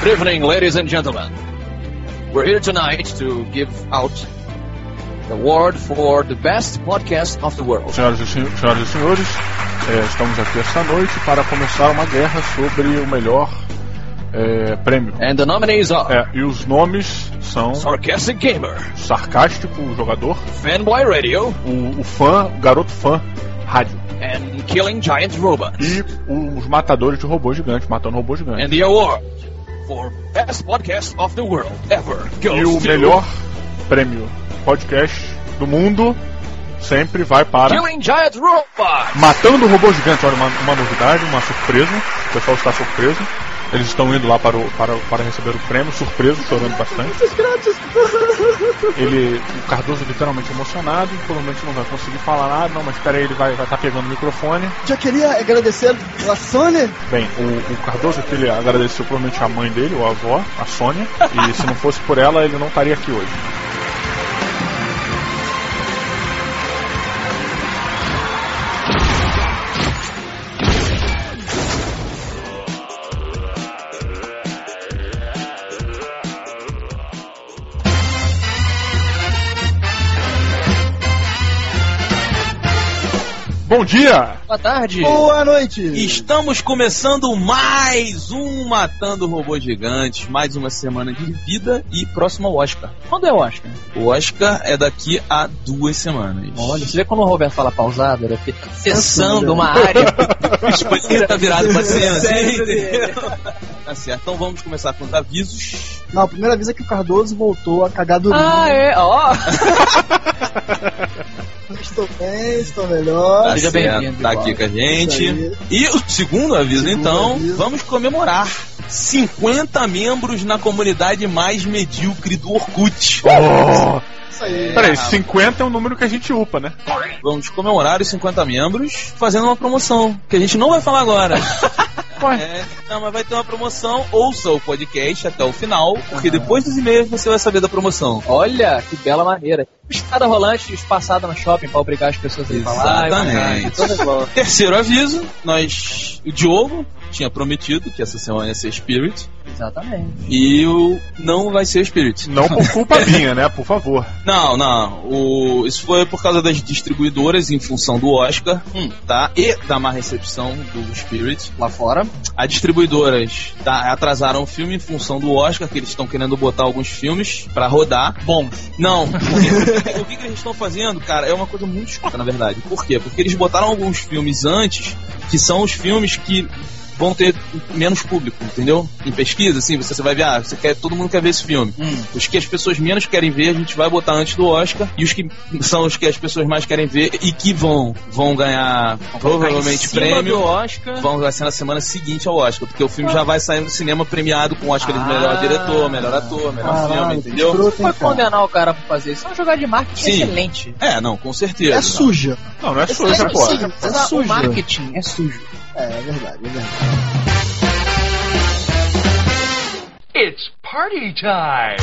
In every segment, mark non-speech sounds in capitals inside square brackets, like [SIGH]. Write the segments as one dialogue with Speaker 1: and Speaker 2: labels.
Speaker 1: Good evening, ladies and gentlemen. We're here tonight to give out the award for the best podcast of the world.
Speaker 2: Senhoras e, senhoras e senhores, é, estamos aqui esta noite para começar uma guerra sobre o melhor é, prêmio.
Speaker 1: And the nominees are
Speaker 2: É, e os nomes são
Speaker 1: Sarcastic Gamer,
Speaker 2: Sarcástico, jogador,
Speaker 1: Fanboy Radio,
Speaker 2: o, o fã, o garoto fã, rádio.
Speaker 1: and Killing Giant Robots.
Speaker 2: E os matadores de robôs gigantes, matando robôs gigantes.
Speaker 1: And the award for best podcast of the world ever
Speaker 2: E o
Speaker 1: goes to
Speaker 2: melhor prêmio podcast do mundo sempre vai para
Speaker 1: Killing Giant Robots.
Speaker 2: Matando o Robô Gigante. Olha, uma, uma novidade, uma surpresa. O pessoal está surpreso. Eles estão indo lá para, o, para, para receber o prêmio, surpreso, chorando bastante. [LAUGHS] Ele, o Cardoso literalmente emocionado, provavelmente não vai conseguir falar nada, não, mas espera aí, ele vai estar vai tá pegando o microfone.
Speaker 3: Já queria agradecer a Sony.
Speaker 2: Bem, o, o Cardoso que ele agradeceu provavelmente a mãe dele, ou a avó, a Sônia, e se não fosse por ela, ele não estaria aqui hoje. Bom dia!
Speaker 1: Boa tarde.
Speaker 3: Boa noite.
Speaker 4: Estamos começando mais um Matando Robôs Gigantes, mais uma semana de vida e próximo ao Oscar.
Speaker 1: Quando é o Oscar?
Speaker 4: O Oscar é daqui a duas semanas.
Speaker 1: Olha, você vê quando o Roberto fala pausado, ele fica acessando uma área. [LAUGHS]
Speaker 4: o spoiler tá virado pra cima, assim? Tá certo, então vamos começar com os avisos.
Speaker 3: Não, a primeira vez é que o Cardoso voltou a cagar do
Speaker 1: ah, é? Ó. [LAUGHS]
Speaker 3: Estou bem, estou melhor.
Speaker 4: Tá
Speaker 1: Seja bem-vindo,
Speaker 4: tá aqui com a gente. E o segundo aviso,
Speaker 3: Segundo
Speaker 4: então,
Speaker 3: aviso.
Speaker 4: vamos comemorar 50 membros na comunidade mais medíocre do Orkut.
Speaker 2: Oh!
Speaker 3: Isso aí.
Speaker 2: Peraí, 50 é um número que a gente upa, né?
Speaker 4: Vamos comemorar os 50 membros fazendo uma promoção, que a gente não vai falar agora. [LAUGHS] É, não, mas vai ter uma promoção. Ouça o podcast até o final, porque depois dos e-mails você vai saber da promoção.
Speaker 1: Olha, que bela maneira. Escada rolante espaçada no shopping pra obrigar as pessoas a ir lá.
Speaker 4: Exatamente. Terceiro aviso, nós. O Diogo tinha prometido que essa semana ia ser Spirit.
Speaker 1: Exatamente.
Speaker 4: E o não vai ser Spirit.
Speaker 2: Não por culpa [LAUGHS] minha, né? Por favor.
Speaker 4: Não, não. O, isso foi por causa das distribuidoras em função do Oscar,
Speaker 1: Hum.
Speaker 4: tá? E da má recepção do Spirit.
Speaker 1: Lá fora.
Speaker 4: As distribuidoras tá, atrasaram o filme em função do Oscar, que eles estão querendo botar alguns filmes pra rodar.
Speaker 1: Bons.
Speaker 4: Não, [LAUGHS] porque o que, que eles estão fazendo, cara, é uma coisa muito escrota, na verdade. Por quê? Porque eles botaram alguns filmes antes, que são os filmes que vão ter menos público, entendeu? Em pesquisa, assim, você, você vai ver, ah, você quer, todo mundo quer ver esse filme.
Speaker 1: Hum.
Speaker 4: Os que as pessoas menos querem ver, a gente vai botar antes do Oscar. E os que são os que as pessoas mais querem ver e que vão, vão ganhar provavelmente
Speaker 1: Em cima
Speaker 4: prêmio.
Speaker 1: do Oscar.
Speaker 4: Vão vai ser na semana seguinte ao Oscar, porque o filme já vai sair no cinema premiado com Oscar de melhor
Speaker 1: Ah.
Speaker 4: diretor, melhor ator, melhor filme,
Speaker 3: Caralho, que
Speaker 4: entendeu?
Speaker 3: hein,
Speaker 1: Pode condenar o cara por fazer isso. É uma jogada de marketing
Speaker 4: Sim.
Speaker 1: excelente.
Speaker 4: É, não, com certeza.
Speaker 3: É suja.
Speaker 2: Não, não é suja,
Speaker 1: é,
Speaker 2: pô.
Speaker 1: sim,
Speaker 3: É
Speaker 1: o
Speaker 3: sujo.
Speaker 1: marketing é sujo.
Speaker 3: É, é verdade, é verdade.
Speaker 5: It's party time!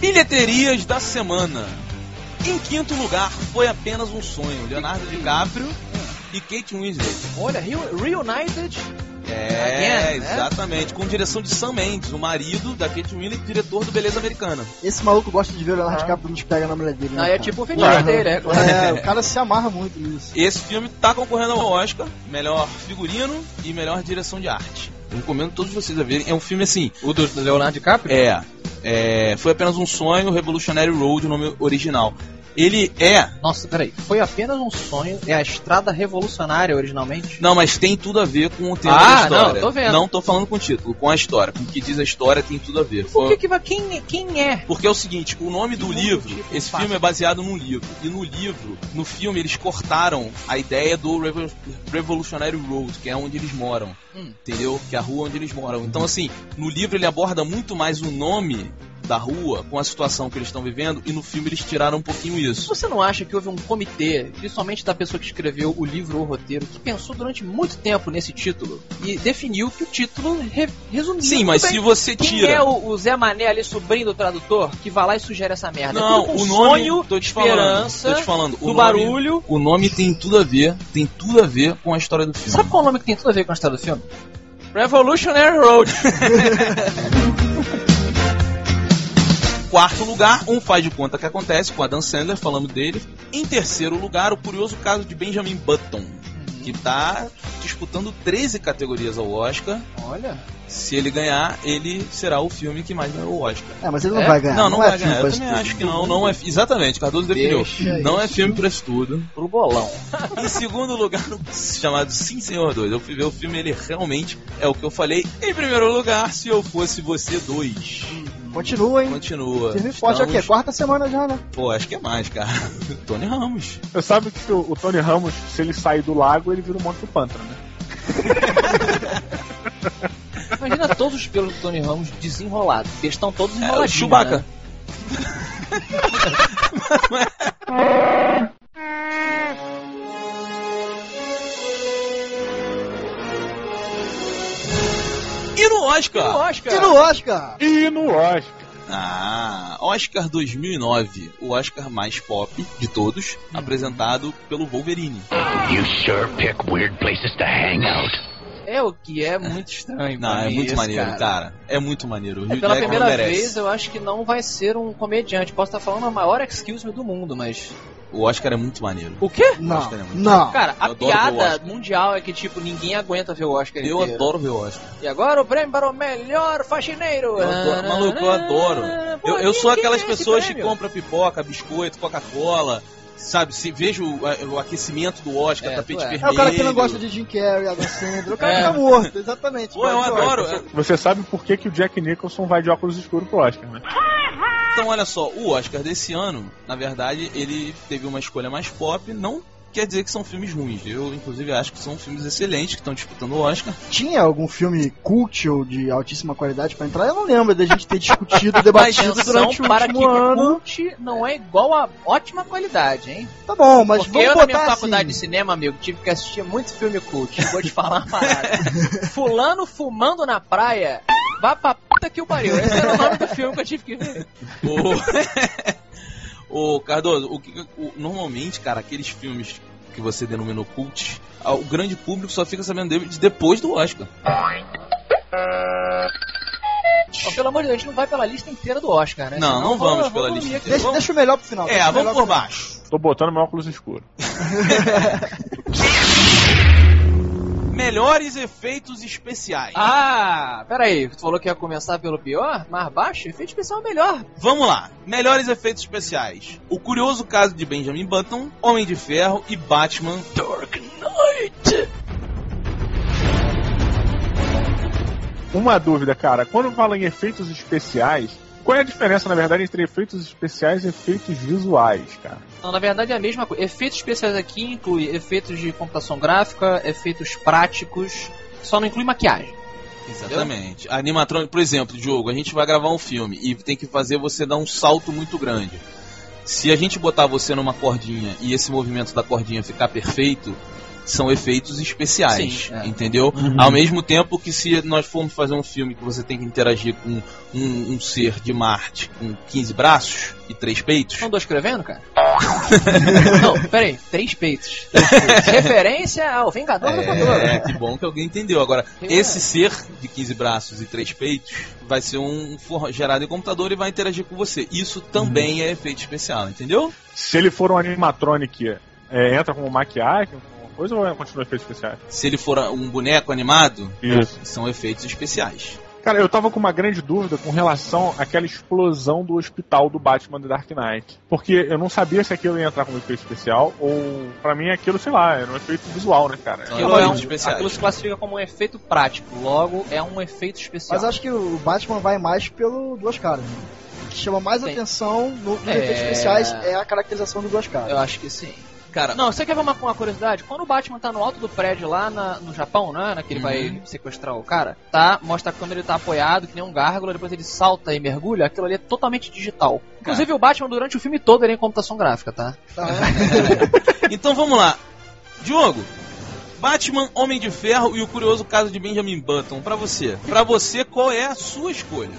Speaker 4: Bilheterias da semana. Em quinto lugar, foi apenas um sonho. Leonardo DiCaprio e Kate Winslet.
Speaker 1: Olha, Re- Reunited.
Speaker 4: É,
Speaker 1: Again, né?
Speaker 4: exatamente. Com direção de Sam Mendes, o marido da Kate Winslet, diretor do Beleza Americana.
Speaker 3: Esse maluco gosta de ver o Leonardo DiCaprio nos pega na mulher dele. Né,
Speaker 1: é
Speaker 3: cara?
Speaker 1: tipo o fetiche dele, é claro. [LAUGHS]
Speaker 3: É, o cara se amarra muito nisso.
Speaker 4: Esse filme tá concorrendo ao Oscar, melhor figurino e melhor direção de arte. Eu recomendo todos vocês a verem. É um filme assim.
Speaker 1: O do Leonardo DiCaprio?
Speaker 4: É. é foi apenas um sonho, Revolutionary Road, o nome original. Ele é.
Speaker 1: Nossa, peraí. Foi apenas um sonho. É a estrada revolucionária originalmente?
Speaker 4: Não, mas tem tudo a ver com o tema
Speaker 1: Ah,
Speaker 4: da história.
Speaker 1: não, tô vendo.
Speaker 4: Não tô falando com o título, com a história. Com o que diz a história tem tudo a ver.
Speaker 1: Por que que vai... Quem, quem é?
Speaker 4: Porque é o seguinte, o nome do
Speaker 1: mundo,
Speaker 4: livro,
Speaker 1: tipo,
Speaker 4: esse
Speaker 1: fácil.
Speaker 4: filme é baseado num livro. E no livro, no filme, eles cortaram a ideia do Revo- Revolutionary Road, que é onde eles moram.
Speaker 1: Hum.
Speaker 4: Entendeu? Que é a rua onde eles moram. Então, assim, no livro ele aborda muito mais o nome da rua com a situação que eles estão vivendo e no filme eles tiraram um pouquinho isso.
Speaker 1: Você não acha que houve um comitê, principalmente da pessoa que escreveu o livro ou o roteiro, que pensou durante muito tempo nesse título e definiu que o título re resumiu
Speaker 4: Sim, mas
Speaker 1: bem
Speaker 4: se você
Speaker 1: Quem
Speaker 4: tira.
Speaker 1: é o, o Zé Mané ali, sobrinho do tradutor, que vai lá e sugere essa merda? É
Speaker 4: Não,
Speaker 1: tudo com
Speaker 4: o nome.
Speaker 1: sonho,
Speaker 4: tô te falando.
Speaker 1: esperança,
Speaker 4: Tô te falando. O
Speaker 1: do
Speaker 4: nome,
Speaker 1: barulho.
Speaker 4: O nome tem tudo a ver. Tem tudo a ver com a história do filme.
Speaker 1: Sabe qual é o nome que tem tudo a ver com a história do filme? Revolutionary Road. [LAUGHS]
Speaker 4: Quarto lugar, um faz de conta que acontece com Adam Sandler, falando dele. Em terceiro lugar, o curioso caso de Benjamin Button, que tá disputando 13 categorias ao Oscar.
Speaker 1: Olha.
Speaker 4: Se ele ganhar, ele será o filme que mais ganhou o Oscar.
Speaker 3: É, mas ele não
Speaker 1: É?
Speaker 3: vai ganhar.
Speaker 4: não, não,
Speaker 3: é
Speaker 4: vai
Speaker 3: filme
Speaker 4: ganhar. Eu também acho que não. não é, exatamente, Cardoso definiu. Não é filme pra isso tudo.
Speaker 1: Pro bolão.
Speaker 4: Em segundo lugar, chamado Sim Senhor 2. Eu fui ver o filme, ele realmente é o que eu falei. Em primeiro lugar, se eu fosse você 2.
Speaker 3: Continua, hein?
Speaker 4: Continua.
Speaker 3: Firme e forte é o quê?
Speaker 4: Estamos-
Speaker 3: Quarta semana já, né?
Speaker 4: Pô, acho que é mais, cara. [LAUGHS] Tony Ramos.
Speaker 2: Você sabe que o, o Tony Ramos, se ele sair do lago, ele vira um monstro do pântano, né? [LAUGHS]
Speaker 1: Imagina todos os pelos do Tony Ramos desenrolados. Eles estão todos
Speaker 4: É
Speaker 1: enroladinhos.
Speaker 4: Chewbacca.
Speaker 1: né? [LAUGHS]
Speaker 4: E no Oscar?
Speaker 1: No Oscar.
Speaker 3: E no Oscar?
Speaker 2: E no Oscar.
Speaker 4: Ah, Oscar 2009. O Oscar mais pop de todos, apresentado pelo Wolverine.
Speaker 6: You sure pick weird places to hang out.
Speaker 1: É o que é muito estranho.
Speaker 4: Não,
Speaker 1: pra
Speaker 4: é
Speaker 1: mim
Speaker 4: muito
Speaker 1: esse
Speaker 4: maneiro, cara. É muito maneiro. O
Speaker 1: É, pela
Speaker 4: Jackman
Speaker 1: primeira
Speaker 4: merece.
Speaker 1: vez, eu acho que não vai ser um comediante. Posso estar falando a maior excuse me do mundo, mas.
Speaker 4: O Oscar é muito maneiro.
Speaker 1: O quê?
Speaker 3: Não.
Speaker 4: Oscar é muito
Speaker 3: Não.
Speaker 1: Cara, a
Speaker 4: Eu o
Speaker 1: piada mundial é que, tipo, ninguém aguenta ver o Oscar
Speaker 4: Eu
Speaker 1: inteiro.
Speaker 4: adoro ver o Oscar.
Speaker 1: E agora o prêmio para o melhor faxineiro.
Speaker 4: Eu adoro, maluco, eu adoro.
Speaker 1: Pô,
Speaker 4: Eu, eu sou aquelas pessoas que compram pipoca, biscoito, Coca-Cola, sabe? Se vejo o, o aquecimento do Oscar,
Speaker 1: É,
Speaker 4: tapete
Speaker 1: é.
Speaker 4: vermelho.
Speaker 3: É o cara que não gosta de Jim Carrey, Adam Sandler. O cara
Speaker 1: É.
Speaker 3: fica morto, exatamente.
Speaker 4: Pô, eu adoro.
Speaker 2: Você sabe por que, que o Jack Nicholson vai de óculos escuros pro Oscar, né?
Speaker 4: Então, olha só, o Oscar desse ano, na verdade, ele teve uma escolha mais pop, não quer dizer que são filmes ruins. Eu, inclusive, acho que são filmes excelentes que estão disputando o Oscar.
Speaker 3: Tinha algum filme cult ou de altíssima qualidade pra entrar? Eu não lembro da gente ter discutido, debatido
Speaker 1: Atenção
Speaker 3: durante o
Speaker 1: para que
Speaker 3: último ano.
Speaker 1: cult não é igual a ótima qualidade, hein?
Speaker 3: Tá bom, mas
Speaker 1: Porque
Speaker 3: vamos
Speaker 1: eu, na minha
Speaker 3: botar
Speaker 1: faculdade de
Speaker 3: assim.
Speaker 1: cinema, amigo, tive que assistir muito filme cult. Vou te falar uma parada. [LAUGHS] Fulano fumando na praia, vá pra puta que o pariu. Esse era o nome do filme que eu tive que ver. [LAUGHS]
Speaker 4: Ô, Cardoso, o que, o- normalmente, cara, aqueles filmes que você denominou cult, o grande público só fica sabendo deles depois do Oscar.
Speaker 1: Ó, pelo amor de Deus, a gente não vai pela lista inteira do Oscar, né?
Speaker 4: Não,
Speaker 1: Senão
Speaker 4: não
Speaker 1: vou-
Speaker 4: vamos
Speaker 1: vou
Speaker 4: pela lista
Speaker 1: aqui.
Speaker 3: Deixa, deixa o melhor pro final.
Speaker 4: É, vamos por baixo.
Speaker 2: Tô botando meu óculos escuro.
Speaker 4: Melhores efeitos especiais.
Speaker 1: Ah, peraí, tu falou que ia começar pelo pior? Mais baixo? Efeito especial melhor.
Speaker 4: Vamos lá. Melhores efeitos especiais. O curioso caso de Benjamin Button, Homem de Ferro e Batman Dark Knight.
Speaker 2: Uma dúvida, cara. Quando fala em efeitos especiais, qual é a diferença, na verdade, entre efeitos especiais e efeitos visuais, cara?
Speaker 1: Não, na verdade é a mesma coisa. Efeitos especiais aqui inclui efeitos de computação gráfica, efeitos práticos, só não inclui maquiagem.
Speaker 4: Exatamente. Animatronic, por exemplo, Diogo, a gente vai gravar um filme e tem que fazer você dar um salto muito grande. Se a gente botar você numa cordinha e esse movimento da cordinha ficar perfeito, são efeitos especiais,
Speaker 1: Sim, é.
Speaker 4: entendeu? Ao mesmo tempo que se nós formos fazer um filme que você tem que interagir com um, um ser de Marte com 15 braços e três peitos,
Speaker 1: Não tô escrevendo, cara? [LAUGHS] não, peraí, três peitos. Três peitos. [LAUGHS] Referência ao Vingador do Futuro.
Speaker 4: É, que bom que alguém entendeu. Agora,
Speaker 1: É.
Speaker 4: esse ser de 15 braços e 3 peitos vai ser um gerado em computador e vai interagir com você. Isso também é efeito especial, entendeu?
Speaker 2: Se ele for um animatronic, é, entra como maquiagem, coisa ou é- continua efeitos especiais?
Speaker 4: Se ele for um boneco animado,
Speaker 2: Isso.
Speaker 4: são efeitos especiais.
Speaker 2: Cara, eu tava com uma grande dúvida com relação àquela explosão do hospital do Batman do Dark Knight. Porque eu não sabia se aquilo ia entrar como efeito especial ou, pra mim, aquilo, sei lá, era um efeito visual, né, cara?
Speaker 1: Aquilo, é um, aquilo se classifica como um efeito prático, logo é um efeito especial.
Speaker 3: Mas acho que o Batman vai mais pelo Duas Caras. né? O que chama mais
Speaker 1: Sim.
Speaker 3: atenção no- nos
Speaker 1: É.
Speaker 3: efeitos especiais é a caracterização do Duas Caras.
Speaker 1: Eu acho que sim.
Speaker 4: Cara,
Speaker 1: Não, você quer ver uma, uma curiosidade? Quando o Batman tá no alto do prédio lá na- no Japão, né? Na que ele
Speaker 4: Uhum.
Speaker 1: vai sequestrar o cara, tá? Mostra quando ele tá apoiado, que nem um gárgula, depois ele salta e mergulha, aquilo ali é totalmente digital. Inclusive o Batman durante o filme todo ele é em computação gráfica, tá? [LAUGHS]
Speaker 4: então vamos lá. Diogo, Batman, Homem de Ferro e o curioso caso de Benjamin Button. Pra você, pra você qual é a sua escolha?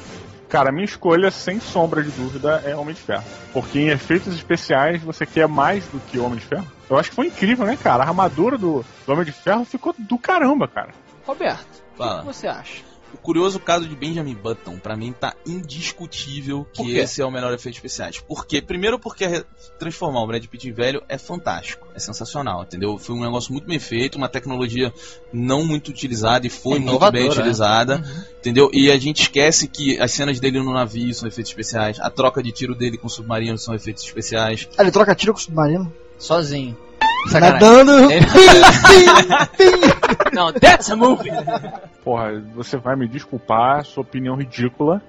Speaker 2: Cara, minha escolha, sem sombra de dúvida, é Homem de Ferro. Porque em efeitos especiais você quer mais do que Homem de Ferro. Eu acho que foi incrível, né, cara? A armadura do, do Homem de Ferro ficou do caramba, cara.
Speaker 1: Roberto, o que você acha?
Speaker 4: O curioso caso de Benjamin Button, pra mim tá indiscutível que esse é o melhor efeito especiais. Por quê? Primeiro porque transformar o Brad Pitt em velho é fantástico, é sensacional, entendeu? Foi um negócio muito bem feito, uma tecnologia não muito utilizada e foi muito
Speaker 1: Inovadora,
Speaker 4: bem
Speaker 1: né?
Speaker 4: utilizada, entendeu? E a gente esquece que as cenas dele no navio são efeitos especiais, a troca de tiro dele com o submarino são efeitos especiais.
Speaker 3: Ah, ele troca tiro com o submarino.
Speaker 1: Sozinho. Sacanagem.
Speaker 3: Nadando. [LAUGHS] [LAUGHS]
Speaker 1: Não, that's a movie!
Speaker 2: Porra, você vai me desculpar, sua opinião ridícula.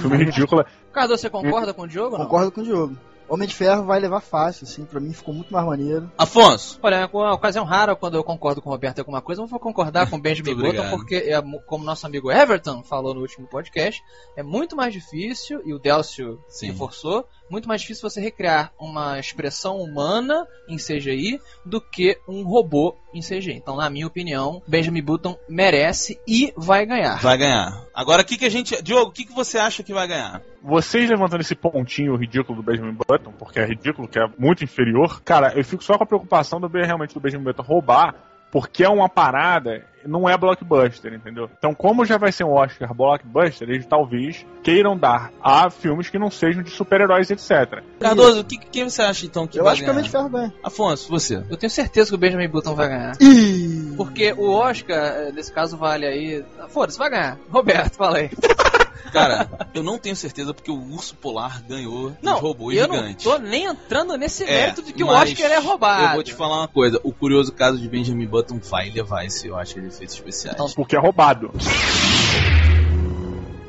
Speaker 2: Filme ridícula.
Speaker 1: Cardoso, você concorda com o Diogo? não?
Speaker 3: Concordo com o Diogo. Homem de Ferro vai levar fácil, assim, pra mim ficou muito mais maneiro.
Speaker 4: Afonso,
Speaker 1: Olha, é uma ocasião rara quando eu concordo com o Roberto em alguma coisa, eu vou concordar com o [LAUGHS] Benjamin Button, porque, é, como nosso amigo Everton falou no último podcast, é muito mais difícil, e o Delcio
Speaker 4: Sim.
Speaker 1: reforçou, muito mais difícil você recriar uma expressão humana em CGI do que um robô em CGI. Então, na minha opinião, Benjamin Button merece e vai ganhar.
Speaker 4: vai ganhar. Agora, o que, que a gente. Diogo, o que, que você acha que vai ganhar?
Speaker 2: Vocês levantando esse pontinho ridículo do Benjamin Button, porque é ridículo, que é muito inferior, cara, eu fico só com a preocupação do realmente do Benjamin Button roubar, porque é uma parada, não é blockbuster, entendeu? Então, como já vai ser um Oscar blockbuster, eles talvez queiram dar a filmes que não sejam de super-heróis, etc.
Speaker 4: Cardoso, o que, que você acha então que
Speaker 3: eu
Speaker 4: vai
Speaker 3: acho que o
Speaker 4: ganhar?
Speaker 3: Homem de Ferro ganha.
Speaker 4: Afonso, você.
Speaker 1: Eu tenho certeza que o Benjamin Button vai ganhar.
Speaker 3: Ih!
Speaker 1: Porque o Oscar, eh, nesse caso, vale aí. Foda-se, vai ganhar. Roberto, fala aí. [LAUGHS]
Speaker 4: Cara, eu não tenho certeza porque o urso polar ganhou
Speaker 1: Não,
Speaker 4: dos robôs
Speaker 1: eu
Speaker 4: gigantes.
Speaker 1: não tô nem entrando nesse
Speaker 4: É,
Speaker 1: mérito de que o Oscar é roubado.
Speaker 4: Eu vou te falar uma coisa: o curioso caso de Benjamin Button vai levar esse Oscar de efeitos especiais.
Speaker 1: Então,
Speaker 2: Porque é roubado.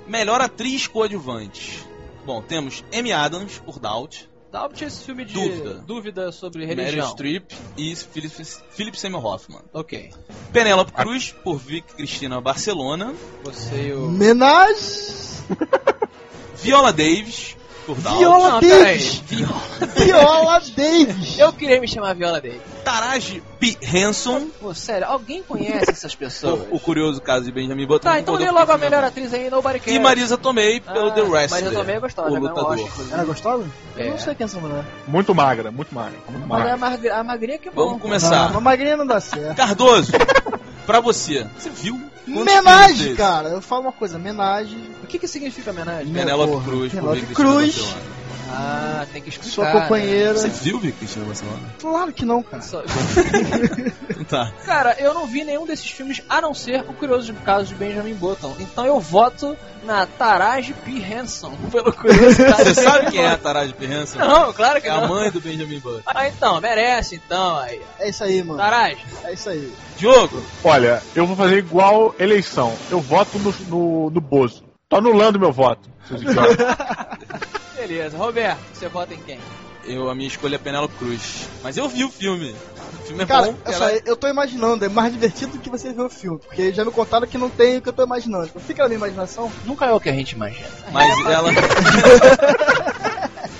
Speaker 4: Melhor atriz coadjuvante. Bom, temos Amy Adams por Doubt,
Speaker 1: Dá pra esse filme de
Speaker 4: Dúvida.
Speaker 1: dúvida sobre
Speaker 4: Meryl
Speaker 1: religião.
Speaker 4: Streep e Philip, Philip Seymour Hoffman.
Speaker 1: Ok.
Speaker 4: Penélope Cruz por Vic Cristina Barcelona.
Speaker 1: Você e o.
Speaker 3: Homenagem!
Speaker 4: Viola Davis
Speaker 3: Viola
Speaker 1: Não.
Speaker 3: Davis!
Speaker 1: Viola.
Speaker 3: Viola Davis!
Speaker 1: Eu queria me chamar Viola Davis.
Speaker 4: Taraji P. Henson
Speaker 1: Pô, sério, alguém conhece essas pessoas?
Speaker 4: por O Curioso Caso de Benjamin Button.
Speaker 1: Tá, então lê logo a
Speaker 4: o
Speaker 1: melhor
Speaker 4: é
Speaker 1: atriz aí, Nobody. Cares.
Speaker 4: E Marisa Tomei pelo
Speaker 1: Ah,
Speaker 4: The Wrestler.
Speaker 1: Marisa Tomei eu gostava,
Speaker 4: o
Speaker 1: um
Speaker 4: lutador.
Speaker 1: Oscar, inclusive.
Speaker 3: Ela gostava?
Speaker 1: É.
Speaker 3: Eu não sei quem é essa mulher.
Speaker 2: Muito magra, muito magra. Muito
Speaker 1: Mas a,
Speaker 2: magra.
Speaker 1: magri- a magrinha que é bom.
Speaker 4: Vamos
Speaker 3: Não,
Speaker 4: começar.
Speaker 3: uma magrinha não dá certo.
Speaker 4: Cardoso, [LAUGHS] pra você, você viu?
Speaker 3: Homenagem, cara. Eu falo uma coisa, homenagem.
Speaker 1: O que que significa homenagem?
Speaker 4: Penélope
Speaker 3: Porra,
Speaker 4: Cruz
Speaker 3: Penélope
Speaker 4: Cristina
Speaker 3: Cruz.
Speaker 1: Ah, tem que explicar.
Speaker 3: Sua
Speaker 1: né?
Speaker 3: companheira.
Speaker 4: Você viu Vic Cristina Barcelona?
Speaker 3: Claro que não, cara.
Speaker 1: Só- [LAUGHS]
Speaker 4: Tá.
Speaker 1: Cara, eu não vi nenhum desses filmes a não ser o curioso caso de Benjamin Button. Então eu voto na Taraji P. Henson pelo curioso caso
Speaker 4: Você sabe quem é a. Taraji P. Henson?
Speaker 1: Não, claro que
Speaker 4: É a
Speaker 1: não.
Speaker 4: mãe do Benjamin Button.
Speaker 1: Ah, então, merece então aí.
Speaker 3: É isso aí, mano.
Speaker 1: Taraji,
Speaker 3: É isso aí.
Speaker 4: Diogo,
Speaker 2: Olha, eu vou fazer igual eleição. Eu voto no, no, no Bozo. Tô anulando meu voto, seus idiotas. [LAUGHS]
Speaker 1: beleza. Roberto, você vota em quem?
Speaker 4: eu, a minha escolha é Penélope Cruz. Mas eu vi o filme. O filme é
Speaker 3: Cara,
Speaker 4: bom.
Speaker 3: é
Speaker 4: ela-
Speaker 3: eu tô imaginando, é mais divertido do que você ver o filme. Porque já me contaram que não tem o que eu tô imaginando. Fica na minha imaginação.
Speaker 1: Nunca é o que a gente imagina.
Speaker 4: Mas [LAUGHS] ela.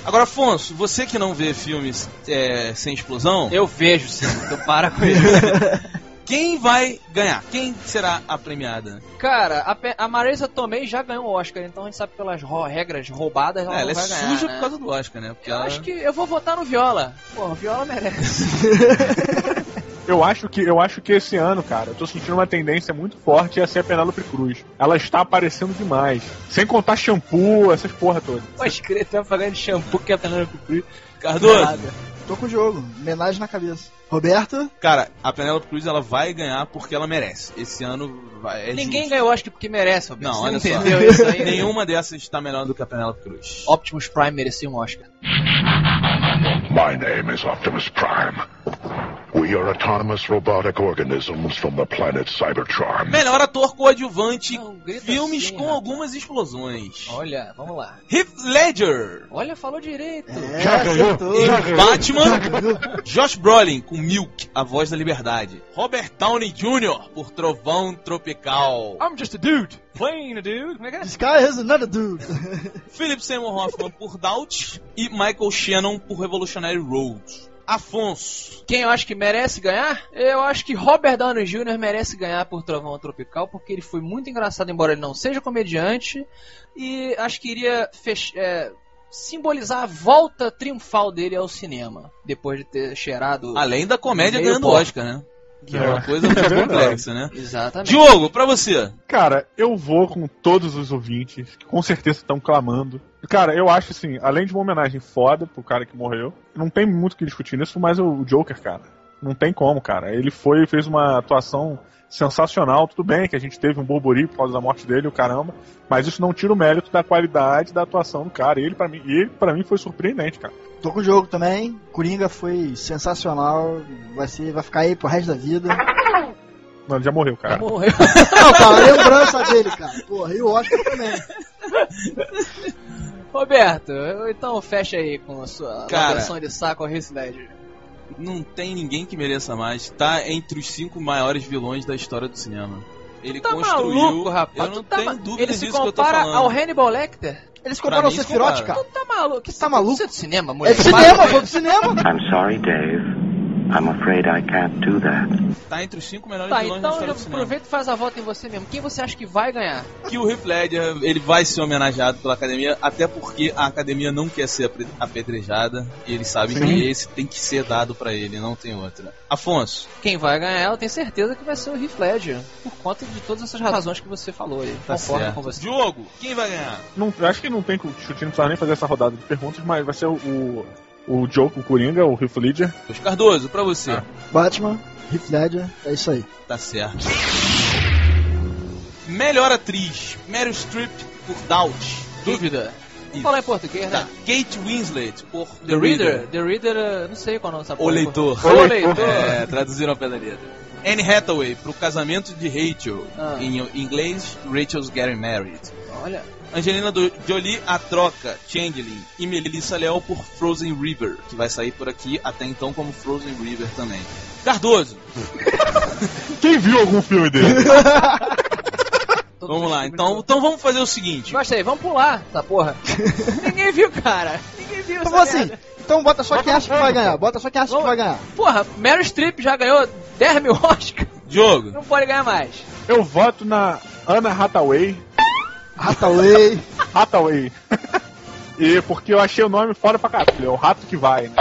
Speaker 4: Agora, Afonso, você que não vê filmes é, sem explosão,
Speaker 1: Eu vejo sim, então para com isso. [LAUGHS]
Speaker 4: quem vai ganhar? Quem será a premiada?
Speaker 1: Cara, a, a Marisa Tomei já ganhou o Oscar, então a gente sabe pelas ro- regras roubadas ela
Speaker 4: É,
Speaker 1: não
Speaker 4: ela é
Speaker 1: ganhar,
Speaker 4: suja
Speaker 1: né?
Speaker 4: por causa do Oscar, né? Porque
Speaker 1: Eu
Speaker 4: ela...
Speaker 1: acho que eu vou votar no Viola. Pô, o Viola merece. [LAUGHS]
Speaker 2: Eu acho que eu acho que esse ano, cara, eu tô sentindo uma tendência muito forte a ser a Penélope Cruz. Ela está aparecendo demais. Sem contar shampoo, essas porra todas.
Speaker 1: Pode crer, uma propaganda de shampoo que é a Penélope Cruz.
Speaker 4: Cardoso,
Speaker 3: Tô com o jogo. Homenagem na cabeça. Roberto,
Speaker 4: cara, a Penélope Cruz ela vai ganhar porque ela merece. Esse ano vai, é
Speaker 1: Ninguém
Speaker 4: justo.
Speaker 1: ganhou Oscar porque merece, Roberto.
Speaker 4: Não,
Speaker 1: Você
Speaker 4: olha só.
Speaker 1: entendeu isso aí? [LAUGHS]
Speaker 4: Nenhuma dessas está melhor do que a Penélope Cruz.
Speaker 1: Optimus Prime merecia um Oscar.
Speaker 6: My name is Optimus Prime. We are autonomous robotic organisms from the planet Cybertron.
Speaker 4: Melhor ator coadjuvante,
Speaker 1: Não,
Speaker 4: filmes
Speaker 1: assim,
Speaker 4: com
Speaker 1: rapaz.
Speaker 4: algumas explosões.
Speaker 1: Olha, vamos lá.
Speaker 4: Heath Ledger,
Speaker 1: Olha, falou direito.
Speaker 3: É,
Speaker 6: Já ganhou, já
Speaker 4: em Batman, Josh Brolin com Milk, a voz da liberdade. Robert Downey Jr. por Trovão Tropical.
Speaker 1: I'm just a dude. Playing a dude. Como é que é?
Speaker 3: This guy is another dude.
Speaker 4: Philip Seymour Hoffman por Doubt e Michael Shannon por Revolutionary Road. Afonso.
Speaker 1: Quem eu acho que merece ganhar? Eu acho que Robert Downey Jr. merece ganhar por Trovão Tropical, porque ele foi muito engraçado, embora ele não seja comediante. E acho que iria fech- é, simbolizar a volta triunfal dele ao cinema, depois de ter cheirado.
Speaker 4: Além da comédia ganhando. Oscar, né? Que é uma
Speaker 2: É.
Speaker 4: coisa muito complexa, né?
Speaker 1: Exatamente.
Speaker 4: Diogo, pra você.
Speaker 2: Cara, eu vou com todos os ouvintes, que com certeza estão clamando. Cara, eu acho assim, além de uma homenagem foda pro cara que morreu, não tem muito o que discutir nisso, mas o Joker, cara, não tem como, cara. Ele foi fez uma atuação sensacional, tudo bem que a gente teve um burburinho por causa da morte dele, o caramba, mas isso não tira o mérito da qualidade da atuação do cara. E ele para mim, ele para mim foi surpreendente, cara.
Speaker 3: Tô com o jogo também. Coringa foi sensacional. Vai, ser, vai ficar aí pro resto da vida.
Speaker 2: Não, ele já morreu, cara.
Speaker 1: Morreu. [LAUGHS]
Speaker 3: Não, cara, lembrança dele, cara. Porra, e o Oscar também.
Speaker 1: Roberto, então fecha aí com a sua
Speaker 4: Cara.
Speaker 1: de saco ao Heath Ledger.
Speaker 4: Não tem ninguém que mereça mais. Tá entre os cinco maiores vilões da história do cinema. Ele
Speaker 1: Tá
Speaker 4: construiu.
Speaker 1: maluco, rapaz?
Speaker 4: Eu não
Speaker 1: tá
Speaker 4: tenho
Speaker 1: ma-
Speaker 4: dúvida
Speaker 1: Ele se
Speaker 4: disso que eu tô
Speaker 1: compara ao Hannibal Lecter?
Speaker 3: Eles
Speaker 4: Pra
Speaker 3: compraram o Sephiroth, cara.
Speaker 1: Tu tá maluco? Que
Speaker 3: Tá maluco?
Speaker 1: Isso é de cinema, mulher.
Speaker 3: É de cinema, foi do cinema.
Speaker 7: I'm sorry, Dave. I'm afraid I can't do that.
Speaker 4: Tá entre os cinco melhores
Speaker 1: Tá,
Speaker 4: vilões da
Speaker 1: então
Speaker 4: história
Speaker 1: já
Speaker 4: do cinema.
Speaker 1: aproveita e faz a volta em você mesmo. Quem você acha que vai ganhar?
Speaker 4: Que o Heath Ledger, ele vai ser homenageado pela academia, até porque a academia não quer ser apedrejada. E eles sabem que esse tem que ser dado pra ele, não tem outra. Afonso,
Speaker 1: Quem vai ganhar, eu tenho certeza que vai ser o Heath Ledger. Por conta de todas essas razões que você falou aí.
Speaker 4: tá
Speaker 1: Concordo
Speaker 4: certo.
Speaker 1: com você.
Speaker 4: Diogo, quem vai ganhar?
Speaker 2: Não, eu acho que não tem que discutir, não precisa nem fazer essa rodada de perguntas, mas vai ser o, o, o Joker, o Coringa, o Heath Ledger.
Speaker 4: Os Cardoso, pra você.
Speaker 2: Ah.
Speaker 3: Batman, Heath Ledger, é isso aí.
Speaker 4: Tá certo. Melhor atriz, Meryl Streep por Doubt.
Speaker 1: Dúvida? Vamos falar em português,
Speaker 4: Tá.
Speaker 1: né?
Speaker 4: Kate Winslet por
Speaker 1: The Reader? The Reader, não sei qual é o nome dessa
Speaker 4: O leitor.
Speaker 1: O leitor.
Speaker 4: É, traduziram a pé da letra. Anne Hathaway pro casamento de Rachel.
Speaker 1: Ah.
Speaker 4: Em inglês, Rachel's Getting Married.
Speaker 1: Olha,
Speaker 4: Angelina do- Jolie, A Troca, Changeling. E Melissa Leal por Frozen River, que vai sair por aqui até então como Frozen River também. Cardoso, [LAUGHS]
Speaker 2: Quem viu algum filme dele? [LAUGHS]
Speaker 4: vamos
Speaker 1: os
Speaker 4: lá. Então, então vamos fazer o seguinte.
Speaker 1: Gostei, vamos pular essa porra. [LAUGHS] Ninguém viu, cara. Ninguém viu
Speaker 3: Então
Speaker 1: essa
Speaker 3: assim,
Speaker 1: merda.
Speaker 3: Então bota só quem acha que vai ganhar. Bota só quem acha que vai ganhar.
Speaker 1: Porra, Meryl Streep já ganhou 10 mil Oscars.
Speaker 4: Diogo,
Speaker 1: Não pode ganhar mais.
Speaker 2: Eu voto na Anna Hathaway.
Speaker 3: Hathaway. [LAUGHS]
Speaker 2: Hathaway. [LAUGHS] e porque eu achei o nome fora pra caralho. É o rato que vai, né?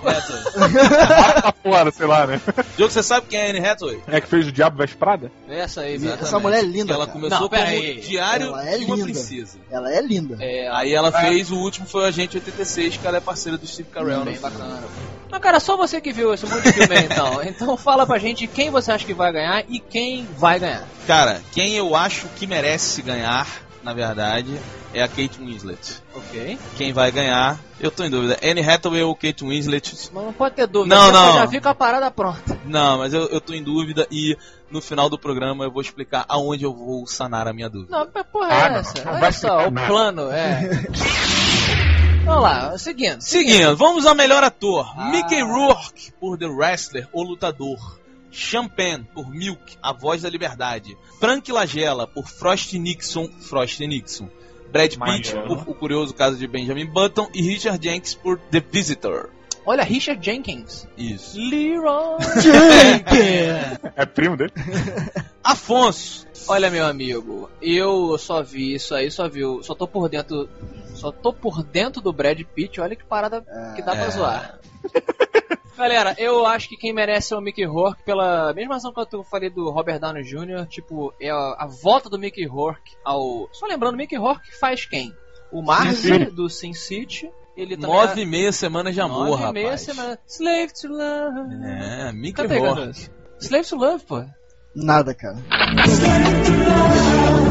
Speaker 2: Tá fora, sei lá, né?
Speaker 4: Diogo, você sabe quem é Anne Hathaway?
Speaker 2: É que fez o Diabo Veste Prada?
Speaker 1: Essa aí,
Speaker 4: Exatamente.
Speaker 3: Essa mulher é linda,
Speaker 4: Que ela
Speaker 3: cara.
Speaker 4: começou
Speaker 1: Não,
Speaker 4: como
Speaker 1: aí.
Speaker 4: diário
Speaker 3: Ela é
Speaker 4: de uma
Speaker 3: linda.
Speaker 4: princesa.
Speaker 3: Ela é linda.
Speaker 1: É,
Speaker 4: Aí ela fez o último foi o Agente 86, que ela é parceira do Steve Carell.
Speaker 1: bem
Speaker 4: né?
Speaker 1: bacana. Mas cara, só você que viu esse monte de filme aí, então. [LAUGHS] Então fala pra gente quem você acha que vai ganhar e quem vai ganhar.
Speaker 4: Cara, quem eu acho que merece ganhar, na verdade, é a Kate Winslet.
Speaker 1: Ok.
Speaker 4: Quem vai ganhar, eu tô em dúvida. Anne Hathaway ou Kate Winslet?
Speaker 1: Mas não pode ter dúvida.
Speaker 4: Não,
Speaker 1: porque
Speaker 4: não.
Speaker 1: Eu já vi com a parada pronta.
Speaker 4: Não, mas eu, eu tô em dúvida e no final do programa eu vou explicar aonde eu vou sanar a minha dúvida.
Speaker 1: Não, mas porra
Speaker 2: Ah,
Speaker 1: é
Speaker 2: não,
Speaker 1: essa?
Speaker 2: não
Speaker 1: Olha
Speaker 2: vai
Speaker 1: só, o
Speaker 2: nada.
Speaker 1: plano é. [LAUGHS] Vamos lá, seguindo.
Speaker 4: Seguindo, vamos ao melhor ator.
Speaker 1: Ah.
Speaker 4: Mickey Rourke por The Wrestler, O Lutador. Champagne por Milk, A Voz da Liberdade. Frank Lagella por Frost Nixon, Frost Nixon. Brad Pitt por O Curioso Caso de Benjamin Button e Richard Jenkins por The Visitor.
Speaker 1: Olha, Richard Jenkins.
Speaker 4: Isso.
Speaker 1: Leroy [LAUGHS]
Speaker 2: É primo dele? [LAUGHS]
Speaker 4: Afonso.
Speaker 1: Olha, meu amigo, eu só vi isso aí, só vi, o- só tô por dentro, só tô por dentro do Brad Pitt. Olha que parada que dá pra
Speaker 4: É.
Speaker 1: zoar. [LAUGHS] Galera, eu acho que quem merece é o Mickey Rourke pela mesma razão que eu falei do Robert Downey Jr. Tipo, é a, a volta do Mickey Rourke ao. Só lembrando, Mickey Rourke faz quem? O
Speaker 2: City.
Speaker 1: do Sin City. Ele também
Speaker 4: Nove
Speaker 1: é-
Speaker 4: e meia semanas de amor,
Speaker 1: nove e
Speaker 4: rapaz.
Speaker 1: meia semana. Slave to Love.
Speaker 4: É, Mickey Rourke.
Speaker 1: Slave to Love, pô.
Speaker 3: Nada, cara.
Speaker 4: Diogo,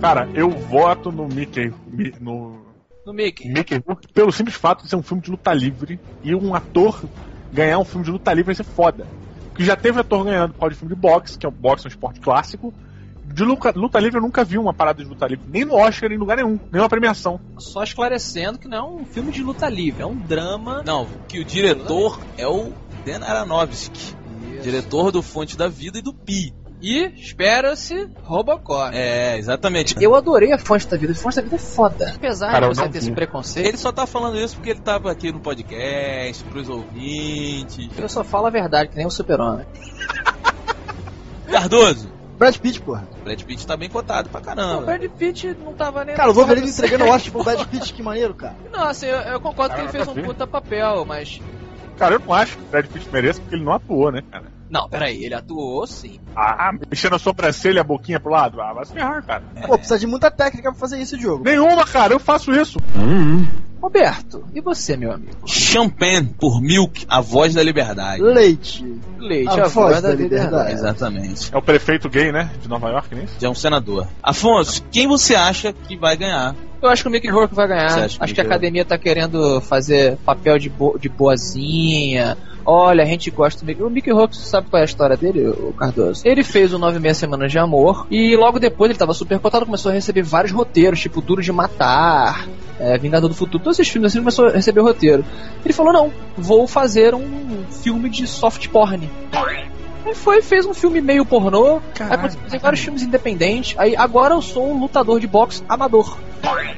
Speaker 2: Cara, eu voto no Mickey. Mi- No
Speaker 1: No Mickey.
Speaker 2: Mickey pelo simples fato de ser um filme de luta livre e um ator ganhar um filme de luta livre vai ser foda. Porque já teve ator ganhando por causa de filme de boxe, que é o boxe é um esporte clássico. De luta, luta livre eu nunca vi uma parada de luta livre, nem no Oscar, nem em lugar nenhum, nenhuma premiação.
Speaker 1: Só esclarecendo que não é um filme de luta livre, é um drama.
Speaker 4: Não, que o diretor é o Dan Aronofsky. Diretor do Fonte da Vida e do Pi.
Speaker 1: E espera-se Robocop.
Speaker 4: É, exatamente.
Speaker 1: Eu adorei a Fonte da Vida. A Fonte da Vida é foda. Apesar
Speaker 2: Cara,
Speaker 1: de você ter
Speaker 2: vi.
Speaker 1: esse preconceito,
Speaker 4: Ele só tá falando isso porque ele tava aqui no podcast, pros ouvintes.
Speaker 1: eu só falo a verdade, que nem o Super-Homem. [LAUGHS]
Speaker 4: Cardoso,
Speaker 3: Brad Pitt, porra.
Speaker 4: Brad Pitt tá bem cotado pra
Speaker 1: Não, o
Speaker 4: caramba.
Speaker 1: Brad Pitt não tava nem.
Speaker 3: Cara, o Wolverine
Speaker 1: do
Speaker 3: entregando o. Oscar pro Brad Pitt, que maneiro, cara.
Speaker 1: Não, assim, eu, eu concordo que ele fez um puta papel, mas.
Speaker 2: Cara, eu não acho que o Brad Pitt mereça porque ele não atuou, né, cara?
Speaker 1: Não, peraí, ele atuou sim.
Speaker 2: Ah, mexendo a sobrancelha e a boquinha pro lado? Ah, vai se ferrar, cara.
Speaker 3: Pô, precisa de muita técnica pra fazer isso, Diogo.
Speaker 2: Nenhuma, cara, eu faço isso.
Speaker 1: Roberto, e você, meu amigo?
Speaker 4: Champagne por Milk, a voz da liberdade.
Speaker 3: Leite.
Speaker 1: Leite,
Speaker 3: A
Speaker 1: a,
Speaker 3: voz
Speaker 1: voz
Speaker 3: da
Speaker 1: da liberdade.
Speaker 3: liberdade.
Speaker 4: Exatamente.
Speaker 2: É o prefeito gay, né, de Nova York?
Speaker 4: Já é um senador. Afonso, quem você acha que vai ganhar?
Speaker 1: Eu acho que o Mickey Rourke vai ganhar. Acho
Speaker 4: que
Speaker 1: que a academia tá querendo fazer papel de, bo de boazinha. Olha, a gente gosta do Mickey. O Mickey Rourke, sabe qual é a história dele, o Cardoso? Ele fez o Nove e Meia Semanas de Amor e logo depois ele tava super cotado, começou a receber vários roteiros, tipo Duro de Matar, é, Vingador do Futuro, todos esses filmes assim, começou a receber roteiro. Ele falou, não, vou fazer um filme de soft porn. Aí foi, fez um filme meio pornô, aí começou a fazer vários filmes independentes, aí agora eu sou um lutador de boxe amador.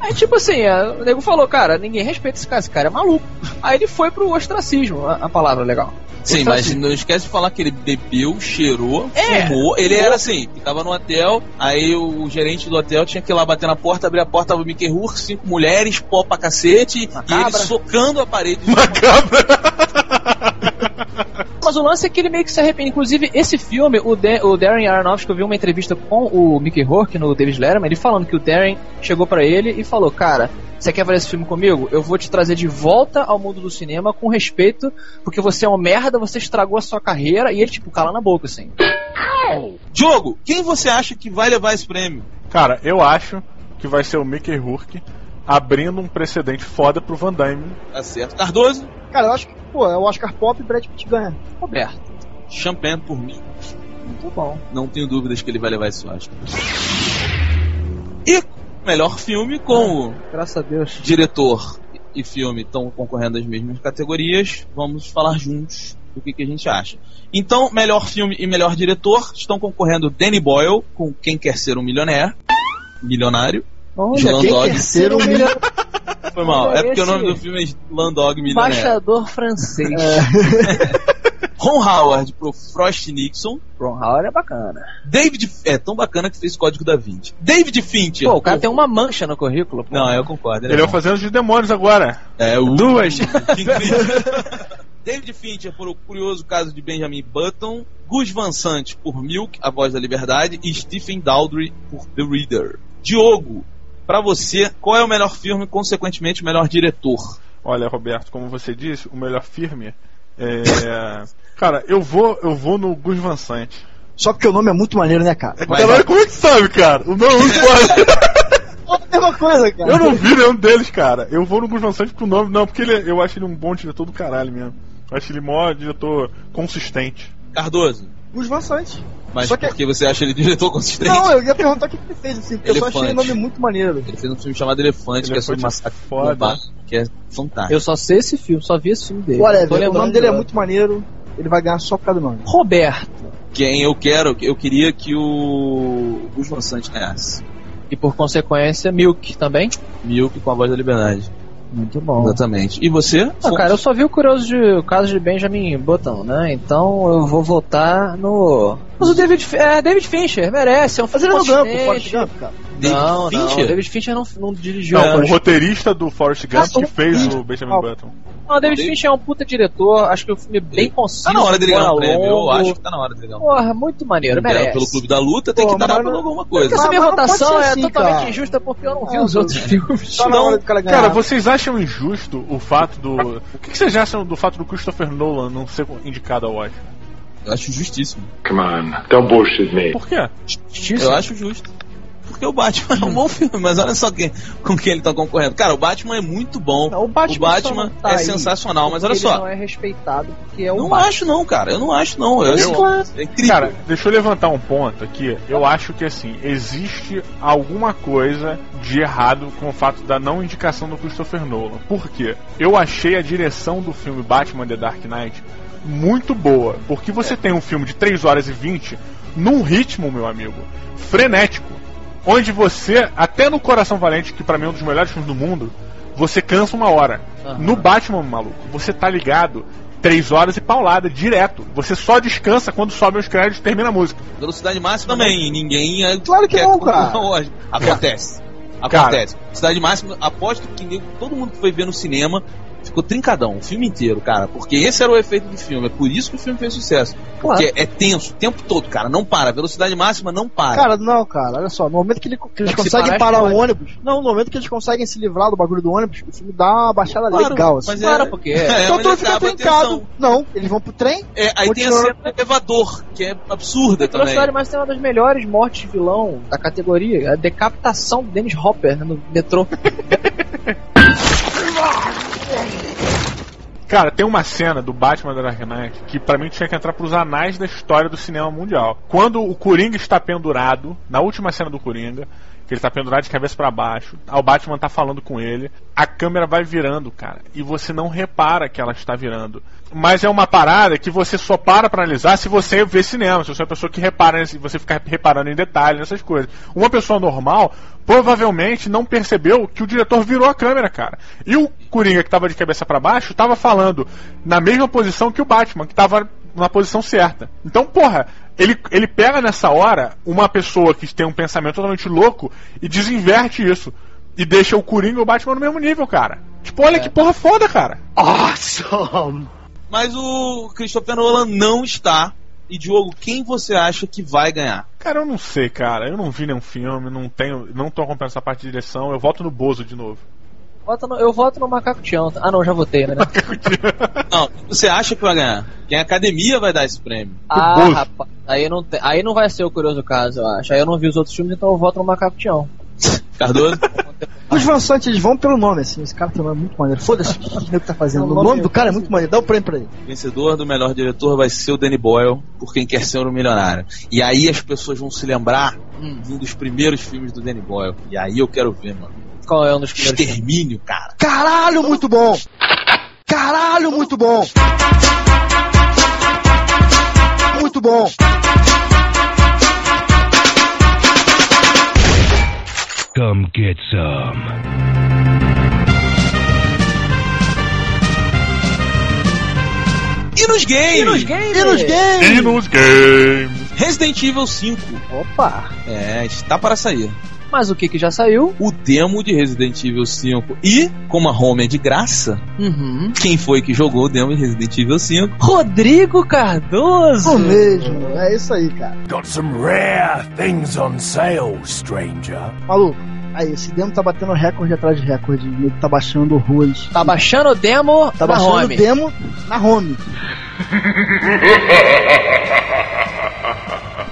Speaker 1: Aí tipo assim, a- o nego falou, cara, ninguém respeita esse cara, esse cara é maluco. Aí ele foi pro ostracismo, a, a palavra legal.
Speaker 4: Sim, mas não esquece de falar que ele bebeu, cheirou,
Speaker 1: É.
Speaker 4: fumou. Ele era assim, ficava no hotel, aí o gerente do hotel tinha que ir lá bater na porta, abrir a porta, tava o Mickey Rourke, cinco mulheres, pó pra cacete,
Speaker 1: Uma
Speaker 4: e ele socando a parede. [LAUGHS]
Speaker 1: Mas o lance é que ele meio que se arrepende. Inclusive, esse filme, o, Da- o Darren Aronofsky, eu vi uma entrevista com o Mickey Rourke no David Letterman, ele falando que o Darren chegou pra ele e falou, cara, você quer fazer esse filme comigo? Eu vou te trazer de volta ao mundo do cinema com respeito, porque você é um merda, você estragou a sua carreira, e ele, tipo, cala na boca, assim.
Speaker 4: Diogo, quem você acha que vai levar esse prêmio?
Speaker 2: Cara, eu acho que vai ser o Mickey Rourke abrindo um precedente foda pro Van Damme.
Speaker 4: Tá certo. Cardoso,
Speaker 3: Cara, eu acho que, pô, é o Oscar Pop e Brad Pitt ganha.
Speaker 1: Roberto,
Speaker 4: Champagne por mim.
Speaker 1: muito bom.
Speaker 4: Não tenho dúvidas que ele vai levar esse Oscar. E melhor filme com o
Speaker 1: Graças a Deus.
Speaker 4: diretor e filme estão concorrendo às mesmas categorias, vamos falar juntos do que, que a gente acha. Então, melhor filme e melhor diretor estão concorrendo Danny Boyle com Quem Quer Ser um Milionário, milionário.
Speaker 1: Olha,
Speaker 4: João
Speaker 3: Quem
Speaker 4: Dog.
Speaker 3: quer ser um milhão?
Speaker 4: Foi mal, é porque o nome do filme é Landog Milionário.
Speaker 1: embaixador francês. [LAUGHS]
Speaker 4: Ron Howard pro Frost Nixon.
Speaker 1: Ron Howard é bacana.
Speaker 4: David. É tão bacana que fez Código da Vinci. David Fincher.
Speaker 1: Pô, o cara
Speaker 4: pro-
Speaker 1: tem uma mancha no currículo. pô.
Speaker 4: Não, eu concordo.
Speaker 2: Ele
Speaker 4: é
Speaker 2: vai
Speaker 4: bom.
Speaker 2: fazendo de demônios agora.
Speaker 4: É, o
Speaker 2: Duas.
Speaker 4: Que incrível. [LAUGHS] David Fincher por O Curioso Caso de Benjamin Button, Gus Van Sant por Milk, A Voz da Liberdade e Stephen Daldry por The Reader. Diogo, pra você, qual é o melhor filme e, consequentemente, o melhor diretor?
Speaker 2: Olha, Roberto, como você disse, o melhor filme é. [LAUGHS] Cara, eu vou, eu vou no Gus Van Sant.
Speaker 3: Só porque o nome é muito maneiro, né, cara?
Speaker 4: Mas-
Speaker 2: Caralho, como é que sabe, cara? O nome.
Speaker 3: É a mesma coisa, cara.
Speaker 2: Eu não vi nenhum deles, cara. Eu vou no Gus Van Sant pro nome. Não, porque ele, eu acho ele um bom diretor do caralho mesmo. Eu acho ele maior diretor consistente.
Speaker 4: Cardoso,
Speaker 3: Gus Van Sant.
Speaker 4: Mas
Speaker 3: Só que-
Speaker 4: por que você acha ele diretor consistente?
Speaker 3: Não, eu ia perguntar o que que ele fez, assim, porque eu só achei o
Speaker 4: Elefante.
Speaker 3: nome muito maneiro.
Speaker 4: Ele fez um filme chamado Elefante, que é sobre
Speaker 2: Elefante
Speaker 4: massacre
Speaker 2: é foda.
Speaker 4: que é fantástico.
Speaker 1: Eu só sei esse filme, só vi esse filme dele.
Speaker 3: Olha, o nome dele é muito maneiro, ele vai ganhar só por causa do nome.
Speaker 1: Roberto.
Speaker 4: Quem eu quero, eu queria que o Gus Van Sant ganhasse.
Speaker 1: E por consequência, Milk também.
Speaker 4: Milk com a voz da liberdade.
Speaker 1: Muito bom.
Speaker 4: Exatamente. E você?
Speaker 1: Ah, cara, eu só vi o curioso de, o caso de Benjamin Button, né? Então eu vou votar no. Mas o David, é, David Fincher merece, é um
Speaker 3: Mas ele pro
Speaker 1: consistente.
Speaker 3: Forrest Gump, cara.
Speaker 4: David
Speaker 1: Não, não,
Speaker 4: Fincher?
Speaker 1: David Fincher não, não dirigiu.
Speaker 2: Não,
Speaker 1: né?
Speaker 2: o roteirista do Forrest Gump que fez o Benjamin
Speaker 3: Ah,
Speaker 2: Button.
Speaker 1: Não, o David Fincher é um puta diretor, acho que o filme é bem conciso.
Speaker 4: Tá na hora dele ganhar um
Speaker 1: embora
Speaker 4: prêmio. Eu acho que tá na hora dele ganhar um
Speaker 1: Porra, muito maneiro, merece.
Speaker 4: Pelo Clube da Luta tem
Speaker 3: Pô,
Speaker 4: que dar
Speaker 3: não-
Speaker 4: alguma
Speaker 1: Porque
Speaker 4: coisa.
Speaker 1: essa minha
Speaker 3: não
Speaker 1: votação é
Speaker 3: assim,
Speaker 1: totalmente
Speaker 3: cara.
Speaker 1: injusta porque eu não vi
Speaker 3: Ah,
Speaker 1: os outros filmes.
Speaker 3: Tá do cara
Speaker 2: vocês acham injusto o fato do. O que vocês acham do fato do Christopher Nolan não ser indicado ao Oscar?
Speaker 4: Eu acho justíssimo.
Speaker 6: Come on, don't bullshit me.
Speaker 2: Por quê?
Speaker 4: Eu acho justo. Porque o Batman é um bom filme, mas olha só quem, com quem ele tá concorrendo. Cara, o Batman é muito bom.
Speaker 1: Não, o Batman,
Speaker 4: o Batman
Speaker 1: só não tá
Speaker 4: é
Speaker 1: aí
Speaker 4: sensacional, mas olha só.
Speaker 1: Ele não é respeitado porque é o
Speaker 4: Não
Speaker 1: Batman.
Speaker 4: acho não, cara. Eu não acho não. Eu,
Speaker 2: Eu-
Speaker 4: é incrível.
Speaker 2: Cara, deixa eu levantar um ponto aqui. Eu acho que assim, existe alguma coisa de errado com o fato da não indicação do Christopher Nolan. Por quê? Eu achei a direção do filme Batman The Dark Knight muito boa. Porque você tem um filme de 3 horas e 20 num ritmo, meu amigo, frenético. Onde você, até no Coração Valente, que pra mim é um dos melhores filmes do mundo, você cansa uma hora.
Speaker 1: Aham.
Speaker 2: No Batman, maluco, você tá ligado três horas e paulada, direto. Você só descansa quando sobem os créditos e termina a música.
Speaker 4: Velocidade máxima também. Ninguém. é-
Speaker 3: Claro que
Speaker 4: quer-
Speaker 3: não, cara. [LAUGHS]
Speaker 4: Acontece. Acontece. Velocidade máxima, aposto que todo mundo que foi ver no cinema ficou trincadão, o filme inteiro, cara. Porque esse era o efeito do filme. É por isso que o filme fez sucesso. Porque é tenso o tempo todo, cara. Não para. Velocidade máxima não para.
Speaker 3: Cara, não, cara, olha só, no momento que, ele- que eles
Speaker 1: Se
Speaker 3: conseguem
Speaker 1: parar,
Speaker 3: o ônibus, não, no momento que eles conseguem se livrar do bagulho do ônibus, o filme dá uma baixada
Speaker 4: Claro,
Speaker 3: legal, assim.
Speaker 4: mas
Speaker 1: Claro,
Speaker 4: é-
Speaker 1: porque
Speaker 4: é,
Speaker 3: então tudo fica trincado. Não, eles vão pro trem,
Speaker 4: É, aí tem a cena do elevador, que é absurda também.
Speaker 1: Velocidade Máxima é uma das melhores mortes de vilão da categoria. A decapitação do Dennis Hopper né, no metrô. [LAUGHS]
Speaker 2: Cara, tem uma cena do Batman da Dark Knight que pra mim tinha que entrar pros anais da história do cinema mundial. Quando o Coringa está pendurado, na última cena do Coringa, que ele tá pendurado de cabeça pra baixo, o Batman tá falando com ele, a câmera vai virando, cara, e você não repara que ela está virando. Mas é uma parada que você só para pra analisar se você vê cinema, se você é uma pessoa que repara, se você ficar reparando em detalhes, nessas coisas. Uma pessoa normal provavelmente não percebeu que o diretor virou a câmera, cara. E o Coringa que tava de cabeça pra baixo tava falando na mesma posição que o Batman, que tava na posição certa. Então, porra, ele, ele pega nessa hora uma pessoa que tem um pensamento totalmente louco e desinverte isso. E deixa o Coringa e o Batman no mesmo nível, cara. Tipo, olha que porra foda, cara.
Speaker 4: Mas o Christopher Nolan não está. E Diogo, quem você acha que vai ganhar?
Speaker 2: Cara, eu não sei, cara. Eu não vi nenhum filme, não tenho, não tô acompanhando essa parte de direção. Eu voto no Bozo de novo.
Speaker 1: Voto no- eu voto no Macaco Tião. Ah, não, já votei, né?
Speaker 4: Não, você acha que vai ganhar? Quem a academia vai dar esse prêmio?
Speaker 1: ah, rapaz. Aí não, tem- aí não vai ser o curioso caso, eu acho. Aí eu não vi os outros filmes, então eu voto no Macaco Tião.
Speaker 4: Cardoso? [LAUGHS]
Speaker 3: Os Van Sant, eles vão pelo nome, assim. Esse cara tem um nome muito maneiro. Foda-se o que o nego tá fazendo.
Speaker 1: Não,
Speaker 3: O
Speaker 1: nome é-
Speaker 3: do cara é muito maneiro. Dá o prêmio pra ele.
Speaker 4: Vencedor do melhor diretor vai ser o Danny Boyle, por quem quer ser um milionário. E aí as pessoas vão se lembrar
Speaker 1: Hum.
Speaker 4: de um dos primeiros filmes do Danny Boyle. E aí eu quero ver, mano.
Speaker 1: Qual é um dos primeiros filmes?
Speaker 4: Extermínio, cara.
Speaker 3: Caralho, muito bom! Caralho, muito bom! Muito bom!
Speaker 6: Come get some.
Speaker 4: E nos games?
Speaker 1: E nos games?
Speaker 3: E nos games?
Speaker 2: E nos games.
Speaker 4: Resident Evil 5.
Speaker 1: Opa!
Speaker 4: É, está para sair.
Speaker 1: Mas o que que já saiu?
Speaker 4: O demo de Resident Evil 5. E, como a home é de graça,
Speaker 1: Uhum.
Speaker 4: quem foi que jogou o demo de Resident Evil 5?
Speaker 1: Rodrigo Cardoso!
Speaker 3: Isso mesmo. É isso aí, cara.
Speaker 6: Got some rare things on sale, stranger.
Speaker 3: Maluco. Aí, esse demo tá batendo recorde atrás de recorde. Ele tá baixando ruas.
Speaker 1: Tá baixando o demo
Speaker 3: Tá
Speaker 1: na
Speaker 3: baixando
Speaker 1: home.
Speaker 3: o demo na home. [LAUGHS]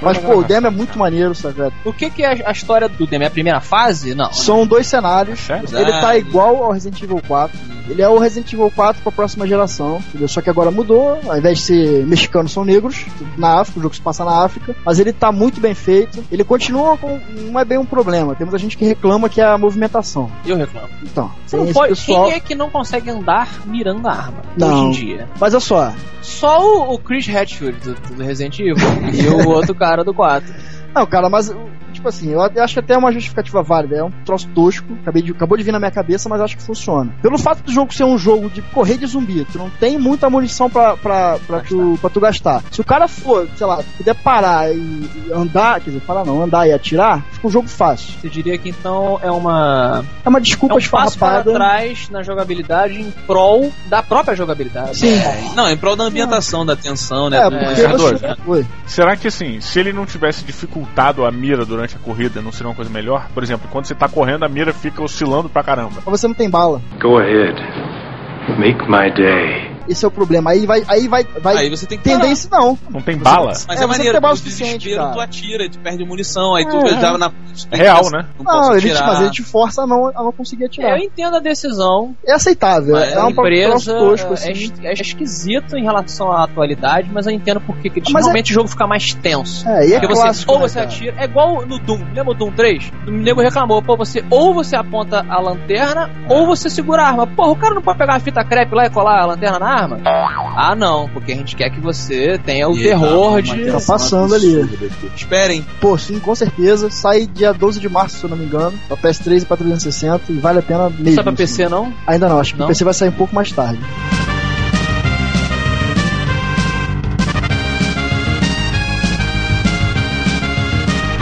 Speaker 3: Mas, pô, o demo é muito maneiro, sabe?
Speaker 1: O que que é a história do demo? É a primeira fase? Não.
Speaker 3: São dois cenários.
Speaker 2: Sério?
Speaker 3: Ele tá igual ao Resident Evil 4. Ele é o Resident Evil 4 pra próxima geração. Entendeu? Só que agora mudou. Ao invés de ser mexicanos, são negros. Na África, o jogo se passa na África. Mas ele tá muito bem feito. Ele continua com. Não é bem um problema. Tem muita gente que reclama que é a movimentação.
Speaker 1: Eu reclamo.
Speaker 3: Então,
Speaker 1: Você
Speaker 3: tem
Speaker 1: não pode...
Speaker 3: pessoal.
Speaker 1: Quem é que não consegue andar mirando a arma
Speaker 3: Não.
Speaker 1: hoje em dia?
Speaker 3: Mas olha só.
Speaker 1: Só o, o Chris Hatfield do, do Resident Evil [LAUGHS] e o outro cara do 4.
Speaker 3: Não, cara, mas. Tipo assim, eu acho que até é uma justificativa válida. É um troço tosco. Acabei de, acabou de vir na minha cabeça, mas acho que funciona. Pelo fato do jogo ser um jogo de correr de zumbi, tu não tem muita munição pra, pra, pra, tu, pra tu gastar. Se o cara for, sei lá, puder parar e andar, quer dizer, parar não, andar e atirar, fica um jogo fácil.
Speaker 1: Você diria que então é uma.
Speaker 3: É uma
Speaker 1: É
Speaker 3: desculpa
Speaker 1: um passo para
Speaker 3: esfarrapada.
Speaker 1: trás na jogabilidade em prol da própria jogabilidade.
Speaker 3: Sim.
Speaker 4: Não, em prol da ambientação, da tensão, né?
Speaker 3: É,
Speaker 4: do
Speaker 3: você.
Speaker 4: né?
Speaker 2: Será que assim, se ele não tivesse dificultado a mira durante a corrida, não seria uma coisa melhor? Por exemplo, quando você tá correndo, a mira fica oscilando pra caramba.
Speaker 3: Mas você não tem bala.
Speaker 7: Go ahead. Make my day.
Speaker 3: Esse é o problema. Aí vai, aí vai, vai
Speaker 4: Aí você tem que parar.
Speaker 3: tendência não.
Speaker 2: Não tem bala?
Speaker 4: Mas
Speaker 3: É,
Speaker 4: é,
Speaker 3: você
Speaker 4: maneiro,
Speaker 3: tem bala
Speaker 4: porque no
Speaker 3: suficiente,
Speaker 4: desespero
Speaker 3: cara.
Speaker 4: tu atira, tu perde munição, aí tu
Speaker 3: É.
Speaker 4: já na.
Speaker 2: É real, né?
Speaker 4: Não,
Speaker 3: ele te, mas ele te força a não, a não conseguir atirar.
Speaker 1: Eu entendo a decisão.
Speaker 3: É aceitável.
Speaker 4: Mas
Speaker 3: é
Speaker 1: a
Speaker 3: um
Speaker 1: empresa
Speaker 3: tosco,
Speaker 1: é,
Speaker 3: assim.
Speaker 1: é esquisito em relação à atualidade, mas eu entendo por que
Speaker 3: é-
Speaker 1: normalmente o jogo fica mais tenso.
Speaker 3: É, e é
Speaker 1: Porque você,
Speaker 3: clássico,
Speaker 1: ou
Speaker 3: né,
Speaker 1: você
Speaker 3: cara?
Speaker 1: atira, é igual no Doom, lembra o Doom 3? O nego reclamou, pô, você ou você aponta a lanterna ou você segura a arma. Porra, o cara não pode pegar a fita crepe lá e colar a lanterna na arma? Ah, não, porque a gente quer que você tenha o
Speaker 4: E
Speaker 1: terror
Speaker 4: tá,
Speaker 1: de.
Speaker 4: tensão
Speaker 3: passando ali.
Speaker 4: Esperem.
Speaker 3: Pô, sim, com certeza. Sai dia 12 de março, se eu não me engano. Pra PS3 e pra 360. E vale a pena mesmo.
Speaker 1: Só pra
Speaker 3: assim.
Speaker 1: PC, não?
Speaker 3: Ainda não, acho que
Speaker 1: Não?
Speaker 3: o PC vai sair um pouco mais tarde.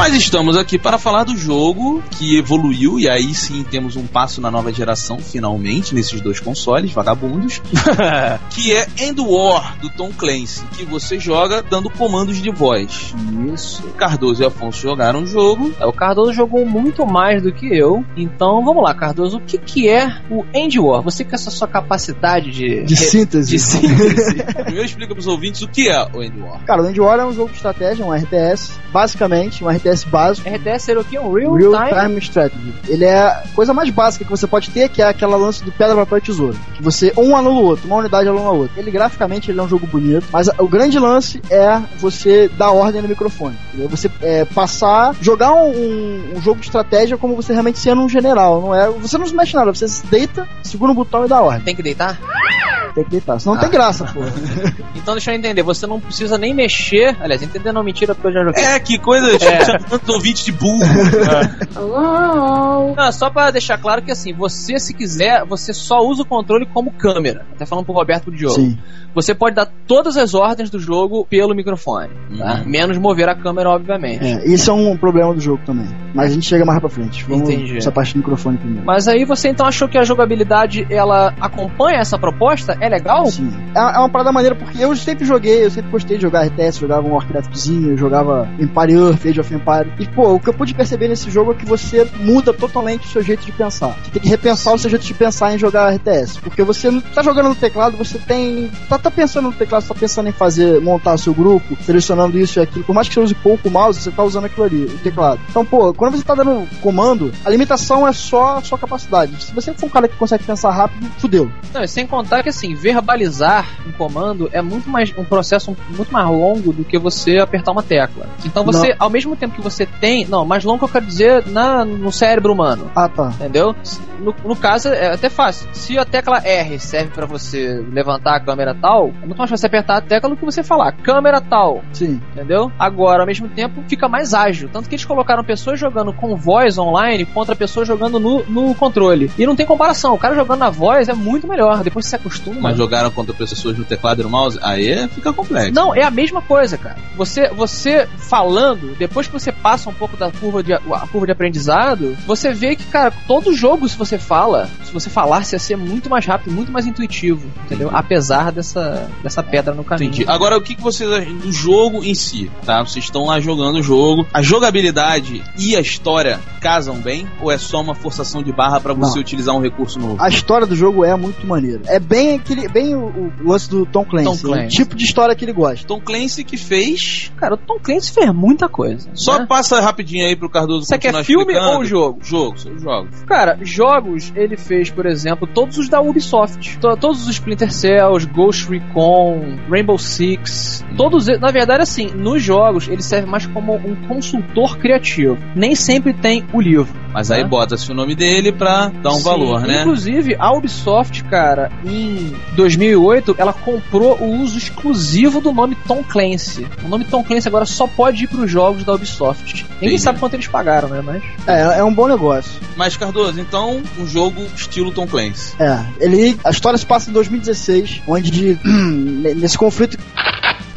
Speaker 4: Mas estamos aqui para falar do jogo que evoluiu, e aí sim temos um passo na nova geração, finalmente, nesses dois consoles vagabundos, [LAUGHS] que é End War, do Tom Clancy, que você joga dando comandos de voz.
Speaker 1: Isso.
Speaker 4: Cardoso e Afonso jogaram o jogo.
Speaker 1: É, O Cardoso jogou muito mais do que eu. Então vamos lá, Cardoso. O que, que é o End War? Você com essa sua capacidade de.
Speaker 3: De síntese.
Speaker 1: de síntese. [LAUGHS] [LAUGHS]
Speaker 4: Primeiro explica para os ouvintes o que é o End War.
Speaker 3: Cara, o End War é um jogo de estratégia, um RTS. Basicamente, um RTS básico.
Speaker 1: RTS seria o quê? Um Real,
Speaker 3: Real
Speaker 1: Time?
Speaker 3: Time Strategy. Ele é a coisa mais básica que você pode ter, que é aquela lance do pedra, papel e tesoura. Que você, um anula o outro, uma unidade anula a outra. Ele, graficamente, ele é um jogo bonito, mas o grande lance é você dar ordem no microfone. entendeu? Você é, passar, jogar um, um- um jogo de estratégia como você realmente sendo um general. Não é, você não se mexe nada, você se deita, segura um botão e dá ordem.
Speaker 1: Tem que deitar?
Speaker 3: Tem que deitar, senão não
Speaker 1: Ah.
Speaker 3: tem graça, pô. [LAUGHS]
Speaker 1: Então deixa eu entender. Você não precisa nem mexer. Aliás, entender não mentira porque eu já joguei.
Speaker 4: É, que coisa,
Speaker 1: É.
Speaker 4: tantos ouvintes de burro. [LAUGHS]
Speaker 1: Não, só pra deixar claro que assim, você se quiser, você só usa o controle como câmera. Até falando pro Roberto pro Diogo.
Speaker 3: Sim.
Speaker 1: Você pode dar todas as ordens do jogo pelo microfone, tá?
Speaker 4: Uhum.
Speaker 1: Menos mover a câmera, obviamente.
Speaker 3: É, isso é um problema do jogo também. Mas a gente chega mais pra frente. Vamos
Speaker 1: Entendi.
Speaker 3: essa parte do microfone primeiro.
Speaker 1: Mas aí você então achou que a jogabilidade ela acompanha essa proposta? É legal?
Speaker 3: Sim. É, é uma parada maneira porque eu sempre joguei, eu sempre gostei de jogar RTS, jogava um Warcraftzinho, eu jogava Empire Earth, Age of Empire. E, pô, o que eu pude perceber nesse jogo é que você muda totalmente o seu jeito de pensar. Você tem que repensar o seu jeito de pensar em jogar RTS. Porque você não tá jogando no teclado, você tem. Tá, tá pensando no teclado, você tá pensando em fazer, montar o seu grupo, selecionando isso e aquilo. Por mais que você use pouco o mouse, você tá usando aquilo ali, o teclado. Então, pô, quando você tá dando comando, a limitação é só a sua capacidade. Se você for um cara que consegue pensar rápido, fudeu.
Speaker 1: Não, e sem contar que assim, verbalizar um comando é muito mais um processo muito mais longo do que você apertar uma tecla. Então você, ao mesmo tempo que você tem, não, mais longo eu quero dizer na, no cérebro humano.
Speaker 3: Ah, tá.
Speaker 1: Entendeu? No, no caso, é até fácil. Se a tecla R serve pra você levantar a câmera tal, é muito mais fácil apertar a tecla do que você falar câmera tal,
Speaker 3: Sim.
Speaker 1: entendeu? Agora, ao mesmo tempo, fica mais ágil. Tanto que eles colocaram pessoas jogando com voz online contra pessoas jogando no, no controle. E não tem comparação. O cara jogando na voz é muito melhor. Depois você se acostuma.
Speaker 4: Mas jogaram contra pessoas no teclado e no mouse, aí fica complexo.
Speaker 1: Não, é a mesma coisa, cara. Você, você falando, depois que você passa um pouco da curva de, a curva de aprendizado, você vê que, cara, todo jogo, se você fala, se você falar, você ia ser muito mais rápido, muito mais intuitivo, entendeu? Apesar dessa, dessa pedra no caminho.
Speaker 4: Entendi. Agora, o que, que vocês acham do jogo em si, tá? Vocês estão lá jogando o jogo. A jogabilidade e a história casam bem? Ou é só uma forçação de barra pra você
Speaker 3: Não.
Speaker 4: utilizar um recurso novo?
Speaker 3: A história do jogo é muito maneira. É bem aquele, bem o, o lance do Tom Clancy,
Speaker 1: Tom Clancy.
Speaker 3: o tipo de história que ele gosta.
Speaker 4: Tom Clancy que fez...
Speaker 1: Cara, o Tom Clancy fez muita coisa.
Speaker 4: Só
Speaker 1: né?
Speaker 4: passa rapidinho aí pro Cardoso
Speaker 1: Você quer filme
Speaker 4: explicando.
Speaker 1: ou jogo?
Speaker 4: Jogo, são jogos.
Speaker 1: Cara, jogos, ele fez, por exemplo, todos os da Ubisoft. To- todos os Splinter Cells, Ghost Recon, Rainbow Six. Todos eles, na verdade, assim, nos jogos, ele serve mais como um consultor criativo. Nem sempre tem o livro.
Speaker 4: Mas aí
Speaker 1: né?
Speaker 4: bota-se o nome dele pra dar um
Speaker 1: Sim,
Speaker 4: valor, né?
Speaker 1: Inclusive, a Ubisoft, cara, em 2008, ela comprou o uso exclusivo do nome Tom Clancy. O nome Tom Clancy agora só pode ir pros jogos da Ubisoft. Ninguém
Speaker 4: Entendi.
Speaker 1: sabe quanto eles pagaram, né? Mas.
Speaker 3: É, é um bom negócio.
Speaker 4: Mas, Cardoso, então, um jogo estilo Tom Clancy.
Speaker 3: É, ele, a história se passa em 2016, onde [CLEARS THROAT] nesse conflito [CLEARS THROAT]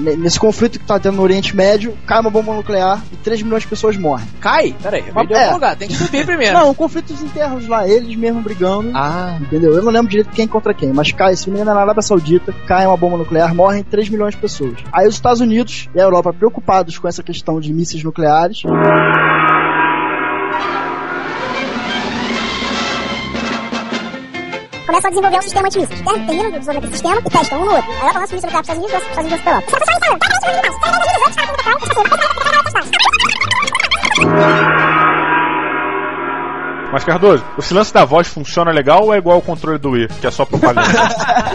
Speaker 3: nesse conflito que tá tendo no Oriente Médio, cai uma bomba nuclear e 3 milhões de pessoas morrem.
Speaker 1: Cai? Peraí,
Speaker 3: Mas- é.
Speaker 1: lugar, tem que subir primeiro.
Speaker 3: Não, conflitos internos lá, eles mesmo brigando.
Speaker 1: Ah,
Speaker 3: Entendeu? Eu não lembro direito quem contra quem, mas cai, se não me engano, é na Arábia Saudita, cai uma bomba nuclear, morrem 3 milhões de pessoas. Aí os Estados Unidos e a Europa, preocupados com essa questão de mísseis nucleares,
Speaker 8: a desenvolver um sistema antivírus. Ter- Terminam de desenvolver aquele sistema e testam um no outro. Aí ela lança o míssil nuclear pros Estados Unidos, pros Estados Unidos lança pra
Speaker 2: Mas Cardoso, o silêncio da voz funciona legal ou é igual ao controle do Wii, que é só propaganda? [LAUGHS]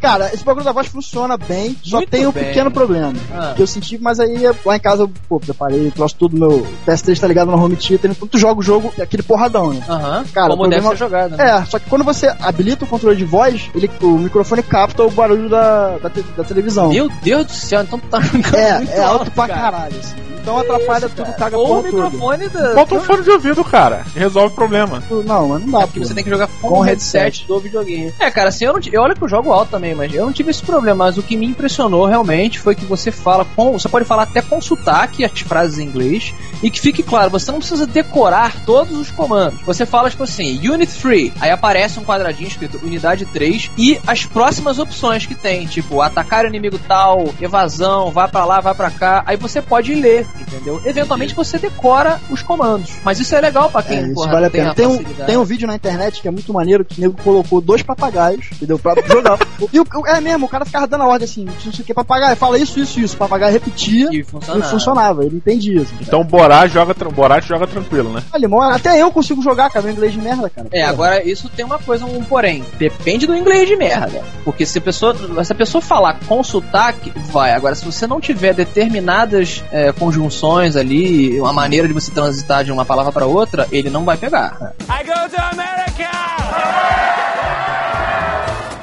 Speaker 3: Cara, esse bagulho da voz funciona bem, só
Speaker 1: Muito
Speaker 3: tem um
Speaker 1: bem.
Speaker 3: pequeno problema.
Speaker 1: Ah.
Speaker 3: Que eu senti, mas aí lá em casa eu, pô, preparei, trouxe tudo, meu PS3 tá ligado no home theater, então tu joga o jogo, é aquele porradão, né?
Speaker 1: Aham.
Speaker 3: Cara,
Speaker 1: Como
Speaker 3: o
Speaker 1: deve
Speaker 3: problema-
Speaker 1: ser jogado, né?
Speaker 3: É, só que quando você habilita o controle de voz, ele, o microfone capta o barulho da, da, te- da televisão.
Speaker 1: Meu Deus do céu, então tu tá jogando
Speaker 3: É,
Speaker 1: muito
Speaker 3: é alto pra
Speaker 1: cara.
Speaker 3: caralho, assim. Então atrapalha tudo, caga a
Speaker 1: Ou o microfone da.
Speaker 2: Bota um fone de ouvido, cara, e resolve o problema.
Speaker 3: Não, mas não dá,
Speaker 1: Porque
Speaker 3: pô.
Speaker 1: você tem que jogar com,
Speaker 3: Com
Speaker 1: o
Speaker 3: headset.
Speaker 1: headset do videogame. É, cara, assim, eu não tive, olha que eu jogo alto também, mas eu não tive esse problema. Mas o que me impressionou realmente foi que você fala com. Você pode falar até com sotaque as frases em inglês. E que fique claro, você não precisa decorar todos os comandos. Você fala, tipo assim, Unit 3. Aí aparece um quadradinho escrito Unidade 3 e as próximas opções que tem, tipo, atacar o inimigo tal, evasão, vai pra lá, vai pra cá. Aí você pode ler, entendeu? Eventualmente você decora os comandos. Mas isso é legal pra quem
Speaker 3: É, isso
Speaker 1: porra,
Speaker 3: vale a
Speaker 1: tem
Speaker 3: Tem um, tem um vídeo na internet que é muito maneiro que o nego colocou dois papagaios, entendeu? Pra jogar. [LAUGHS] e o, é mesmo, o cara ficava dando a ordem assim, não sei o que, papagaio, fala isso, isso, isso. O papagaio repetia
Speaker 1: E
Speaker 3: e
Speaker 1: funcionava.
Speaker 3: funcionava, ele entendia. Assim.
Speaker 2: Então o Borat joga, Borat joga tranquilo, né?
Speaker 3: Olha, até eu consigo jogar, cara, meu inglês de merda, cara.
Speaker 1: É, agora isso tem uma coisa, um porém. Depende do inglês de merda. Porque se a pessoa, se a pessoa falar com sotaque, vai. Agora, se você não tiver determinadas é, conjunções ali, uma maneira de você transitar de uma palavra para outra, ele não vai pegar. I go to America.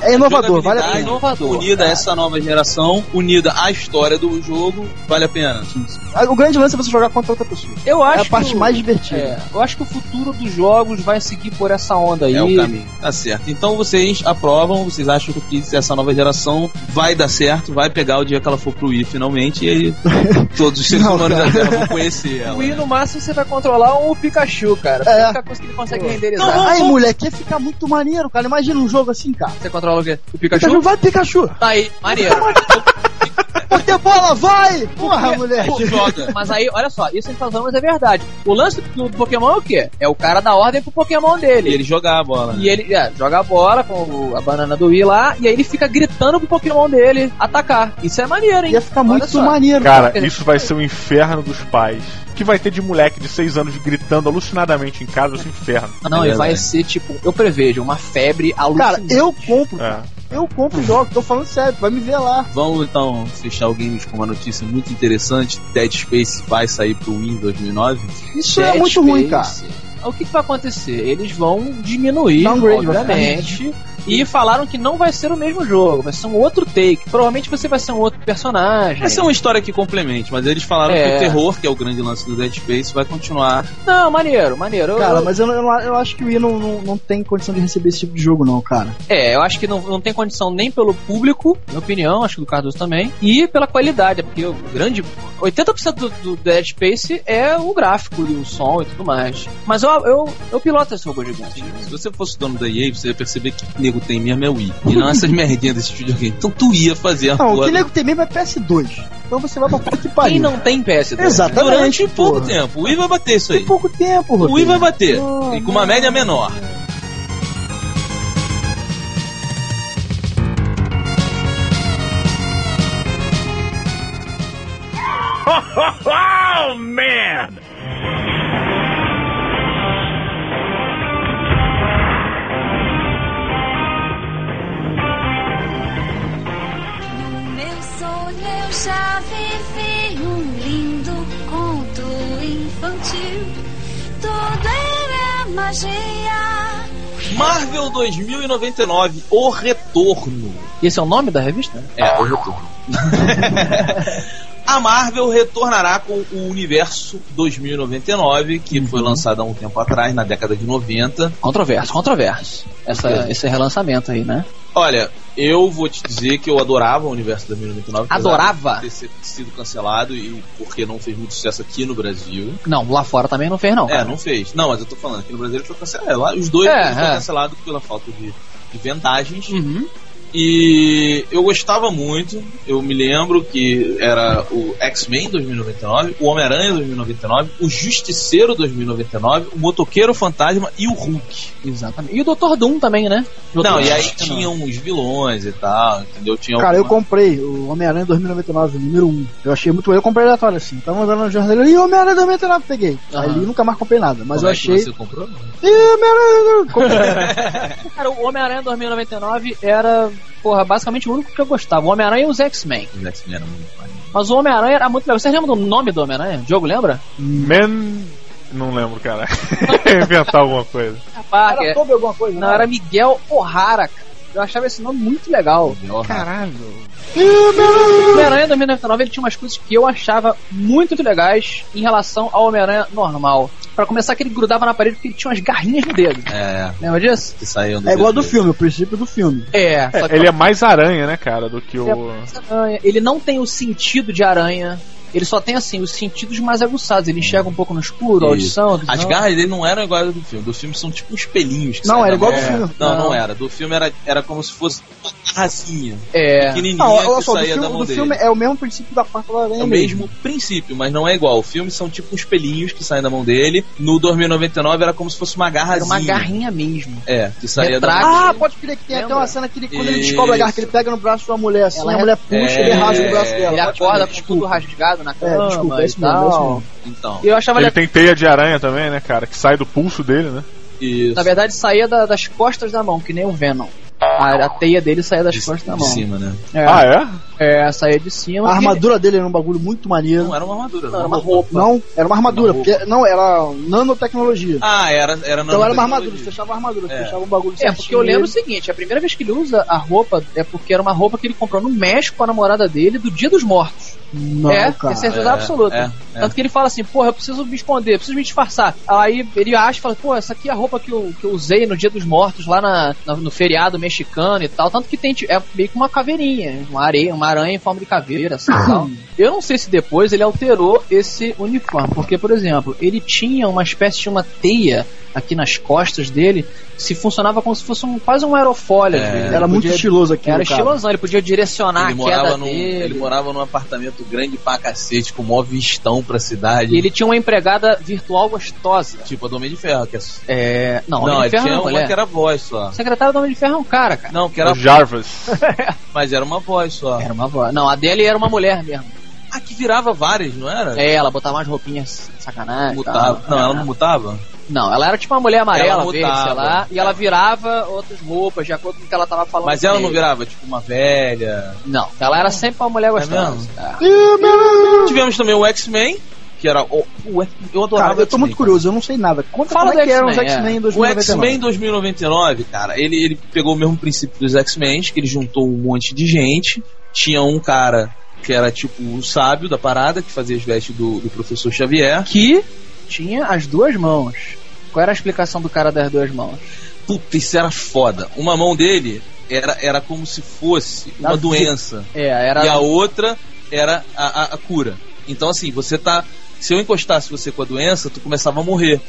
Speaker 3: É inovador, vale a pena.
Speaker 1: inovador,
Speaker 4: Unida a
Speaker 1: cara.
Speaker 4: essa nova geração, unida à história do jogo, vale a pena.
Speaker 3: Ah, O grande lance é você jogar contra outra pessoa.
Speaker 1: Eu
Speaker 3: É
Speaker 1: acho
Speaker 3: a parte
Speaker 1: que
Speaker 3: mais divertida.
Speaker 1: É, eu acho que o futuro dos jogos vai seguir por essa onda aí.
Speaker 4: É o caminho. Tá certo. Então vocês aprovam, vocês acham que essa nova geração vai dar certo, vai pegar o dia que ela for pro Wii finalmente e aí [LAUGHS] todos os seres
Speaker 3: Não,
Speaker 4: humanos da Terra vão conhecer ela.
Speaker 1: O Wii, no máximo, você vai controlar um Pikachu, cara.
Speaker 3: É.
Speaker 1: É. A única coisa que ele consegue renderizar.
Speaker 3: Ai, moleque, ia ficar muito maneiro, cara. Imagina um jogo assim, cara.
Speaker 1: Você controla o quê? O
Speaker 3: Pikachu,
Speaker 1: Pikachu?
Speaker 3: vai, Pikachu!
Speaker 1: Tá aí, maneiro.
Speaker 3: Pokébola, vai! Porra, moleque!
Speaker 4: Joga.
Speaker 1: Mas aí, olha só, isso a gente tá falando, mas é verdade. O lance do Pokémon é o quê? É o cara dar ordem pro Pokémon
Speaker 4: E
Speaker 1: dele.
Speaker 4: ele jogar a bola.
Speaker 1: E ele é, joga a bola com o- a banana do Wii lá, e aí ele fica gritando pro Pokémon dele atacar. Isso é maneiro, hein?
Speaker 3: Ia ficar
Speaker 1: Olha
Speaker 3: muito
Speaker 1: só.
Speaker 3: maneiro.
Speaker 2: Cara, isso vai ser o inferno dos pais. O que vai ter de moleque de 6 anos gritando alucinadamente em casa, esse inferno.
Speaker 1: Não, e
Speaker 4: É
Speaker 1: vai
Speaker 4: verdade.
Speaker 1: ser tipo, eu prevejo, uma febre
Speaker 3: Cara,
Speaker 1: alucinante.
Speaker 3: eu compro,
Speaker 2: É.
Speaker 3: eu compro jogo, tô falando sério, vai me ver lá.
Speaker 4: Vamos então fechar o games com uma notícia muito interessante. Dead Space vai sair pro Wii em 2009.
Speaker 3: Isso é
Speaker 1: Dead
Speaker 3: muito ruim, cara.
Speaker 1: O que, que vai acontecer? Eles vão diminuir,
Speaker 3: Downgrade, vai
Speaker 1: obviamente. E falaram que não vai ser o mesmo jogo, vai ser um outro take. Provavelmente você vai ser um outro personagem.
Speaker 4: Essa é uma história que complemente, mas eles falaram
Speaker 1: É.
Speaker 4: que o terror, que é o grande lance do Dead Space, vai continuar.
Speaker 1: Não, maneiro, maneiro.
Speaker 3: Cara,
Speaker 1: eu-
Speaker 3: mas eu, eu, eu acho que o Wii não, não, não tem condição de receber esse tipo de jogo, não, cara.
Speaker 1: É, eu acho que não, não tem condição nem pelo público, minha opinião, acho que do Cardoso também, e pela qualidade, porque o grande. 80% do, do Dead Space é o gráfico e o som e tudo mais. Mas eu, eu, eu piloto esse robô gigante.
Speaker 4: Se você fosse dono da EA, você ia perceber que o nego tem mesmo é o Wii. E não essas [LAUGHS] merdinhas desse videogame. Então tu ia fazer a
Speaker 3: Não, o que nego tem mesmo é PS2. Então você vai pra puta que pariu.
Speaker 1: Quem não tem PS2?
Speaker 3: Exatamente.
Speaker 4: Durante pouco
Speaker 3: porra.
Speaker 4: tempo. O Wii vai bater isso aí.
Speaker 3: Tem pouco tempo,
Speaker 4: O Wii
Speaker 3: Rodrigo.
Speaker 4: vai bater.
Speaker 3: Oh,
Speaker 4: e com uma média menor.
Speaker 6: Oh, man!
Speaker 9: Magia.
Speaker 4: Marvel 2099, O Retorno.
Speaker 1: Esse é o nome da revista?
Speaker 4: É, O Retorno. [LAUGHS] A Marvel retornará com o Universo 2099, que foi lançado há um tempo atrás, na década de 90.
Speaker 1: Controverso, controverso. Essa, esse relançamento aí, né?
Speaker 4: Olha, eu vou te dizer que eu adorava o Universo 2099. apesar
Speaker 1: Adorava?
Speaker 4: de Ter sido- cancelado e porque não fez muito sucesso aqui no Brasil.
Speaker 1: Não, lá fora também não fez, não.
Speaker 4: É,
Speaker 1: cara.
Speaker 4: não fez. Não, mas eu tô falando, aqui no Brasil ele foi cancelado. Os dois
Speaker 1: É,
Speaker 4: foram
Speaker 1: é.
Speaker 4: cancelados pela falta de, de vendagens.
Speaker 1: Uhum.
Speaker 4: E eu gostava muito. Eu me lembro que era o X-Men 2099, o Homem-Aranha 2099, o Justiceiro 2099, o Motoqueiro Fantasma e o Hulk.
Speaker 1: Exatamente. E o Dr. Doom também, né?
Speaker 4: Não,
Speaker 1: Dr.
Speaker 4: e aí tinham os vilões e tal, entendeu? Tinha
Speaker 3: Cara, eu
Speaker 4: alguma-
Speaker 3: comprei o Homem-Aranha 2099, o número 1. Eu achei muito. Eu comprei aleatório assim. Tava andando no jornal e Homem-Aranha 2099, peguei. Aí
Speaker 1: Aham.
Speaker 3: nunca mais comprei nada. Mas
Speaker 4: Como
Speaker 3: eu
Speaker 4: é que
Speaker 3: achei.
Speaker 4: você comprou?
Speaker 3: Ih, Homem-Aranha! Comprei. [LAUGHS]
Speaker 1: Cara, o Homem-Aranha 2099 era, porra, basicamente o único que eu gostava. O Homem-Aranha e os X-Men.
Speaker 4: Os X-Men eram muito maneiro.
Speaker 1: Mas o Homem-Aranha era muito legal. Vocês lembram do nome do Homem-Aranha? O Diogo lembra?
Speaker 2: Men. Não lembro, cara. [LAUGHS] Inventar alguma coisa.
Speaker 1: Parker.
Speaker 3: Era Toby alguma coisa?
Speaker 1: Não,
Speaker 3: né?
Speaker 1: era Miguel O'Hara, cara. Eu achava esse nome muito legal.
Speaker 2: Caralho.
Speaker 1: O Homem-Aranha 2099 ele tinha umas coisas que eu achava muito legais em relação ao Homem-Aranha normal. Pra começar, que ele grudava na parede porque ele tinha umas garrinhas no dedo.
Speaker 4: É,
Speaker 1: Lembra disso?
Speaker 4: que do
Speaker 3: É igual do filme, o princípio do filme.
Speaker 1: É, que
Speaker 2: Ele é mais aranha, né, cara, do que
Speaker 1: Ele é
Speaker 2: o.
Speaker 1: mais aranha. Ele não tem o sentido de aranha. Ele só tem, assim, os sentidos mais aguçados. Ele enxerga um pouco no escuro, a audição. a
Speaker 4: As garras dele não eram iguais do filme. Do filme são tipo uns pelinhos. que
Speaker 3: Não, era igual do filme.
Speaker 4: Não, não,
Speaker 1: Não.
Speaker 4: era. Do filme era, era como se fosse uma garracinha.
Speaker 1: É.
Speaker 4: Pequenininha
Speaker 3: Não, olha
Speaker 4: que
Speaker 3: só,
Speaker 4: saía
Speaker 3: filme,
Speaker 4: da mão
Speaker 3: do
Speaker 4: dele.
Speaker 3: é o mesmo princípio da quarta da aranha
Speaker 4: É o mesmo princípio, mas não é igual. O filme são tipo uns pelinhos que saem da mão dele. No 2099 era como se fosse uma garrazinha.
Speaker 1: Era uma garrinha mesmo.
Speaker 4: É, que saía da mão
Speaker 3: Ah,
Speaker 4: dele.
Speaker 3: pode crer que tem até uma cena que ele, quando ele
Speaker 4: Isso.
Speaker 3: descobre a garra, que ele pega no braço de uma mulher assim,
Speaker 1: Ela
Speaker 3: a mulher puxa,
Speaker 4: é-
Speaker 3: ele rasga o braço dela.
Speaker 1: Ele acorda com tudo rasgado na
Speaker 3: É,
Speaker 1: cama
Speaker 3: desculpa, é
Speaker 1: e
Speaker 3: mesmo, é isso mesmo.
Speaker 4: Então,
Speaker 1: eu achava
Speaker 2: Ele
Speaker 1: legal.
Speaker 2: tem teia de aranha também, né, cara? Que sai do pulso dele, né?
Speaker 4: isso.
Speaker 1: Na verdade, saía da- das costas da mão, que nem o Venom. A, a teia dele saía das
Speaker 4: de,
Speaker 1: costas da
Speaker 4: de
Speaker 1: mão.
Speaker 4: cima, né?
Speaker 1: É,
Speaker 2: Ah, é?
Speaker 1: É, saía de cima.
Speaker 3: A
Speaker 1: e-
Speaker 3: armadura dele era um bagulho muito maneiro.
Speaker 4: Não era uma armadura,
Speaker 1: Não, era uma roupa.
Speaker 3: Não, era uma armadura,
Speaker 4: Uma
Speaker 3: porque não, era nanotecnologia.
Speaker 4: Ah, era, era
Speaker 3: então era uma armadura, você fechava a armadura, você
Speaker 4: É.
Speaker 3: fechava um bagulho
Speaker 1: É, porque eu lembro o
Speaker 3: nele.
Speaker 1: seguinte, a primeira vez que ele usa a roupa é porque era uma roupa que ele comprou no México com a namorada dele do Dia dos Mortos.
Speaker 3: Não,
Speaker 1: é,
Speaker 3: cara.
Speaker 1: é certeza
Speaker 4: É,
Speaker 1: absoluta.
Speaker 4: é, é.
Speaker 1: Tanto que ele fala assim, porra, eu preciso me esconder, eu preciso me disfarçar. Aí ele acha e fala, pô, essa aqui é a roupa que eu, que eu usei no Dia dos Mortos, lá na, na- no feriado mexicano e tal. Tanto que tem, é meio que uma caveirinha, uma areia, uma aranha em forma de caveira, assim tal. Eu não sei se depois ele alterou esse uniforme, porque, por exemplo, ele tinha uma espécie de uma teia aqui nas costas dele, se funcionava como se fosse um, quase um aerofólio.
Speaker 4: É.
Speaker 1: vezes.
Speaker 3: Era muito
Speaker 1: podia-
Speaker 3: estiloso aqui.
Speaker 1: Era estilosão, ele podia direcionar
Speaker 4: Ele
Speaker 1: a queda
Speaker 4: morava, num,
Speaker 1: dele.
Speaker 4: ele morava num apartamento grande pra cacete, com mó vistão pra cidade.
Speaker 1: E ele tinha uma empregada virtual gostosa.
Speaker 4: Tipo a do Homem de Ferro, que é.
Speaker 1: É. Não,
Speaker 4: não,
Speaker 1: Homem de
Speaker 4: ele
Speaker 1: Ferro
Speaker 4: tinha
Speaker 1: não,
Speaker 4: uma
Speaker 1: mulher.
Speaker 4: que era voz só.
Speaker 1: O secretário do Homem de Ferro é um cara, cara.
Speaker 4: Não, que
Speaker 2: É
Speaker 4: era.
Speaker 2: o Jarvis. [LAUGHS]
Speaker 4: Mas era uma voz só.
Speaker 1: Era uma voz. Não, a dele era uma mulher mesmo.
Speaker 4: Ah, que virava várias, não era?
Speaker 1: É, ela botava umas roupinhas sacanagem.
Speaker 4: Mutava.
Speaker 1: tal.
Speaker 4: Não, ela não mutava?
Speaker 1: Não, ela era tipo uma mulher amarela,
Speaker 4: Ela
Speaker 1: verde, sei lá, e ela virava outras roupas, de acordo com o que ela tava falando.
Speaker 4: Mas ela
Speaker 1: ele.
Speaker 4: não virava, tipo, uma velha.
Speaker 1: Não, ela era sempre uma mulher gostosa.
Speaker 4: mesmo?
Speaker 1: É.
Speaker 4: Tivemos também o X-Men, que era. O, o, eu adorava
Speaker 3: Cara, eu tô muito curioso, eu não sei nada. Conta
Speaker 1: Fala
Speaker 3: como é que eram os
Speaker 1: X-Men,
Speaker 3: X-Men em
Speaker 4: O
Speaker 3: 2099.
Speaker 4: X-Men 2099, cara, ele, ele pegou o mesmo princípio dos X-Men, que ele juntou um monte de gente. Tinha um cara que era tipo o sábio da parada, que fazia as vestes do, do professor Xavier.
Speaker 1: Que tinha as duas mãos. Qual era a explicação do cara das duas mãos?
Speaker 4: Puta, isso era foda. Uma mão dele era, era como se fosse uma doença.
Speaker 1: É, era.
Speaker 4: E a outra era a, a, a cura. Então, assim, você tá. Se eu encostasse você com a doença, tu começava a morrer.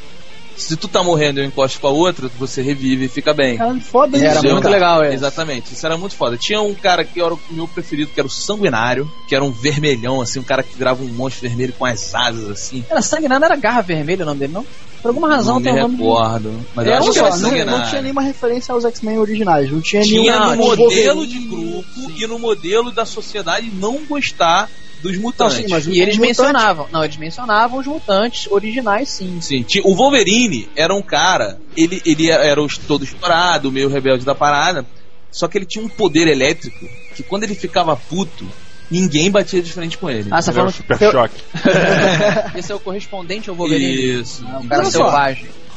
Speaker 4: Se tu tá morrendo e eu encosto com a outra, você revive e fica bem.
Speaker 3: Cara, foda isso.
Speaker 1: Era muito legal, é.
Speaker 4: Exatamente, isso era muito foda. Tinha um cara que era o meu preferido, que era o Sanguinário, que era um vermelhão, assim, um cara que virava um monstro vermelho com as asas, assim.
Speaker 1: Era sanguinário, era garra vermelha o nome dele, não? Por alguma razão
Speaker 4: não
Speaker 1: tem
Speaker 4: me
Speaker 1: o nome dele.
Speaker 4: recordo. Mas eu
Speaker 1: É,
Speaker 4: acho que era
Speaker 3: não,
Speaker 4: Sanguinário.
Speaker 3: não tinha nenhuma referência aos X-Men originais. Não tinha,
Speaker 4: Tinha
Speaker 3: nenhuma
Speaker 4: no modelo de grupo e no modelo da sociedade não gostar dos mutantes.
Speaker 3: sim, mas
Speaker 1: E eles
Speaker 3: mutantes-
Speaker 1: mencionavam, não, eles mencionavam os mutantes originais, sim.
Speaker 4: Sim, o Wolverine era um cara, ele, ele era, todo estourado, meio rebelde da parada, só que ele tinha um poder elétrico que quando ele ficava puto, ninguém batia de frente com ele.
Speaker 1: Ah, você
Speaker 2: é um
Speaker 1: falando
Speaker 2: super
Speaker 1: que
Speaker 2: choque. [LAUGHS]
Speaker 1: esse é o correspondente ao Wolverine.
Speaker 4: Isso.
Speaker 1: Ah, um cara
Speaker 3: Olha só.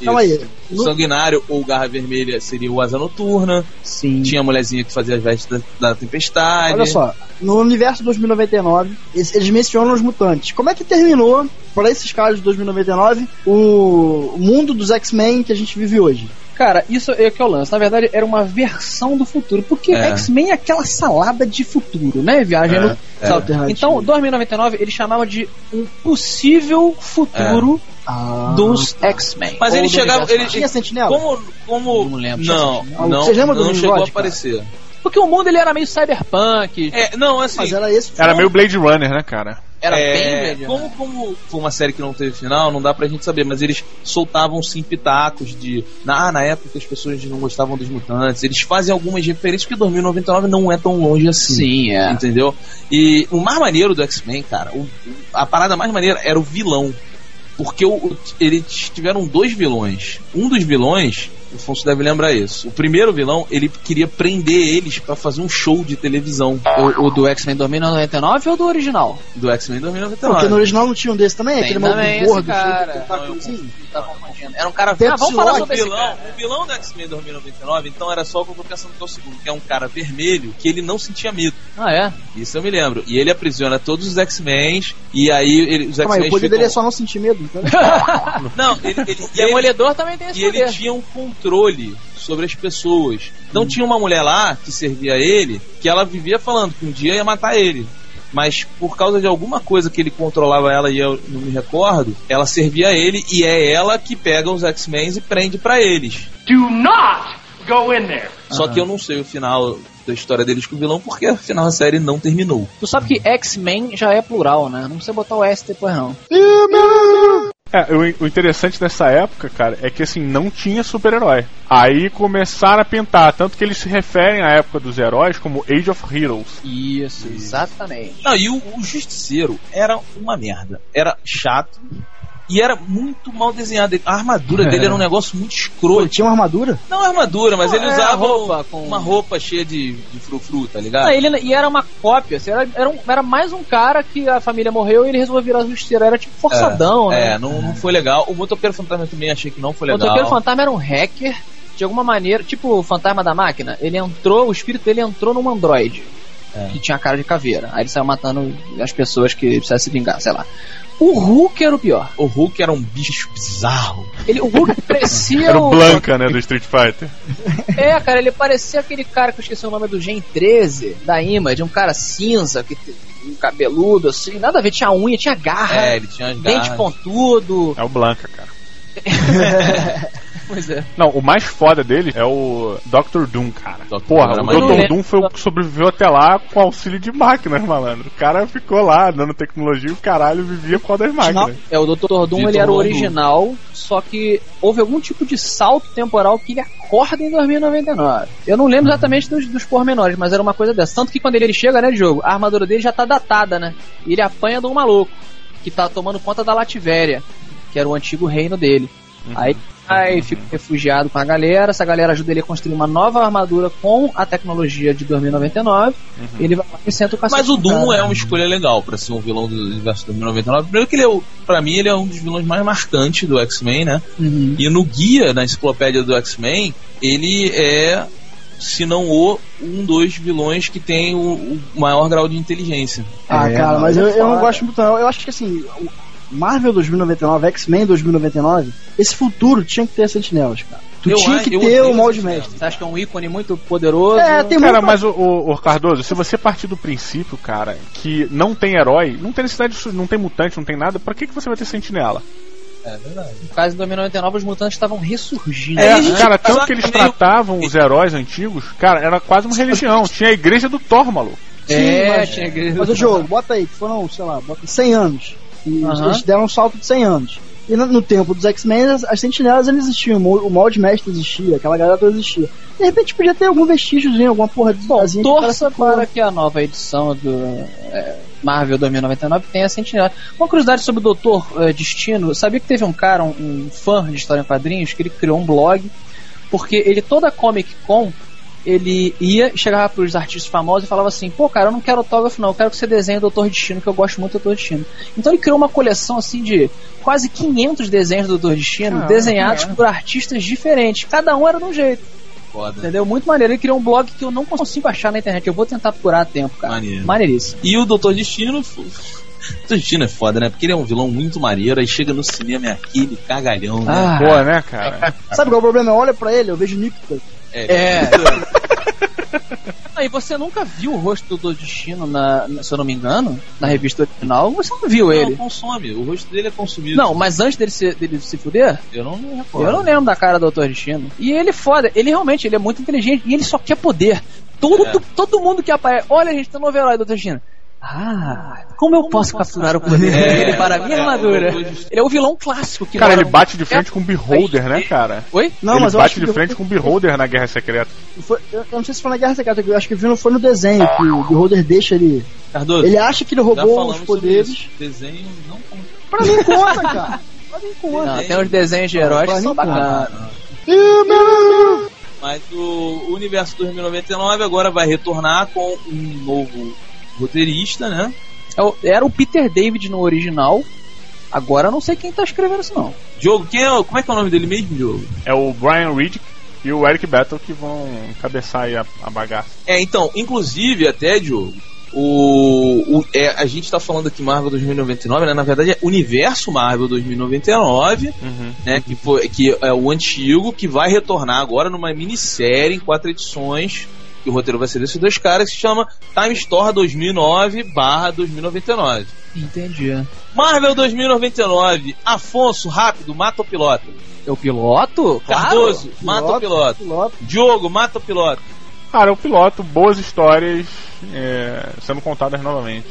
Speaker 3: Calma aí.
Speaker 4: O
Speaker 3: No-
Speaker 4: Sanguinário ou Garra Vermelha seria o Asa Noturna.
Speaker 1: Sim.
Speaker 4: Tinha a mulherzinha que fazia as vestes da, da tempestade.
Speaker 3: Olha só, no universo 2099, eles eles mencionam os mutantes. Como é que terminou, para esses caras de 2099, o mundo dos X-Men que a gente vive hoje?
Speaker 1: Cara, isso é que é o lance. Na verdade, era uma versão do futuro. Porque
Speaker 4: É.
Speaker 1: X-Men é aquela salada de futuro, né? Viagem
Speaker 4: É,
Speaker 1: no.
Speaker 4: é.
Speaker 1: Então, 2099 ele chamava de um possível futuro
Speaker 3: Ah,
Speaker 1: dos X-Men.
Speaker 4: Mas ele chegava. Ele,
Speaker 3: Tinha Sentinela?
Speaker 4: como. como
Speaker 1: Não lembro.
Speaker 4: não,
Speaker 3: Sentinela?
Speaker 4: não,
Speaker 3: Vocês lembram do
Speaker 4: não chegou a
Speaker 3: cara?
Speaker 4: aparecer.
Speaker 1: que o mundo ele era meio cyberpunk.
Speaker 4: É, não, assim.
Speaker 3: Mas era esse
Speaker 2: Era meio Blade Runner, né, cara?
Speaker 1: Era
Speaker 4: é,
Speaker 1: bem velho.
Speaker 4: como, como foi uma série que não teve final, não dá pra gente saber, mas eles soltavam sim pitacos de. Ah, na época as pessoas não gostavam dos mutantes. Eles fazem algumas referências porque 2099 não é tão longe assim.
Speaker 1: Sim, é.
Speaker 4: Entendeu? E o mais maneiro do X-Men, cara, o- a parada mais maneira era o vilão. Porque o- eles tiveram dois vilões. Um dos vilões, o Afonso deve lembrar isso. O primeiro vilão, ele queria prender eles pra fazer um show de televisão
Speaker 1: O, o do X-Men 2099 ou do original?
Speaker 4: do X-Men 2099.
Speaker 3: Porque no original não tinha um desse também?
Speaker 1: Tem
Speaker 3: Aquele
Speaker 1: também
Speaker 3: gordo,
Speaker 1: cara.
Speaker 3: tentáculo assim?
Speaker 1: Tá confundindo. Era um cara. Ah, vamos falar sobre
Speaker 4: O
Speaker 1: esse
Speaker 4: vilão,
Speaker 1: cara.
Speaker 4: o vilão do X-Men 2099, então era só o que eu tô pensando que é o segundo, que é um cara vermelho que ele não sentia medo.
Speaker 1: Ah, é?
Speaker 4: Isso eu me lembro. E ele aprisiona todos os X-Men e aí ele, os X-Men
Speaker 3: o poder
Speaker 4: ficam...
Speaker 3: dele é só não sentir medo, então. [LAUGHS]
Speaker 4: Não, ele, ele, [LAUGHS] e ele,
Speaker 1: Demolidor também tem esse
Speaker 4: e ele
Speaker 1: poder.
Speaker 4: tinha um controle sobre as pessoas. Então tinha uma mulher lá que servia a ele, que ela vivia falando que um dia ia matar ele. Mas por causa de alguma coisa que ele controlava ela e eu não me recordo, ela servia a ele e é ela que pega os X-Men e prende pra eles.
Speaker 6: Do not go in there.
Speaker 4: Só que eu não sei o final da história deles com o vilão, porque afinal a série não terminou.
Speaker 1: Tu sabe que X-Men já é plural, né? Não precisa botar o S depois, não.
Speaker 2: É, o, o interessante dessa época, cara, é que assim, não tinha super-herói. Aí começaram a pintar, tanto que eles se referem à época dos heróis como Age of Heroes.
Speaker 1: Isso, exatamente.
Speaker 4: Não, e o, o Justiceiro era uma merda. Era chato e era muito mal desenhado. A armadura dele era um negócio muito escroto.
Speaker 3: ele tinha uma armadura?
Speaker 4: Não armadura, mas
Speaker 1: Não,
Speaker 4: ele
Speaker 1: é,
Speaker 4: usava
Speaker 1: roupa com-
Speaker 4: uma roupa cheia de, de frufru, tá ligado?
Speaker 1: Ah, ele, e era uma cópia, assim, era, era, um- era mais um cara que a família morreu e ele resolveu virar justiceiro. Era tipo forçadão, né?
Speaker 4: É, não, não foi legal. O Motoqueiro Fantasma também achei que não foi
Speaker 1: O
Speaker 4: legal.
Speaker 1: Motoqueiro Fantasma era um hacker, de alguma maneira, tipo o fantasma da máquina. Ele entrou, o espírito dele entrou num androide.
Speaker 4: É.
Speaker 1: Que tinha cara de caveira. Aí ele saiu matando as pessoas que precisavam se vingar, sei lá. O Hulk era o pior.
Speaker 4: O Hulk era um bicho bizarro.
Speaker 1: Ele, o Hulk parecia
Speaker 2: Era o Blanca, né, do Street Fighter.
Speaker 1: É, cara, ele parecia aquele cara que eu esqueci o nome do Gen 13, da Image, um cara cinza, que um cabeludo, assim, nada a ver, tinha unha, tinha garra,
Speaker 4: É, ele tinha as
Speaker 1: dente pontudo.
Speaker 2: É o Blanca, cara. [LAUGHS]
Speaker 1: Pois é.
Speaker 2: Não, o mais foda dele é o Dr. Doom, cara.
Speaker 4: Dr.
Speaker 2: Porra,
Speaker 4: Doom
Speaker 2: o Dr. Doom foi o que sobreviveu até lá com auxílio de máquinas, malandro. O cara ficou lá dando tecnologia e o caralho vivia causa das máquinas.
Speaker 1: É, o Dr. Doom,
Speaker 4: Dr.
Speaker 1: ele era o
Speaker 4: Doom.
Speaker 1: original, só que houve algum tipo de salto temporal que ele acorda em 2099. Eu não lembro exatamente dos, dos pormenores, mas era uma coisa dessa. Tanto que quando ele chega, né, jogo, a armadura dele já tá datada, né? E ele apanha de um maluco, que tá tomando conta da Lativéria, que era o antigo reino dele. Aí aí fica refugiado com a galera, essa galera ajuda ele a construir uma nova armadura com a tecnologia de 2099. Ele vai lá e senta o cacete.
Speaker 4: Mas o Doom
Speaker 1: cara.
Speaker 4: é uma escolha legal pra ser um vilão do universo 2099. Primeiro que ele é, o- pra mim, ele é um dos vilões mais marcantes do X-Men, né?
Speaker 1: Uhum.
Speaker 4: E no guia, na enciclopédia do X-Men, ele é, se não o, um dos vilões que tem o, o maior grau de inteligência.
Speaker 3: Ah,
Speaker 1: É,
Speaker 3: cara, mas
Speaker 1: é
Speaker 3: eu, eu não gosto muito não. Eu acho que assim, Marvel 2099, X-Men 2099, esse futuro tinha que ter sentinelas, cara. Tu
Speaker 4: Eu
Speaker 3: tinha que
Speaker 4: eu
Speaker 3: ter o molde
Speaker 4: Sentinelas.
Speaker 3: mestre.
Speaker 1: Você acha que é um ícone muito poderoso?
Speaker 3: É, tem
Speaker 2: Cara,
Speaker 3: muito-
Speaker 2: mas o, o, o Cardoso, se você partir do princípio, cara, que não tem herói, não tem necessidade de, não tem mutante, não tem nada, pra que, que você vai ter sentinela?
Speaker 4: É verdade.
Speaker 1: No caso, em 2099, os mutantes estavam ressurgindo.
Speaker 2: É,
Speaker 1: né?
Speaker 2: cara, tanto que eles tratavam os heróis antigos, cara, era quase uma religião. [LAUGHS] Tinha a igreja do Thor, maluco.
Speaker 1: É,
Speaker 3: mas,
Speaker 1: tinha igreja.
Speaker 3: mas o jogo, bota aí, que foram, sei lá, bota 100 anos. E
Speaker 1: Aham.
Speaker 3: eles deram um salto de 100 anos. E no, no tempo dos X-Men, as, as sentinelas eles existiam, o mol- o molde mestre existia, aquela galera toda existia. De repente podia ter algum vestígiozinho, alguma porra de
Speaker 1: Bom,
Speaker 3: que
Speaker 1: torça
Speaker 3: parece-
Speaker 1: para que a nova edição do é, Marvel 2099 tenha Sentinela. Uma curiosidade sobre o Doutor eh, Destino, sabia que teve um cara, um, um fã de história em quadrinhos, que ele criou um blog, porque ele toda Comic Con ele ia, chegava pros artistas famosos e falava assim, pô cara, eu não quero autógrafo não, eu quero que você desenhe o Doutor Destino, que eu gosto muito do Doutor Destino. Então ele criou uma coleção assim de quase 500 desenhos do Doutor Destino,
Speaker 2: Ah,
Speaker 1: desenhados
Speaker 2: é.
Speaker 1: por artistas diferentes, cada um era de um jeito.
Speaker 4: Foda.
Speaker 1: Entendeu? Muito maneiro. Ele criou um blog que eu não consigo achar na internet. Eu vou tentar procurar a tempo, cara.
Speaker 4: Maneiro.
Speaker 1: Maneiríssimo.
Speaker 4: E o Doutor Destino. Doutor Destino é foda, né? Porque ele é um vilão muito maneiro, aí chega no cinema é aquele cagalhão, né?
Speaker 1: Ah,
Speaker 2: Pô, né, cara?
Speaker 3: Sabe qual é o problema? Eu olho pra ele, eu vejo Nick
Speaker 1: é. [LAUGHS] Aí você nunca viu o rosto do Doutor Destino, na, se eu não me engano, na revista original. Você não viu
Speaker 4: Não,
Speaker 1: ele.
Speaker 4: consome. O rosto dele é consumido.
Speaker 1: Não, mas antes dele se, dele se fuder,
Speaker 4: eu não me recordo.
Speaker 1: eu não lembro da cara do Doutor Destino. E ele é foda, ele realmente ele é muito inteligente e ele só quer poder. Todo, todo mundo que aparece. Olha, a gente tá no novo herói, Doutor Destino. Ah, como eu posso capturar o poder dele para a minha armadura? Ele é o vilão clássico que
Speaker 2: Cara, ele bate de frente com o Beholder, né, cara?
Speaker 1: Oi?
Speaker 3: Não,
Speaker 2: ele
Speaker 3: mas
Speaker 2: bate de frente com o Beholder na Guerra Secreta.
Speaker 3: foi, eu, não sei se foi na Guerra Secreta, eu acho que viu, foi no desenho, que o Beholder deixa ele.
Speaker 4: Cardoso,
Speaker 3: Ele acha que ele roubou os poderes.
Speaker 4: Desenho não conta.
Speaker 3: Pra mim conta, cara. Pra mim conta.
Speaker 1: Não, tem uns desenhos de heróis que são bacanas.
Speaker 4: Mas o universo 2099 agora vai retornar com um novo roteirista, né?
Speaker 1: É o- Era o Peter David no original. Agora eu não sei quem tá escrevendo isso não.
Speaker 4: Diogo, quem é, o- como é que é o nome dele mesmo, Diogo?
Speaker 2: É o Brian Reed e o Eric Battle que vão cabeçar aí a, a bagaça.
Speaker 4: É, então, inclusive até, Diogo, o, o- é, a gente tá falando aqui Marvel 2099, né? Na verdade é Universo Marvel 2099, né? Que, foi, que é o antigo, que vai retornar agora numa minissérie em quatro edições, que o roteiro vai ser desses dois caras, que se chama Time Store 2009 barra 2099.
Speaker 1: Entendi.
Speaker 4: Marvel 2099, Afonso, rápido, mata o piloto.
Speaker 1: Eu piloto?
Speaker 4: Cardoso, mata o piloto.
Speaker 3: Piloto.
Speaker 4: Diogo, mata o piloto.
Speaker 2: Cara, eu piloto boas histórias é, sendo contadas novamente.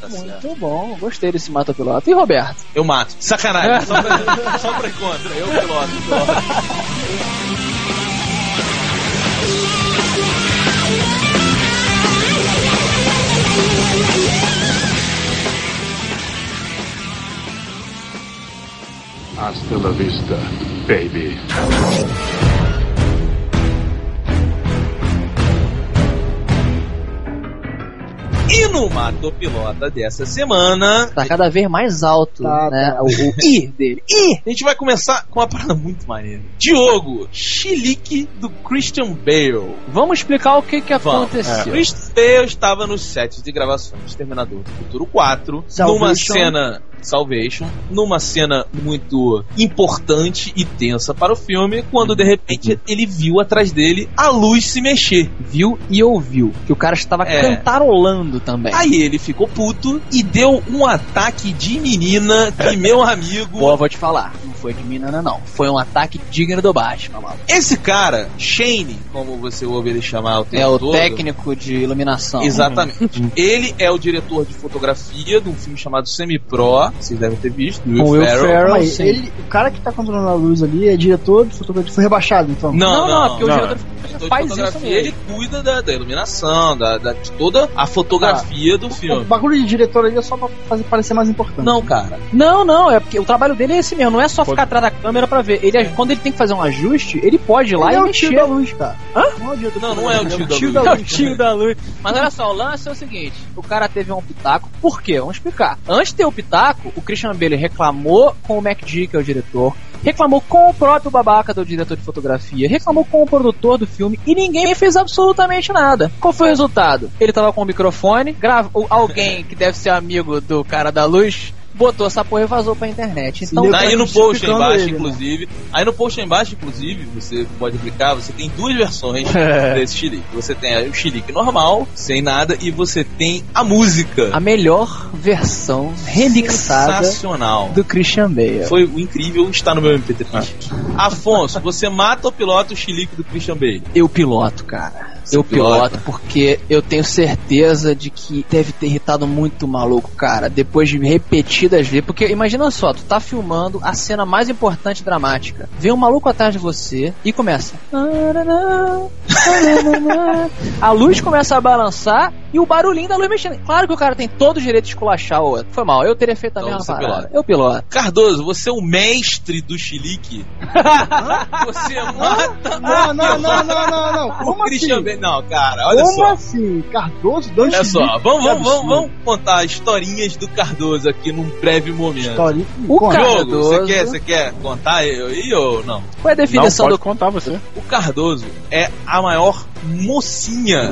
Speaker 4: Tá certo.
Speaker 1: Muito bom, gostei desse mata piloto. E Roberto?
Speaker 4: Eu mato. Sacanagem. [LAUGHS] Só pra, só pra contra. Eu piloto. piloto. [LAUGHS]
Speaker 6: Hasta la vista, baby.
Speaker 4: E no Mato Pilota dessa semana,
Speaker 1: Tá cada vez mais alto,
Speaker 3: Tá,
Speaker 1: né?
Speaker 3: tá.
Speaker 1: O, o I dele. I!
Speaker 4: a gente vai começar com uma parada muito maneira. Diogo, chilique do Christian Bale.
Speaker 1: Vamos explicar o que que
Speaker 4: Vamos.
Speaker 1: aconteceu.
Speaker 4: Christian Bale estava no set de gravações de Terminador do Futuro 4,
Speaker 3: Salvation.
Speaker 4: numa cena Salvation, numa cena muito importante e tensa para o filme, quando de repente ele viu atrás dele a luz se mexer.
Speaker 1: Viu e ouviu que o cara estava
Speaker 4: É.
Speaker 1: cantarolando também.
Speaker 4: Aí ele ficou puto e deu um ataque de menina que, meu [LAUGHS] amigo.
Speaker 1: Pô, vou te falar, não foi de menina não. Foi um ataque digno do Batman, mano.
Speaker 4: Esse cara, Shane, como você ouve ele chamar o tempo
Speaker 1: É o
Speaker 4: todo,
Speaker 1: técnico de iluminação.
Speaker 4: Exatamente. Ele é o diretor de fotografia de um filme chamado Semi-Pro, vocês devem ter visto, do
Speaker 1: Com
Speaker 4: Will
Speaker 1: Will
Speaker 4: Ferrell.
Speaker 1: Ferrell. Sim.
Speaker 3: ele, o cara que tá controlando a luz ali é diretor de fotografia. Foi rebaixado, então.
Speaker 4: Não,
Speaker 1: Não, não, porque
Speaker 2: não.
Speaker 1: o diretor
Speaker 4: de
Speaker 1: faz isso mesmo.
Speaker 4: ele cuida da, da iluminação, da, da- de toda a fotografia do
Speaker 3: O
Speaker 4: filme.
Speaker 3: bagulho de diretor ali é só pra fazer parecer mais importante.
Speaker 4: Não, cara.
Speaker 1: Não, não, é porque o trabalho dele é esse mesmo, não é só ficar atrás da câmera pra ver. Ele, quando ele tem que fazer um ajuste, ele pode ir lá
Speaker 3: ele
Speaker 1: e
Speaker 3: é o
Speaker 1: mexer.
Speaker 3: tio da luz, cara.
Speaker 1: Hã?
Speaker 3: Não é o diretor
Speaker 4: Não, não é o tio da
Speaker 3: é o
Speaker 4: luz.
Speaker 3: tio
Speaker 1: É o tio da luz. Mas olha só, o lance é o seguinte: o cara teve um pitaco. Por quê? Vamos explicar. Antes de ter o pitaco, o Christian Bale reclamou com o MacD, que é o diretor. Reclamou com o próprio babaca do diretor de fotografia, reclamou com o produtor do filme e ninguém fez absolutamente nada. Qual foi o resultado? Ele tava com o microfone, grava, alguém que deve ser amigo do cara da luz botou essa porra e vazou pra internet. Então,
Speaker 4: Tá aí no post aí embaixo,
Speaker 3: ele, né?
Speaker 4: inclusive. Aí no post aí embaixo, inclusive, você pode clicar, você tem duas versões [LAUGHS] desse chilique. Você tem o chilique normal, sem nada, e você tem a música.
Speaker 1: a melhor versão remixada
Speaker 4: Sensacional.
Speaker 1: do Christian Bale.
Speaker 4: Foi o incrível, está no meu MP3. Afonso, você mata ou pilota o chilique do Christian Bale?
Speaker 1: Eu piloto, cara. Eu piloto porque eu tenho certeza de que deve ter irritado muito o maluco, cara, depois de repetidas vezes. Porque imagina só, tu tá filmando a cena mais importante e dramática. Vem um maluco atrás de você e começa. [LAUGHS] A luz começa a balançar e o barulhinho da luz mexendo. Claro que o cara tem todo o direito de esculachar o outro. Foi mal, eu teria feito a
Speaker 4: Então
Speaker 1: mesma parada.
Speaker 4: pilota.
Speaker 1: Eu piloto.
Speaker 4: Cardoso, você é o mestre do chilique? [LAUGHS] você mata
Speaker 3: Não, não, não, não, não, não.
Speaker 4: o
Speaker 3: Como
Speaker 4: Christian
Speaker 3: assim?
Speaker 4: Não, cara, olha
Speaker 3: Como
Speaker 4: só.
Speaker 3: assim? Cardoso, dois
Speaker 4: Olha só, vamos, vamos, vamos, vamos contar historinhas do Cardoso aqui num breve momento.
Speaker 3: História.
Speaker 1: O
Speaker 4: Jogo, você
Speaker 1: Cardoso.
Speaker 4: quer, você quer contar eu aí ou não?
Speaker 1: Qual é a
Speaker 2: Não,
Speaker 1: definição
Speaker 2: pode
Speaker 1: do
Speaker 2: contar você.
Speaker 4: O Cardoso é a maior mocinha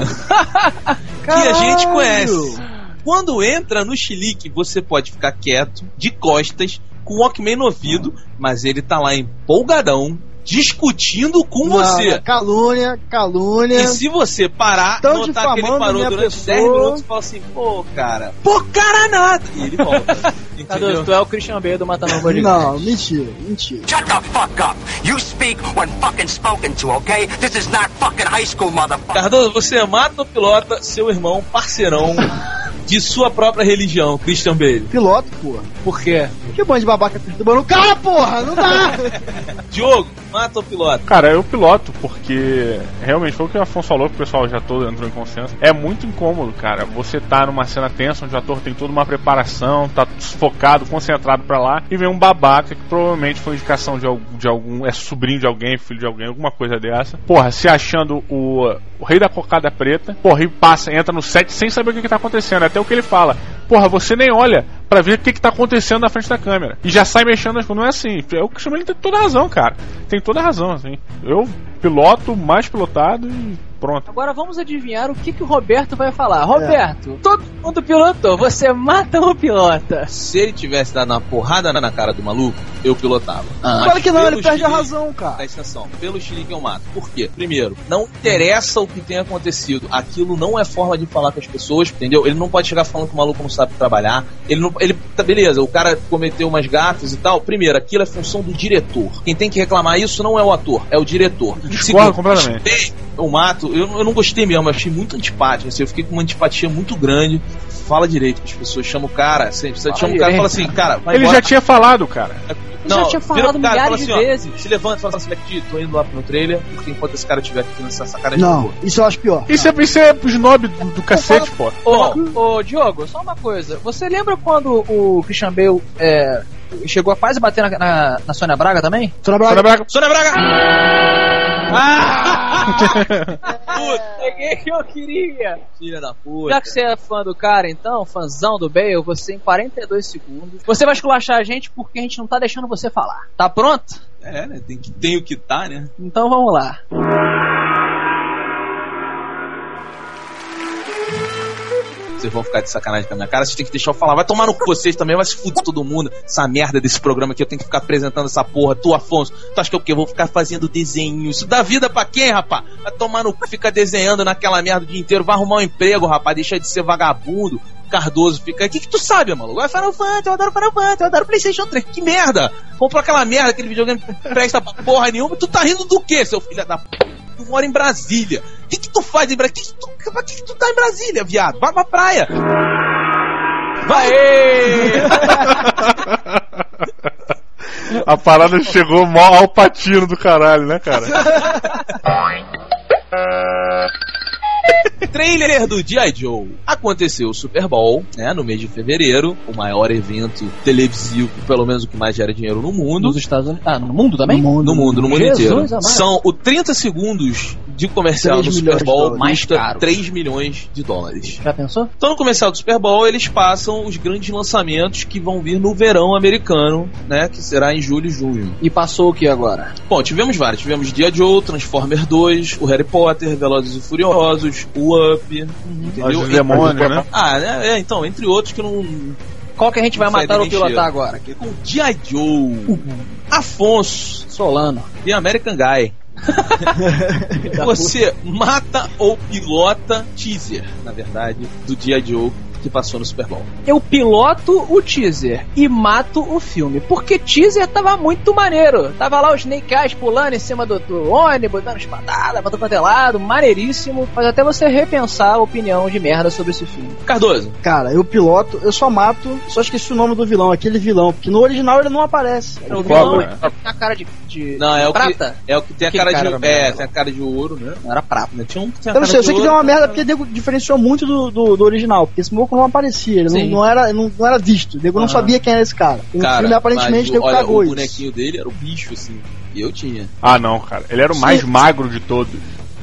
Speaker 4: [LAUGHS] que a gente conhece. Quando entra no chilique, você pode ficar quieto, de costas, com o Walkman no ouvido, mas ele tá lá empolgadão, discutindo com
Speaker 3: Não,
Speaker 4: você.
Speaker 3: não, calúnia, calúnia.
Speaker 4: E se você parar,
Speaker 3: Tão
Speaker 4: notar que ele parou durante
Speaker 3: pessoa.
Speaker 4: 10 minutos e fala assim, pô, cara, pô, cara nada. E ele volta. [LAUGHS]
Speaker 1: Cardoso,
Speaker 4: entendeu?
Speaker 1: tu é o Christian Bale do Matando Bodyguard.
Speaker 3: Não, mentira, mentira.
Speaker 6: Shut the fuck up! You speak when fucking spoken to, okay? This is not fucking high school, motherfucker!
Speaker 4: Cardoso, você mata ou pilota seu irmão, parceirão de sua própria religião, Christian Bale?
Speaker 3: Piloto, porra.
Speaker 1: Por quê?
Speaker 3: Que bando de babaca perturbando o cara, porra! Não dá! [LAUGHS]
Speaker 4: Diogo, mata ou pilota?
Speaker 2: Cara, eu piloto, porque realmente foi o que o Afonso falou, que o pessoal já todo entrou em consenso. É muito incômodo, cara. Você tá numa cena tensa, onde o ator tem toda uma preparação, tá focado, concentrado pra lá, e vem um babaca que provavelmente foi indicação de algum, de algum. é sobrinho de alguém, filho de alguém, alguma coisa dessa. Porra, se achando o, o rei da cocada preta, porra, e passa, entra no set sem saber o que, que tá acontecendo. Até o que ele fala. Porra, você nem olha pra ver o que, que tá acontecendo na frente da câmera. E já sai mexendo nas Não é assim. Eu que chamo ele tem toda razão, cara. Tem toda razão, assim. Eu piloto, mais pilotado e pronto.
Speaker 1: Agora vamos adivinhar o que, que o Roberto vai falar. Roberto, todo mundo pilotou, você mata ou pilota?
Speaker 4: Se ele tivesse dado uma porrada na cara do maluco, eu pilotava. Mas
Speaker 3: Claro que não, ele perde a razão, cara.
Speaker 4: Presta atenção, pelo xilique eu mato. Por quê? Primeiro, não interessa o que tenha acontecido. Aquilo não é forma de falar com as pessoas, entendeu? Ele não pode chegar falando que o maluco não sabe trabalhar. Ele não. Ele, tá, beleza, o cara cometeu umas gafes e tal. Primeiro, aquilo é função do diretor. Quem tem que reclamar isso não é o ator, é o diretor.
Speaker 2: Discordo completamente.
Speaker 4: Eu mato, eu, eu não gostei mesmo, eu achei muito antipático. Assim, eu fiquei com uma antipatia muito grande. Fala direito, as pessoas chamam o cara, sempre, você
Speaker 1: Fala
Speaker 4: chama o cara e fala assim, cara, vai
Speaker 2: Ele
Speaker 4: embora.
Speaker 2: já tinha falado, cara.
Speaker 1: já tinha falado
Speaker 4: cara fala
Speaker 1: milhares de
Speaker 4: ó,
Speaker 1: vezes.
Speaker 4: Se levanta e fala assim, aqui, tô indo lá pro meu trailer, porque enquanto esse cara estiver aqui nessa sacanagem eu
Speaker 3: Não, isso eu acho pior.
Speaker 2: Isso é, isso é snob do, do cacete, pô.
Speaker 1: Ô, ô, Diogo, só uma coisa. Você lembra quando o Christian Bale é, chegou a quase bater na, na, na Sônia Braga também?
Speaker 3: Sônia
Speaker 2: Sônia
Speaker 3: Braga,
Speaker 2: Braga.
Speaker 4: Sônia Braga!
Speaker 1: Peguei que eu queria.
Speaker 4: Filha da puta.
Speaker 1: Já que você é fã do cara, então, fãzão do Bale, você em 42 segundos. Você vai esculachar a gente porque a gente não tá deixando você falar. Tá pronto?
Speaker 4: É, né? Tem, que, tem o que tá, né?
Speaker 1: Então vamos lá.
Speaker 4: Vocês vão ficar de sacanagem com a minha cara, vocês têm que deixar eu falar. Vai tomar no cu vocês também, vai se fuder todo mundo. Essa merda desse programa aqui, eu tenho que ficar apresentando essa porra. Tu, Afonso, tu acha que o quê? Eu vou ficar fazendo desenho. Isso dá vida pra quem, rapá? Vai tomar no cu, fica desenhando naquela merda o dia inteiro. Vai arrumar um emprego, rapá, deixa de ser vagabundo. Cardoso fica. O que, que tu sabe, maluco? Vai Final Fantasy, eu adoro Final Fantasy, eu adoro PlayStation 3. Que merda! Comprou aquela merda, aquele videogame que presta pra porra nenhuma. Tu tá rindo do quê, seu filho da p? Tu mora em Brasília. O que, que tu faz em Brasília? Que que tu, pra que, que tu tá em Brasília, viado? Vai pra praia. Vai! [LAUGHS]
Speaker 2: A parada chegou mó ao patino do caralho, né, cara? [LAUGHS] [LAUGHS]
Speaker 4: Trailer do G.I. Joe. Aconteceu o Super Bowl, né, no mês de fevereiro, o maior evento televisivo, pelo menos o que mais gera dinheiro no mundo.
Speaker 1: Nos Estados Unidos. Ah, no mundo também?
Speaker 3: No mundo.
Speaker 4: No mundo, no mundo
Speaker 1: Jesus
Speaker 4: inteiro.
Speaker 1: amado.
Speaker 4: São o 30 segundos de comercial
Speaker 3: 3
Speaker 4: do Super Bowl.
Speaker 1: Mais
Speaker 4: custa
Speaker 1: caro.
Speaker 4: 3 milhões de dólares.
Speaker 1: Já pensou?
Speaker 4: Então no comercial do Super Bowl eles passam os grandes lançamentos que vão vir no verão americano, né, que será em julho e junho.
Speaker 1: E passou o que agora?
Speaker 4: Bom, tivemos vários. Tivemos Dia Joe, Transformer 2, o Harry Potter, Velozes e Furiosos, o Up, entendeu?
Speaker 2: Os demônios, né?
Speaker 4: Ah, né? É, então, entre outros que não.
Speaker 1: Qual que a gente vai matar ou pilotar agora?
Speaker 4: Com G.I. Joe, Afonso
Speaker 1: Solano.
Speaker 4: e American Guy. [LAUGHS] Você mata ou pilota teaser, na verdade, do G.I. Joe que passou no Super Bowl.
Speaker 1: Eu piloto o teaser e mato o filme. Porque teaser tava muito maneiro. Tava lá o Snake Eyes pulando em cima do, do ônibus, dando espadada, batendo quanto é maneiríssimo. Faz até você repensar a opinião de merda sobre esse filme.
Speaker 4: Cardoso,
Speaker 3: Cara, eu piloto, eu só mato, só esqueci o nome do vilão, aquele vilão, porque no original ele não aparece.
Speaker 1: O
Speaker 2: Cobra.
Speaker 1: vilão tem a cara de, de
Speaker 4: não, é o que,
Speaker 1: prata?
Speaker 4: é o que tem a cara
Speaker 1: cara
Speaker 4: de. É, tem a cara de ouro, né?
Speaker 1: Não era prata.
Speaker 4: Tinha um que tinha
Speaker 3: Eu não
Speaker 4: cara
Speaker 3: sei, eu sei que deu uma merda porque o diferenciou muito do, do, do original, porque esse maluco não aparecia, ele
Speaker 1: Sim.
Speaker 3: não, não era, não, não era visto, o nego não
Speaker 1: Aham.
Speaker 3: sabia quem era esse cara. No
Speaker 4: Cara,
Speaker 3: filme aparentemente o
Speaker 4: olha,
Speaker 3: cagou
Speaker 4: o bonequinho dele era o bicho, assim. E eu tinha.
Speaker 2: Ah, não, cara. Ele era o mais magro de todos.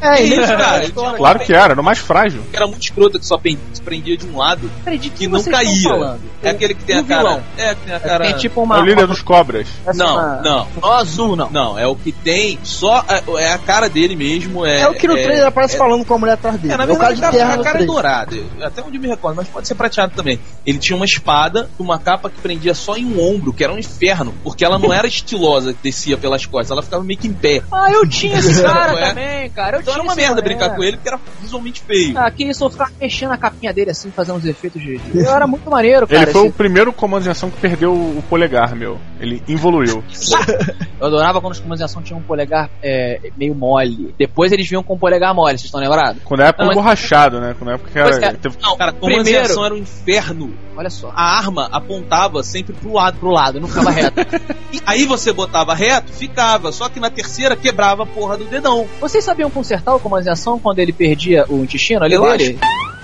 Speaker 3: É, ele
Speaker 4: isso, cara?
Speaker 2: Claro que era, era o mais frágil.
Speaker 4: era muito escrota, que só prendia de um lado
Speaker 1: de
Speaker 4: que
Speaker 1: que
Speaker 4: não caía. É aquele que tem a cara.
Speaker 1: vilão.
Speaker 4: É, que tem a cara.
Speaker 1: Tem tipo
Speaker 2: É
Speaker 1: uma.
Speaker 2: o líder
Speaker 1: uma-
Speaker 2: dos cobras.
Speaker 1: essa
Speaker 4: Não,
Speaker 1: uma-
Speaker 4: não.
Speaker 1: Nó azul, não.
Speaker 4: Não, é o que tem só. É, é a cara dele mesmo. É,
Speaker 3: É o que no
Speaker 4: é-
Speaker 3: trailer aparece
Speaker 4: é-
Speaker 3: falando com a mulher atrás dele.
Speaker 4: É, na
Speaker 3: É o cara
Speaker 4: verdade,
Speaker 3: de
Speaker 4: a,
Speaker 3: terra
Speaker 4: a cara é dourada. Até onde me recordo, mas pode ser prateado também. Ele tinha uma espada, uma capa que prendia só em um ombro, que era um inferno, porque ela não era estilosa que descia pelas costas, ela ficava meio que em pé.
Speaker 1: Ah, eu tinha esse [LAUGHS] cara
Speaker 4: É.
Speaker 1: também, cara. Eu
Speaker 4: Então era uma merda
Speaker 1: boné.
Speaker 4: brincar com ele, porque era visualmente feio.
Speaker 1: Ah, que isso, eu ficava mexendo a capinha dele assim, fazendo uns efeitos de. de- Eu era muito maneiro, cara.
Speaker 2: Ele foi o
Speaker 1: esse-
Speaker 2: primeiro comando de ação que perdeu o polegar, meu. Ele evoluiu. [LAUGHS]
Speaker 1: Eu adorava quando os comandos de ação tinham um polegar é, meio mole. Depois eles vinham com um polegar mole, vocês estão lembrados?
Speaker 2: Quando época era
Speaker 1: mas-
Speaker 2: borrachado, né? Quando a época era.
Speaker 1: é.
Speaker 2: teve-
Speaker 1: Não,
Speaker 4: Cara, comando de
Speaker 1: primeiro,
Speaker 4: ação era um inferno.
Speaker 1: olha só,
Speaker 4: A arma apontava sempre pro lado.
Speaker 1: pro lado, não ficava reto. [LAUGHS]
Speaker 4: E aí você botava reto, ficava. Só que na terceira quebrava a porra do dedão.
Speaker 1: Vocês sabiam consertar o comando de ação quando ele perdia o intestino ali dele?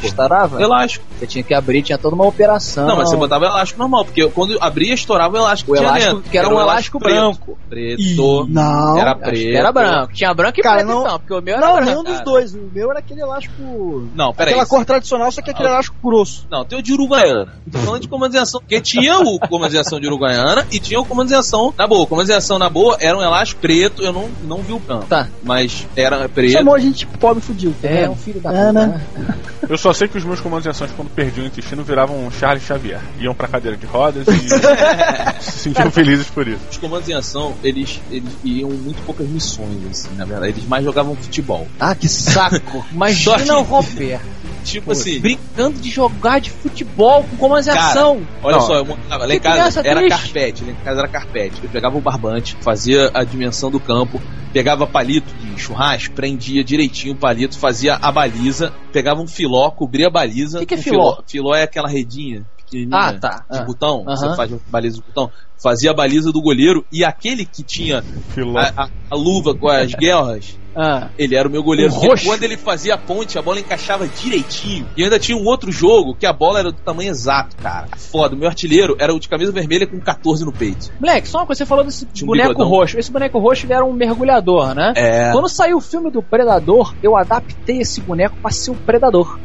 Speaker 1: Estourava?
Speaker 4: Elástico.
Speaker 1: Você tinha que abrir, tinha toda uma operação.
Speaker 4: Não, mas você botava elástico normal, porque quando abria, estourava o elástico.
Speaker 1: o
Speaker 4: que tinha
Speaker 1: elástico,
Speaker 4: dentro.
Speaker 1: que era um elástico
Speaker 4: preto.
Speaker 1: branco.
Speaker 4: Preto.
Speaker 3: Não.
Speaker 4: Era preto.
Speaker 1: era branco. Tinha branco e
Speaker 3: Cara,
Speaker 1: preto
Speaker 3: não-
Speaker 1: então, porque o meu era
Speaker 3: Não,
Speaker 1: branco.
Speaker 3: nenhum dos
Speaker 4: cara.
Speaker 3: dois. O meu era aquele elástico.
Speaker 4: Não, peraí.
Speaker 3: Aquela cor tradicional, só que aquele elástico grosso.
Speaker 4: Não, tem o de Uruguaiana. Tô falando de comando de ação. Porque tinha o comando de Uruguaiana e tinha o comando de ação na boa. O comando de ação na boa era um elástico preto, eu não, não vi o branco.
Speaker 1: Tá.
Speaker 4: Mas era preto.
Speaker 3: Chamou a gente pobre fudido. tá
Speaker 1: É,
Speaker 3: vendo?
Speaker 1: um filho da
Speaker 3: É,
Speaker 1: puta,
Speaker 3: né?
Speaker 1: né?
Speaker 2: Eu só sei que os meus comandos de ações, quando perdiam o intestino, viravam um Charles Xavier. Iam pra cadeira de rodas e [LAUGHS] se sentiam felizes por isso.
Speaker 4: Os comandos em ação, eles, eles iam muito poucas missões, assim, na verdade. Eles mais jogavam futebol.
Speaker 1: Ah, que saco. [LAUGHS] Imagina
Speaker 4: Só
Speaker 1: o
Speaker 4: Tipo assim,
Speaker 1: brincando de jogar de futebol com comandos de ação.
Speaker 4: olha
Speaker 2: Não.
Speaker 4: só, eu montava, lá em casa era
Speaker 1: triste.
Speaker 4: carpete, lá em casa era carpete. Eu pegava o barbante, fazia a dimensão do campo, pegava palito de churrasco, prendia direitinho o palito, fazia a baliza, pegava um filó, cobria a baliza.
Speaker 1: Que que é
Speaker 4: com
Speaker 1: filó?
Speaker 4: Filó é aquela redinha pequenininha
Speaker 1: Ah, tá.
Speaker 4: de
Speaker 1: Ah.
Speaker 4: botão,
Speaker 1: Aham.
Speaker 4: você faz a baliza do botão. Fazia a baliza do goleiro e aquele que tinha a, a- a luva com as guerras,
Speaker 1: Ah.
Speaker 4: ele era o meu goleiro.
Speaker 1: O
Speaker 4: quando ele fazia a ponte, a bola encaixava direitinho. E ainda tinha um outro jogo que a bola era do tamanho exato, cara. Foda. O meu artilheiro era o de camisa vermelha com 14 no peito.
Speaker 1: Moleque, só uma coisa, você falou desse
Speaker 4: Tinha um
Speaker 1: boneco
Speaker 4: bigodão.
Speaker 1: roxo. Esse boneco roxo ele era um mergulhador, né?
Speaker 4: É.
Speaker 1: Quando saiu o filme do Predador, eu adaptei esse boneco pra ser o Predador.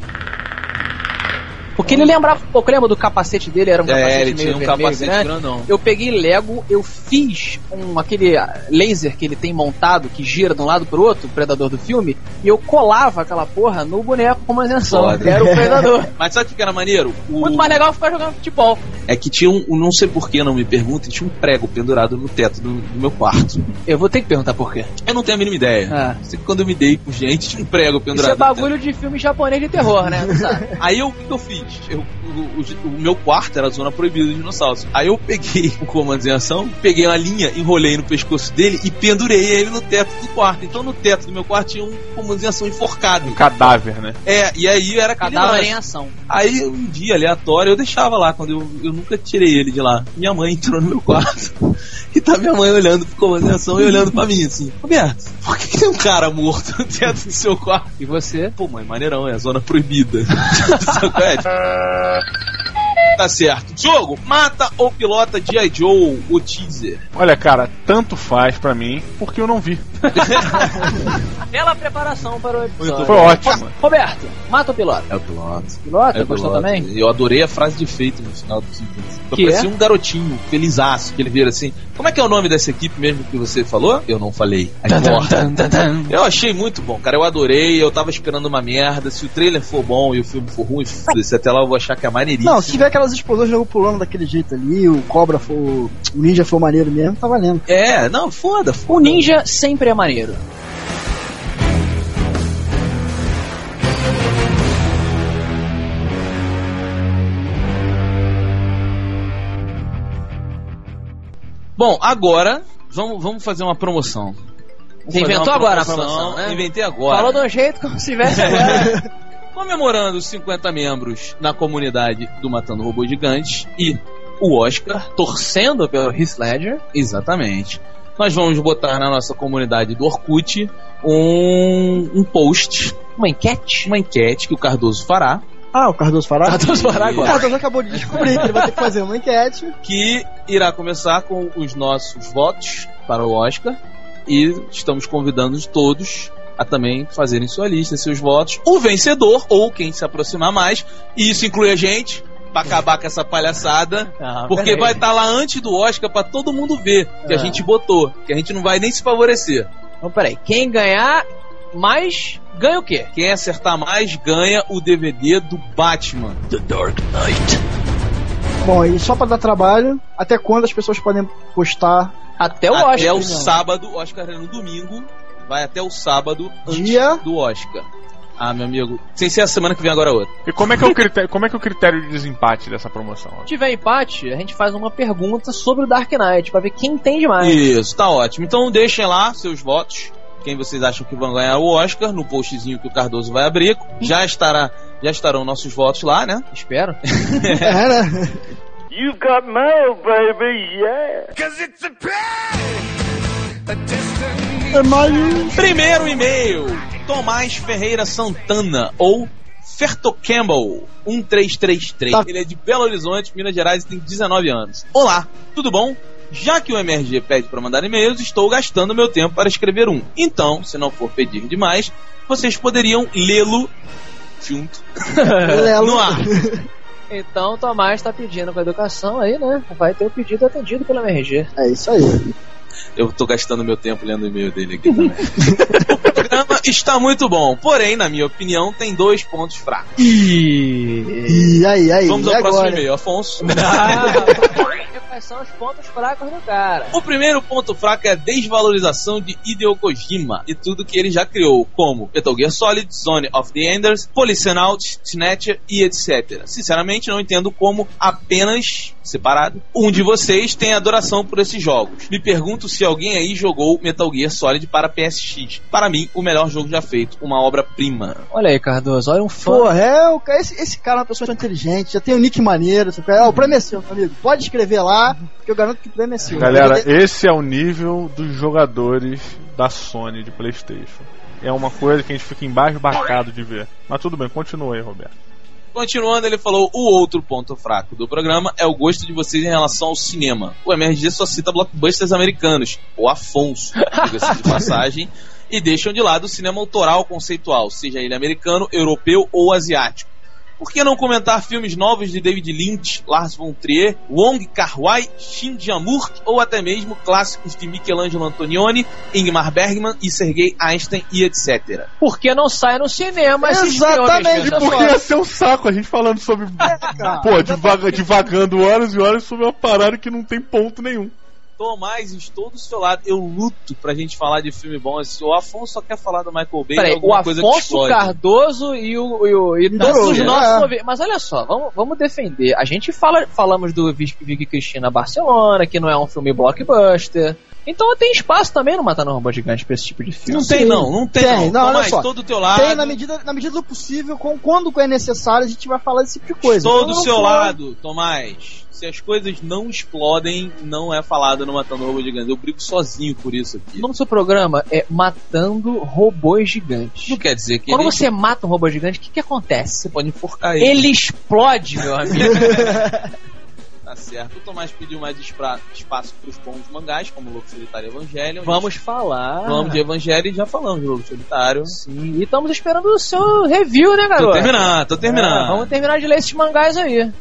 Speaker 1: Porque ele lembrava um pouco, lembra do capacete dele? Era um capacete
Speaker 4: É, ele
Speaker 1: meio
Speaker 4: tinha um
Speaker 1: vermelho,
Speaker 4: capacete
Speaker 1: né?
Speaker 4: grandão.
Speaker 1: Eu peguei Lego, eu fiz um, aquele laser que ele tem montado, que gira de um lado pro outro, o predador do filme, e eu colava aquela porra no boneco com uma isenção.
Speaker 4: Foda.
Speaker 1: Era o predador. [LAUGHS]
Speaker 4: Mas sabe o que era maneiro? O-
Speaker 1: Muito mais legal ficar jogando futebol.
Speaker 4: É que tinha um, não sei porquê, não me perguntem, tinha um prego pendurado no teto do, do meu quarto.
Speaker 1: Eu vou ter que perguntar por quê.
Speaker 4: Eu não tenho a mínima ideia.
Speaker 1: Ah.
Speaker 4: Sei que quando eu me dei com gente, tinha um prego
Speaker 1: Isso
Speaker 4: pendurado.
Speaker 1: é
Speaker 4: no teto.
Speaker 1: bagulho de filme japonês de terror, né? [LAUGHS]
Speaker 4: Aí eu, o que que eu fiz? Eu, o, o- o meu quarto era a zona proibida de dinossauros. Aí eu peguei o comando em ação, peguei uma linha, enrolei no pescoço dele e pendurei ele no teto do quarto. Então no teto do meu quarto tinha um comando em ação enforcado.
Speaker 2: Um cadáver, né?
Speaker 4: É, e aí era aquele
Speaker 1: Cadáver em ação.
Speaker 4: Aí um dia aleatório eu deixava lá, quando eu, eu nunca tirei ele de lá. Minha mãe entrou no meu quarto [LAUGHS] e tá minha mãe olhando pro comando em ação e olhando pra mim assim: Roberto, por que, que tem um cara morto no teto do seu quarto?
Speaker 1: E você?
Speaker 4: Pô, mãe, maneirão, é a zona proibida. [LAUGHS] Tá certo. Jogo, mata ou pilota G.I. Joe, o teaser.
Speaker 2: Olha, cara, tanto faz pra mim, porque eu não vi. [LAUGHS]
Speaker 1: Bela preparação para o episódio.
Speaker 2: Foi ótimo.
Speaker 1: Roberto, mata o piloto.
Speaker 4: É o piloto.
Speaker 1: Pilota,
Speaker 4: É o
Speaker 1: gostou
Speaker 4: piloto.
Speaker 1: também?
Speaker 4: Eu adorei a frase de efeito no final do filme. Eu
Speaker 1: Que
Speaker 4: parecia
Speaker 1: é?
Speaker 4: um garotinho, felizaço, que ele vira assim. Como é que é o nome dessa equipe mesmo que você falou? Eu não falei. Eu achei muito bom, cara. Eu adorei, eu tava esperando uma merda. Se o trailer for bom e o filme for ruim, foda-se, até lá eu vou achar que é maneiríssimo.
Speaker 3: Não, se tiver aquelas explosões de pulando daquele jeito ali, o cobra for. O ninja for maneiro mesmo, tá valendo.
Speaker 4: É, não, foda, foda.
Speaker 1: O ninja sempre é maneiro.
Speaker 4: Bom, agora vamos, vamos fazer uma promoção.
Speaker 1: Você inventou agora a promoção, né?
Speaker 4: Inventei agora.
Speaker 1: Falou de um jeito como se tivesse agora. [LAUGHS]
Speaker 4: Comemorando os 50 membros na comunidade do Matando Robô Gigante e o Oscar.
Speaker 1: Torcendo pelo Heath Ledger.
Speaker 4: Exatamente. Nós vamos botar na nossa comunidade do Orkut um, um post,
Speaker 1: Uma enquete.
Speaker 4: uma enquete que o Cardoso fará,
Speaker 3: Ah, o Cardoso Fará?
Speaker 1: Cardoso Fará
Speaker 3: O. Cardoso acabou de descobrir que ele vai ter que fazer uma enquete.
Speaker 4: que irá começar com os nossos votos para o Oscar. E estamos convidando todos a também fazerem sua lista, seus votos. O vencedor, ou quem se aproximar mais, e isso inclui a gente, pra acabar com essa palhaçada.
Speaker 1: Ah,
Speaker 4: porque
Speaker 1: peraí.
Speaker 4: vai estar lá antes do Oscar pra todo mundo ver que a
Speaker 1: Ah.
Speaker 4: gente botou. Que a gente não vai nem se favorecer.
Speaker 1: Então, peraí. Quem ganhar mais, ganha o quê?
Speaker 4: Quem acertar mais ganha o DVD do Batman. The Dark Knight.
Speaker 3: Bom, e só pra dar trabalho, até quando as pessoas podem postar
Speaker 1: Até o
Speaker 4: até
Speaker 1: Oscar.
Speaker 4: o
Speaker 1: não.
Speaker 4: sábado, o Oscar é no domingo. Vai até o sábado antes
Speaker 3: Dia?
Speaker 4: do Oscar. Ah, meu amigo. Sem ser a semana que vem agora outra.
Speaker 2: E como é que é o critério, como é que é o critério de desempate dessa promoção?
Speaker 1: Se tiver empate, a gente faz uma pergunta sobre o Dark Knight, pra ver quem entende mais.
Speaker 4: Isso, tá ótimo. Então deixem lá seus votos. Quem vocês acham que vão ganhar o Oscar no postzinho que o Cardoso vai abrir. Já estará, já estarão nossos votos lá, né?
Speaker 1: Espero.
Speaker 3: É, né?
Speaker 5: You've got mail, baby, yeah.
Speaker 3: É mais-
Speaker 4: Primeiro e-mail, Tomás Ferreira Santana, ou Ferto Campbell, 1333.
Speaker 3: Tá.
Speaker 4: Ele é de Belo Horizonte, Minas Gerais e tem 19 anos. Olá, tudo bom? Já que o MRG pede para mandar e-mails, estou gastando meu tempo para escrever um. Então, se não for pedir demais, vocês poderiam lê-lo junto [LAUGHS] no ar.
Speaker 1: Então o Tomás tá pedindo com a educação aí, né? Vai ter o pedido atendido pelo MRG.
Speaker 3: É isso aí.
Speaker 4: Eu tô gastando meu tempo lendo o e-mail dele aqui também. o programa está muito bom, porém, na minha opinião, tem dois pontos fracos.
Speaker 1: E...
Speaker 3: E aí, aí?
Speaker 4: Vamos
Speaker 3: e
Speaker 4: ao próximo e-mail, Afonso. [LAUGHS]
Speaker 1: Quais são os pontos fracos do cara?
Speaker 4: O primeiro ponto fraco é a desvalorização de Hideo Kojima e tudo que ele já criou, como Metal Gear Solid, Zone of the Enders, Policenauts, Snatcher e etc. Sinceramente, não entendo como apenas separado um de vocês tem adoração por esses jogos. Me pergunto se alguém aí jogou Metal Gear Solid para PSX. Para mim, o melhor jogo já feito, uma obra-prima.
Speaker 1: Olha aí, Cardoso, olha um fã.
Speaker 3: Porra, é, o cara- esse, esse cara é uma pessoa inteligente, já tem um nick maneiro. Fala, ah, o prêmio é seu, meu amigo. Pode escrever lá, que eu garanto que o prêmio é seu.
Speaker 2: Galera, esse é o nível dos jogadores da Sony de PlayStation. É uma coisa que a gente fica embasbacado de ver. Mas tudo bem, continua aí, Roberto.
Speaker 4: Continuando, ele falou: o outro ponto fraco do programa é o gosto de vocês em relação ao cinema. O MRG só cita blockbusters americanos, ou Afonso, diga-se de [LAUGHS] passagem, e deixam de lado o cinema autoral conceitual, seja ele americano, europeu ou asiático. Por que não comentar filmes novos de David Lynch, Lars von Trier, Wong Kar-wai, Shin Jamurt ou até mesmo clássicos de Michelangelo Antonioni, Ingmar Bergman e Sergei Einstein e etc.
Speaker 1: Por que não sai no cinema esses
Speaker 3: Exatamente,
Speaker 1: filmes?
Speaker 2: Porque ia ser um saco a gente falando sobre.
Speaker 3: cara,
Speaker 2: Pô, divaga- divagando horas e horas sobre uma parada que não tem ponto nenhum.
Speaker 4: Tomás, estou do seu lado. Eu luto pra gente falar de filme bom. O Afonso só quer falar do Michael Bay.
Speaker 1: Peraí, o
Speaker 4: coisa que
Speaker 1: Afonso. Cardoso e o, e, o, e
Speaker 3: Não,
Speaker 1: todos os
Speaker 3: é.
Speaker 1: nossos ouvintes. Mas olha só, vamos, vamos defender. A gente fala, falamos do Vic Vicky Cristina Barcelona, que não é um filme blockbuster. Então tem espaço também no Matando um Robô Gigante pra esse tipo de filme.
Speaker 4: Não tem, não. Não tem,
Speaker 3: Tem, não, olha
Speaker 4: Tomás,
Speaker 3: só.
Speaker 4: estou do teu lado.
Speaker 3: Tem na medida, na medida do possível, com, quando é necessário, a gente vai falar desse tipo de coisa.
Speaker 4: Estou
Speaker 3: Quando
Speaker 4: do
Speaker 3: não
Speaker 4: seu lado, Tomás. Se as coisas não explodem, não é falado no Matando Robô Gigante. Eu brigo sozinho por isso
Speaker 1: O
Speaker 4: aqui.
Speaker 1: nome do seu programa é Matando Robôs Gigantes.
Speaker 4: Não quer dizer que
Speaker 1: Quando
Speaker 4: ele,
Speaker 1: você mata um robô gigante, o que, que acontece?
Speaker 4: você pode enforcar ele.
Speaker 1: Ele explode, meu amigo. [LAUGHS]
Speaker 4: Tá certo. O Tomás pediu mais espra- espaço para os bons mangás, como Lobo Solitário e Evangelho.
Speaker 1: Vamos falar.
Speaker 4: Vamos de Evangelho e já falamos de Lobo Solitário.
Speaker 1: Sim, e estamos esperando o seu review, né,
Speaker 4: Tô
Speaker 1: garoto?
Speaker 4: terminando, tô terminando.
Speaker 1: É, vamos terminar de ler esses mangás aí.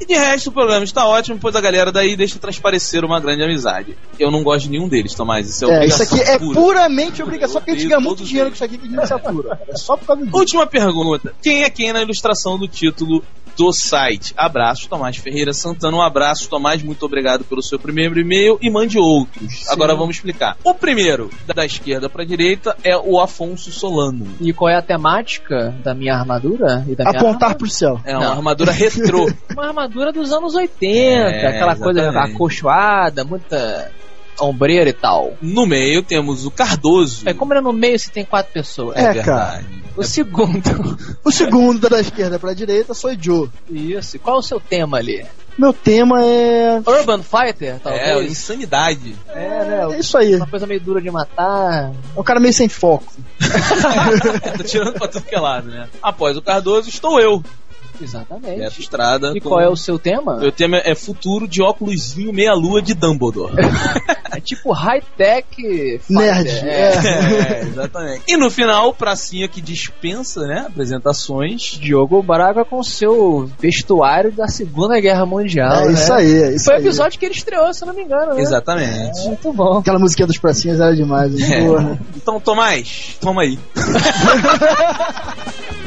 Speaker 4: E de resto, o programa está ótimo, pois a galera daí deixa transparecer uma grande amizade. Eu não gosto de nenhum deles, Tomás. Isso é,
Speaker 3: É, isso
Speaker 4: obrigação
Speaker 3: aqui é
Speaker 4: pura.
Speaker 3: puramente obrigação, porque a gente ganha muito dinheiro
Speaker 4: eles.
Speaker 3: com isso aqui que a gente se atura. É só por causa disso.
Speaker 4: Última pergunta. Quem é quem na ilustração do título do site? Abraço, Tomás Ferreira Santana. Um abraço, Tomás. Muito obrigado pelo seu primeiro e-mail e mande outros. Agora vamos explicar. O primeiro, da esquerda para a direita, é o Afonso Solano.
Speaker 1: E qual é a temática da minha armadura? E da minha
Speaker 3: Apontar
Speaker 1: arma?
Speaker 3: pro céu.
Speaker 4: É uma
Speaker 1: Não.
Speaker 4: armadura retrô. [LAUGHS]
Speaker 1: Uma armadura dos anos 80,
Speaker 4: É,
Speaker 1: aquela coisa
Speaker 4: exatamente.
Speaker 1: acolchoada, muita ombreira e tal.
Speaker 4: No meio temos o Cardoso.
Speaker 1: É como era no meio se tem quatro pessoas.
Speaker 3: É,
Speaker 4: verdade.
Speaker 1: O segundo.
Speaker 3: O segundo da esquerda pra direita sou Joe.
Speaker 1: Isso. E Qual é o seu tema ali?
Speaker 3: Meu tema é.
Speaker 1: Urban Fighter,
Speaker 4: É,
Speaker 1: talvez?
Speaker 4: insanidade.
Speaker 1: É, né?
Speaker 3: É isso aí.
Speaker 1: Uma coisa meio dura de matar.
Speaker 3: É um cara meio sem foco. [LAUGHS]
Speaker 4: tá tirando pra tudo que é lado, né? Após o Cardoso, estou eu.
Speaker 1: Exatamente.
Speaker 4: Beto Estrada.
Speaker 1: E
Speaker 4: com-
Speaker 1: qual é o seu tema?
Speaker 4: Meu tema é futuro de óculosinho meia-lua de Dumbledore. [LAUGHS]
Speaker 1: É tipo high-tech
Speaker 3: Nerd.
Speaker 1: fighter.
Speaker 3: É.
Speaker 4: É, exatamente. E no final, pracinha que dispensa, né? Apresentações.
Speaker 1: Diogo Braga com seu vestuário da Segunda Guerra Mundial.
Speaker 3: É isso
Speaker 1: né?
Speaker 3: aí, é isso
Speaker 1: Foi o
Speaker 3: aí.
Speaker 1: episódio que ele estreou, se eu não me engano, né?
Speaker 4: Exatamente.
Speaker 1: Muito bom.
Speaker 3: Aquela musiquinha dos pracinhas era demais. hein?
Speaker 4: É. Então, Tomás, toma aí. [LAUGHS]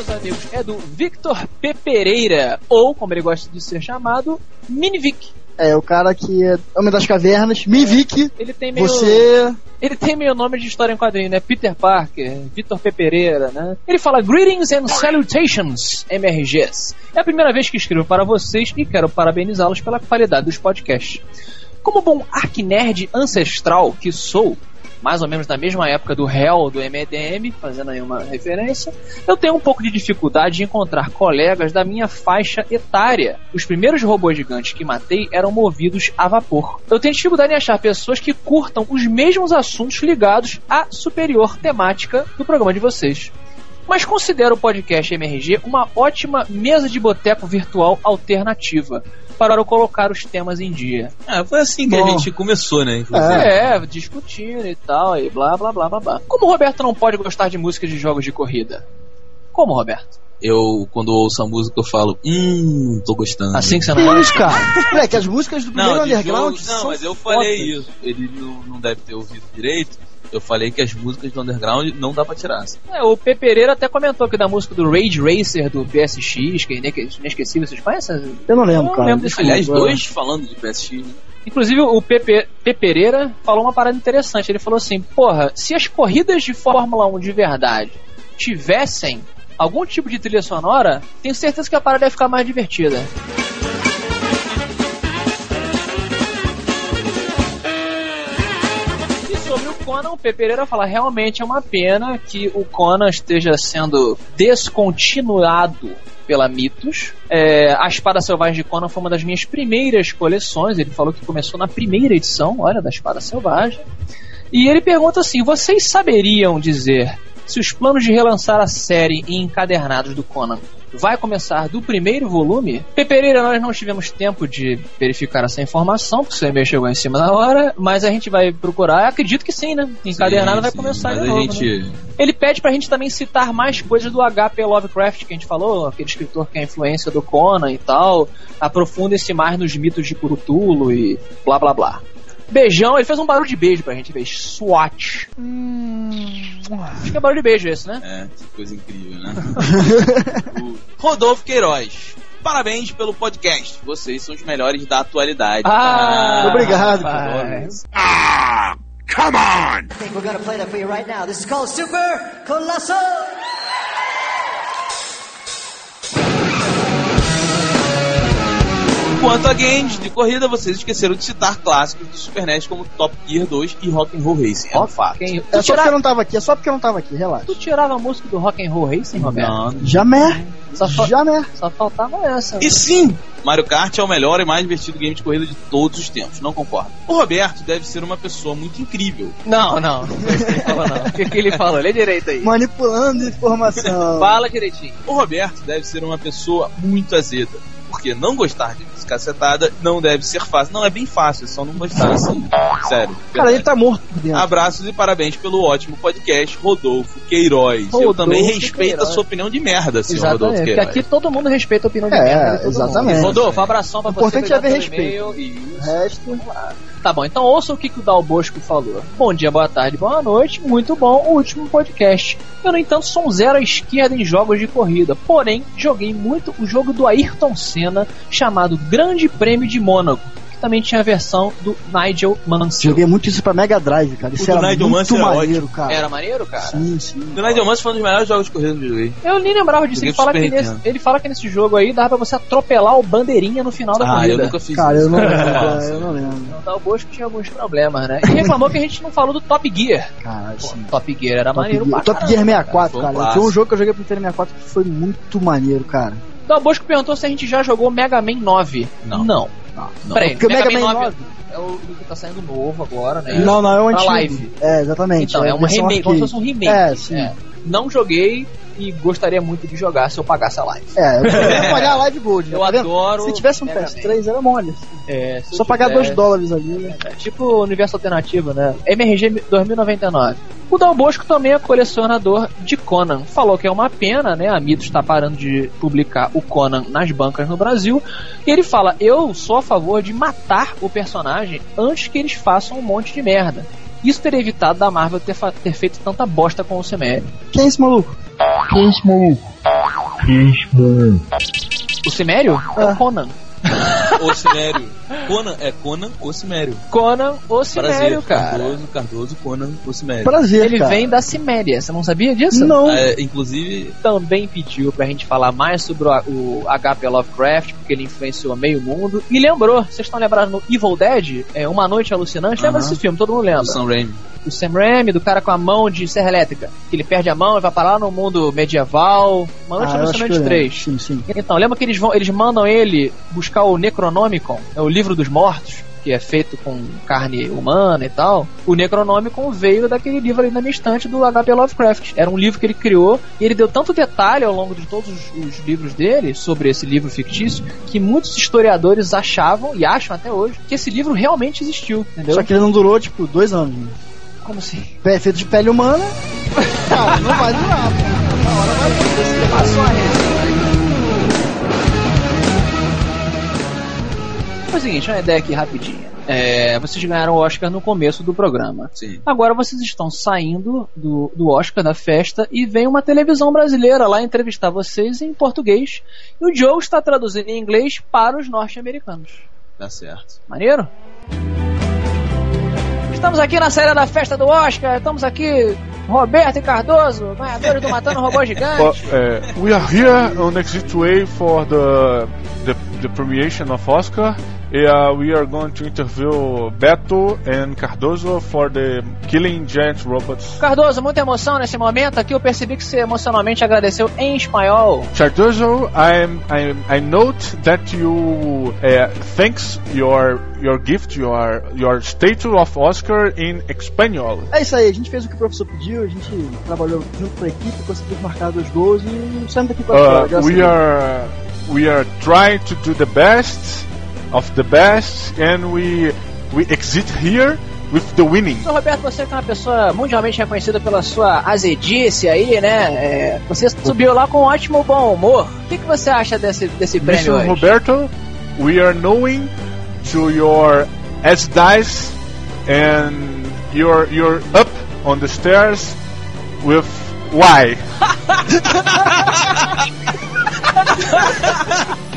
Speaker 1: meus amigos, é do Victor P. Pereira, ou, como ele gosta de ser chamado, Minivic.
Speaker 3: É, o cara que é Homem das Cavernas, Mivik,
Speaker 1: Ele tem meio.
Speaker 3: você.
Speaker 1: Ele tem meio nome de história em quadrinho, né? Peter Parker, Victor P. Pereira, né? Ele fala Greetings and Salutations, MRGs. É a primeira vez que escrevo para vocês e quero parabenizá-los pela qualidade dos podcasts. Como bom arquinerd ancestral que sou, mais ou menos na mesma época do Hell do MDM, fazendo aí uma referência, eu tenho um pouco de dificuldade de encontrar colegas da minha faixa etária. Os primeiros robôs gigantes que matei eram movidos a vapor. Eu tenho dificuldade em achar pessoas que curtam os mesmos assuntos ligados à superior temática do programa de vocês. Mas considero o podcast MRG uma ótima mesa de boteco virtual alternativa para colocar os temas em dia.
Speaker 4: É, foi assim que
Speaker 3: Bom.
Speaker 4: a gente começou, né? inclusive.
Speaker 1: É, discutindo e tal, e blá blá blá blá blá. Como o Roberto não pode gostar de música de jogos de corrida? Como, Roberto?
Speaker 4: Eu, quando ouço a música, eu falo, hum, tô gostando.
Speaker 1: Assim que você não gosta?
Speaker 3: cara? Moleque, as músicas do primeiro
Speaker 4: Não, de
Speaker 3: underground.
Speaker 4: jogo, não,
Speaker 3: são
Speaker 4: mas eu falei isso. Ele não, não deve ter ouvido direito. Eu falei que as músicas do underground não dá pra tirar.
Speaker 1: É, o P. Pereira até comentou aqui da música do Rage Racer do PSX, que é inesquecível. Vocês conhecem?
Speaker 3: Eu não lembro,
Speaker 1: Eu não
Speaker 3: cara.
Speaker 1: lembro desse
Speaker 3: Desculpa.
Speaker 4: Aliás, dois falando de PSX. né?
Speaker 1: Inclusive, o P. P. Pereira falou uma parada interessante. Ele falou assim: Porra, se as corridas de Fórmula 1 de verdade tivessem algum tipo de trilha sonora, tenho certeza que a parada ia ficar mais divertida. Conan, o P. Pereira fala: realmente é uma pena que o Conan esteja sendo descontinuado pela Mitos. É, a Espada Selvagem de Conan foi uma das minhas primeiras coleções. Ele falou que começou na primeira edição, olha, da Espada Selvagem. E ele pergunta assim: vocês saberiam dizer se os planos de relançar a série em encadernados do Conan vai começar do primeiro volume? P. Pereira, nós não tivemos tempo de verificar essa informação, porque o seu e-mail chegou em cima da hora, mas a gente vai procurar. Acredito que sim, né? Encadernado
Speaker 4: Sim,
Speaker 1: vai
Speaker 4: sim,
Speaker 1: começar de novo,
Speaker 4: gente.
Speaker 1: né? Ele pede pra gente também citar mais coisas do H.P. Lovecraft que a gente falou, aquele escritor que é a influência do Conan e tal. Aprofunda-se mais nos mitos de Curutulo e blá blá blá. Beijão, ele fez um barulho de beijo pra gente ver. SWAT. Acho que é barulho de beijo esse, né?
Speaker 4: É, que coisa incrível, né? O [LAUGHS] Rodolfo Queiroz. Parabéns pelo podcast. Vocês são os melhores da atualidade.
Speaker 1: Ah,
Speaker 3: Obrigado.
Speaker 1: rapaz.
Speaker 10: Ah, come on!
Speaker 11: I think we're gonna play that for you right now. This is called Super Colossal.
Speaker 4: Quanto a games de corrida, vocês esqueceram de citar clássicos do Super NES como Top Gear 2 e Rock'n'Roll Racing. É um fato.
Speaker 1: Quem-
Speaker 3: É só porque
Speaker 1: tirava,
Speaker 3: eu não tava aqui, é só porque eu não tava aqui, relaxa.
Speaker 1: tu tirava a música do Rock and Roll Racing, Roberto?
Speaker 4: Não.
Speaker 3: Jamais,
Speaker 1: Só, fa-
Speaker 3: jamais.
Speaker 1: só faltava essa.
Speaker 4: E sim, Mario Kart é o melhor e mais divertido game de corrida de todos os tempos, não concordo. O Roberto deve ser uma pessoa muito incrível.
Speaker 1: Não, não, não foi isso que ele falou, não. [LAUGHS] O que, que ele falou? Lê direito aí.
Speaker 3: Manipulando informação.
Speaker 1: Fala direitinho.
Speaker 4: O Roberto deve ser uma pessoa muito azeda, porque não gostar de música cacetada não deve ser fácil. Não, é bem fácil, é só não gostar assim. Sério.
Speaker 3: Cara, ele
Speaker 4: verdade.
Speaker 3: tá morto por dentro.
Speaker 4: Abraços e parabéns pelo ótimo podcast, Rodolfo Queiroz. Eu
Speaker 1: Rodolfo
Speaker 4: também respeito
Speaker 1: Queiroz.
Speaker 4: a sua opinião de merda, senhor Rodolfo
Speaker 1: Exatamente, porque
Speaker 4: Queiroz.
Speaker 1: aqui todo mundo respeita a opinião de
Speaker 3: É,
Speaker 1: merda todo
Speaker 3: exatamente.
Speaker 1: mundo. Rodolfo, abração pra
Speaker 3: O
Speaker 1: você.
Speaker 3: importante é
Speaker 1: pelo
Speaker 3: respeito.
Speaker 1: e-mail.
Speaker 3: O resto.
Speaker 1: Tá bom, então ouça o que, que o Dal Bosco falou. Bom dia, boa tarde, boa noite. Muito bom o último podcast. Eu, no entanto, sou um zero à esquerda em jogos de corrida. Porém, joguei muito o jogo do Ayrton Senna chamado Grande Prêmio de Mônaco. Também tinha a versão do Nigel Mansell.
Speaker 3: Joguei muito isso pra Mega Drive, cara. Isso
Speaker 4: O
Speaker 3: era
Speaker 4: Nigel
Speaker 3: muito
Speaker 4: Mansell era
Speaker 3: maneiro,
Speaker 4: ótimo.
Speaker 3: cara.
Speaker 1: Era maneiro, cara?
Speaker 3: Sim, sim.
Speaker 4: O Nigel Mansell foi um dos melhores jogos de corrida que eu joguei.
Speaker 1: Eu nem lembrava disso. Ele fala, que nesse, ele fala que nesse jogo aí dava pra você atropelar o bandeirinha no final da
Speaker 4: Ah,
Speaker 1: corrida.
Speaker 4: eu nunca fiz
Speaker 3: Cara,
Speaker 4: isso.
Speaker 3: eu não lembro. [LAUGHS] Eu não lembro.
Speaker 1: Então, o Dal Bosco tinha alguns problemas, né? E reclamou que a gente não falou do Top Gear.
Speaker 3: Caralho,
Speaker 1: Pô,
Speaker 3: sim.
Speaker 1: Top Gear era
Speaker 3: Top
Speaker 1: maneiro
Speaker 3: Gear, Top. Gear 64,
Speaker 4: Foi um
Speaker 3: cara. Foi um jogo que eu joguei pro Nintendo 64 que foi muito maneiro, cara.
Speaker 1: O Dal Bosco perguntou se a gente já jogou Mega Man 9.
Speaker 4: Não.
Speaker 1: Não.
Speaker 3: Não.
Speaker 1: Peraí,
Speaker 3: Porque o Mega Man 9.
Speaker 1: é o que tá saindo novo agora, né?
Speaker 3: Não, não, é o antigo.
Speaker 1: live.
Speaker 3: É, exatamente.
Speaker 1: Então, é, uma
Speaker 3: versão
Speaker 1: remake, como se fosse um remake.
Speaker 3: É, sim.
Speaker 1: Não joguei, e gostaria muito de jogar se eu pagasse a live.
Speaker 3: É, eu [LAUGHS] pagar a Live Gold. né?
Speaker 1: Eu
Speaker 3: Tá
Speaker 1: adoro
Speaker 3: Se tivesse um
Speaker 1: Mega
Speaker 3: PS3, era mole.
Speaker 1: É,
Speaker 3: Só pagar
Speaker 1: tivesse-
Speaker 3: 2 dólares ali. né?
Speaker 1: É tipo universo alternativo, né? MRG 2099. O Dal Bosco também é colecionador de Conan. Falou que é uma pena, né? A Mitos está parando de publicar o Conan nas bancas no Brasil. E ele fala: Eu sou a favor de matar o personagem antes que eles façam um monte de merda. Isso teria evitado da Marvel ter, ter feito tanta bosta com o Cimério.
Speaker 3: Quem é esse maluco?
Speaker 2: Quem é esse maluco? Quem é esse maluco?
Speaker 1: O Cimério é o Conan. [LAUGHS]
Speaker 4: O Cimério. Conan é Conan o Cimério.
Speaker 1: Conan o Cimério,
Speaker 4: Prazer,
Speaker 1: cara.
Speaker 4: Cardoso, Cardoso, Conan o Cimério.
Speaker 3: Prazer,
Speaker 1: Ele
Speaker 3: cara.
Speaker 1: vem da Ciméria, você não sabia disso?
Speaker 3: Não.
Speaker 4: É, inclusive,
Speaker 1: também pediu pra gente falar mais sobre o, o HP Lovecraft, porque ele influenciou meio mundo. E lembrou, vocês estão lembrados no Evil Dead? É, Uma Noite Alucinante? Lembra
Speaker 4: Aham.
Speaker 1: desse filme? Todo mundo lembra.
Speaker 4: o Sam Raimi.
Speaker 1: O Sam Raimi, do cara com a mão de serra elétrica. Que ele perde a mão e vai parar no mundo medieval. Uma
Speaker 3: Ah,
Speaker 1: Alucinante
Speaker 3: eu lembro.
Speaker 1: 3.
Speaker 3: Sim, sim.
Speaker 1: Então, lembra que eles, vão, eles mandam ele buscar o Necronomicon, é o livro dos mortos, que é feito com carne humana e tal. O Necronomicon veio daquele livro ali na minha estante do HP Lovecraft. Era um livro que ele criou e ele deu tanto detalhe ao longo de todos os, os livros dele sobre esse livro fictício que muitos historiadores achavam e acham até hoje que esse livro realmente existiu, entendeu?
Speaker 3: Só que ele não durou, tipo, dois anos.
Speaker 1: Como assim?
Speaker 3: Pé feito de pele humana. Cara, [LAUGHS] não vai durar, pô. Na hora vai acontecer.
Speaker 1: Passou a. Foi o seguinte, uma ideia aqui rapidinha. É, vocês ganharam o Oscar no começo do programa.
Speaker 4: Sim.
Speaker 1: Agora vocês estão saindo do, do Oscar, da festa, e vem uma televisão brasileira lá entrevistar vocês em português. E o Joe está traduzindo em inglês para os norte-americanos.
Speaker 4: Tá certo.
Speaker 1: Maneiro? Estamos aqui na saída da festa do Oscar. Estamos aqui, Roberto e Cardoso, ganhadores do Matando Robô Gigante.
Speaker 2: Well, uh, we are here on Exit Way for the the, the premiation of Oscar. Uh, we are going to interview Beto and Cardoso for the Killing Giant Robots.
Speaker 1: Cardoso, muita emoção nesse momento. Aqui eu percebi que você emocionalmente agradeceu em espanhol.
Speaker 2: Cardoso, I am I, note that you uh, thanks your your gift, your your statue of Oscar in Espanhol.
Speaker 3: É isso aí, a gente fez o que o professor pediu, a gente trabalhou junto com a equipe, conseguiu marcar dois gols e saímos daqui com a vitória,
Speaker 2: Uh, we are we are trying to do the best of the best, and we we exit here with the winning.
Speaker 1: Sr. Roberto, você que é uma pessoa mundialmente reconhecida pela sua azedice aí, né? É, você subiu lá com um ótimo bom humor. O que, que você acha desse, desse prêmio
Speaker 2: Mr. Roberto, we are knowing to your as dice, and you're you're up on the stairs with why? [LAUGHS]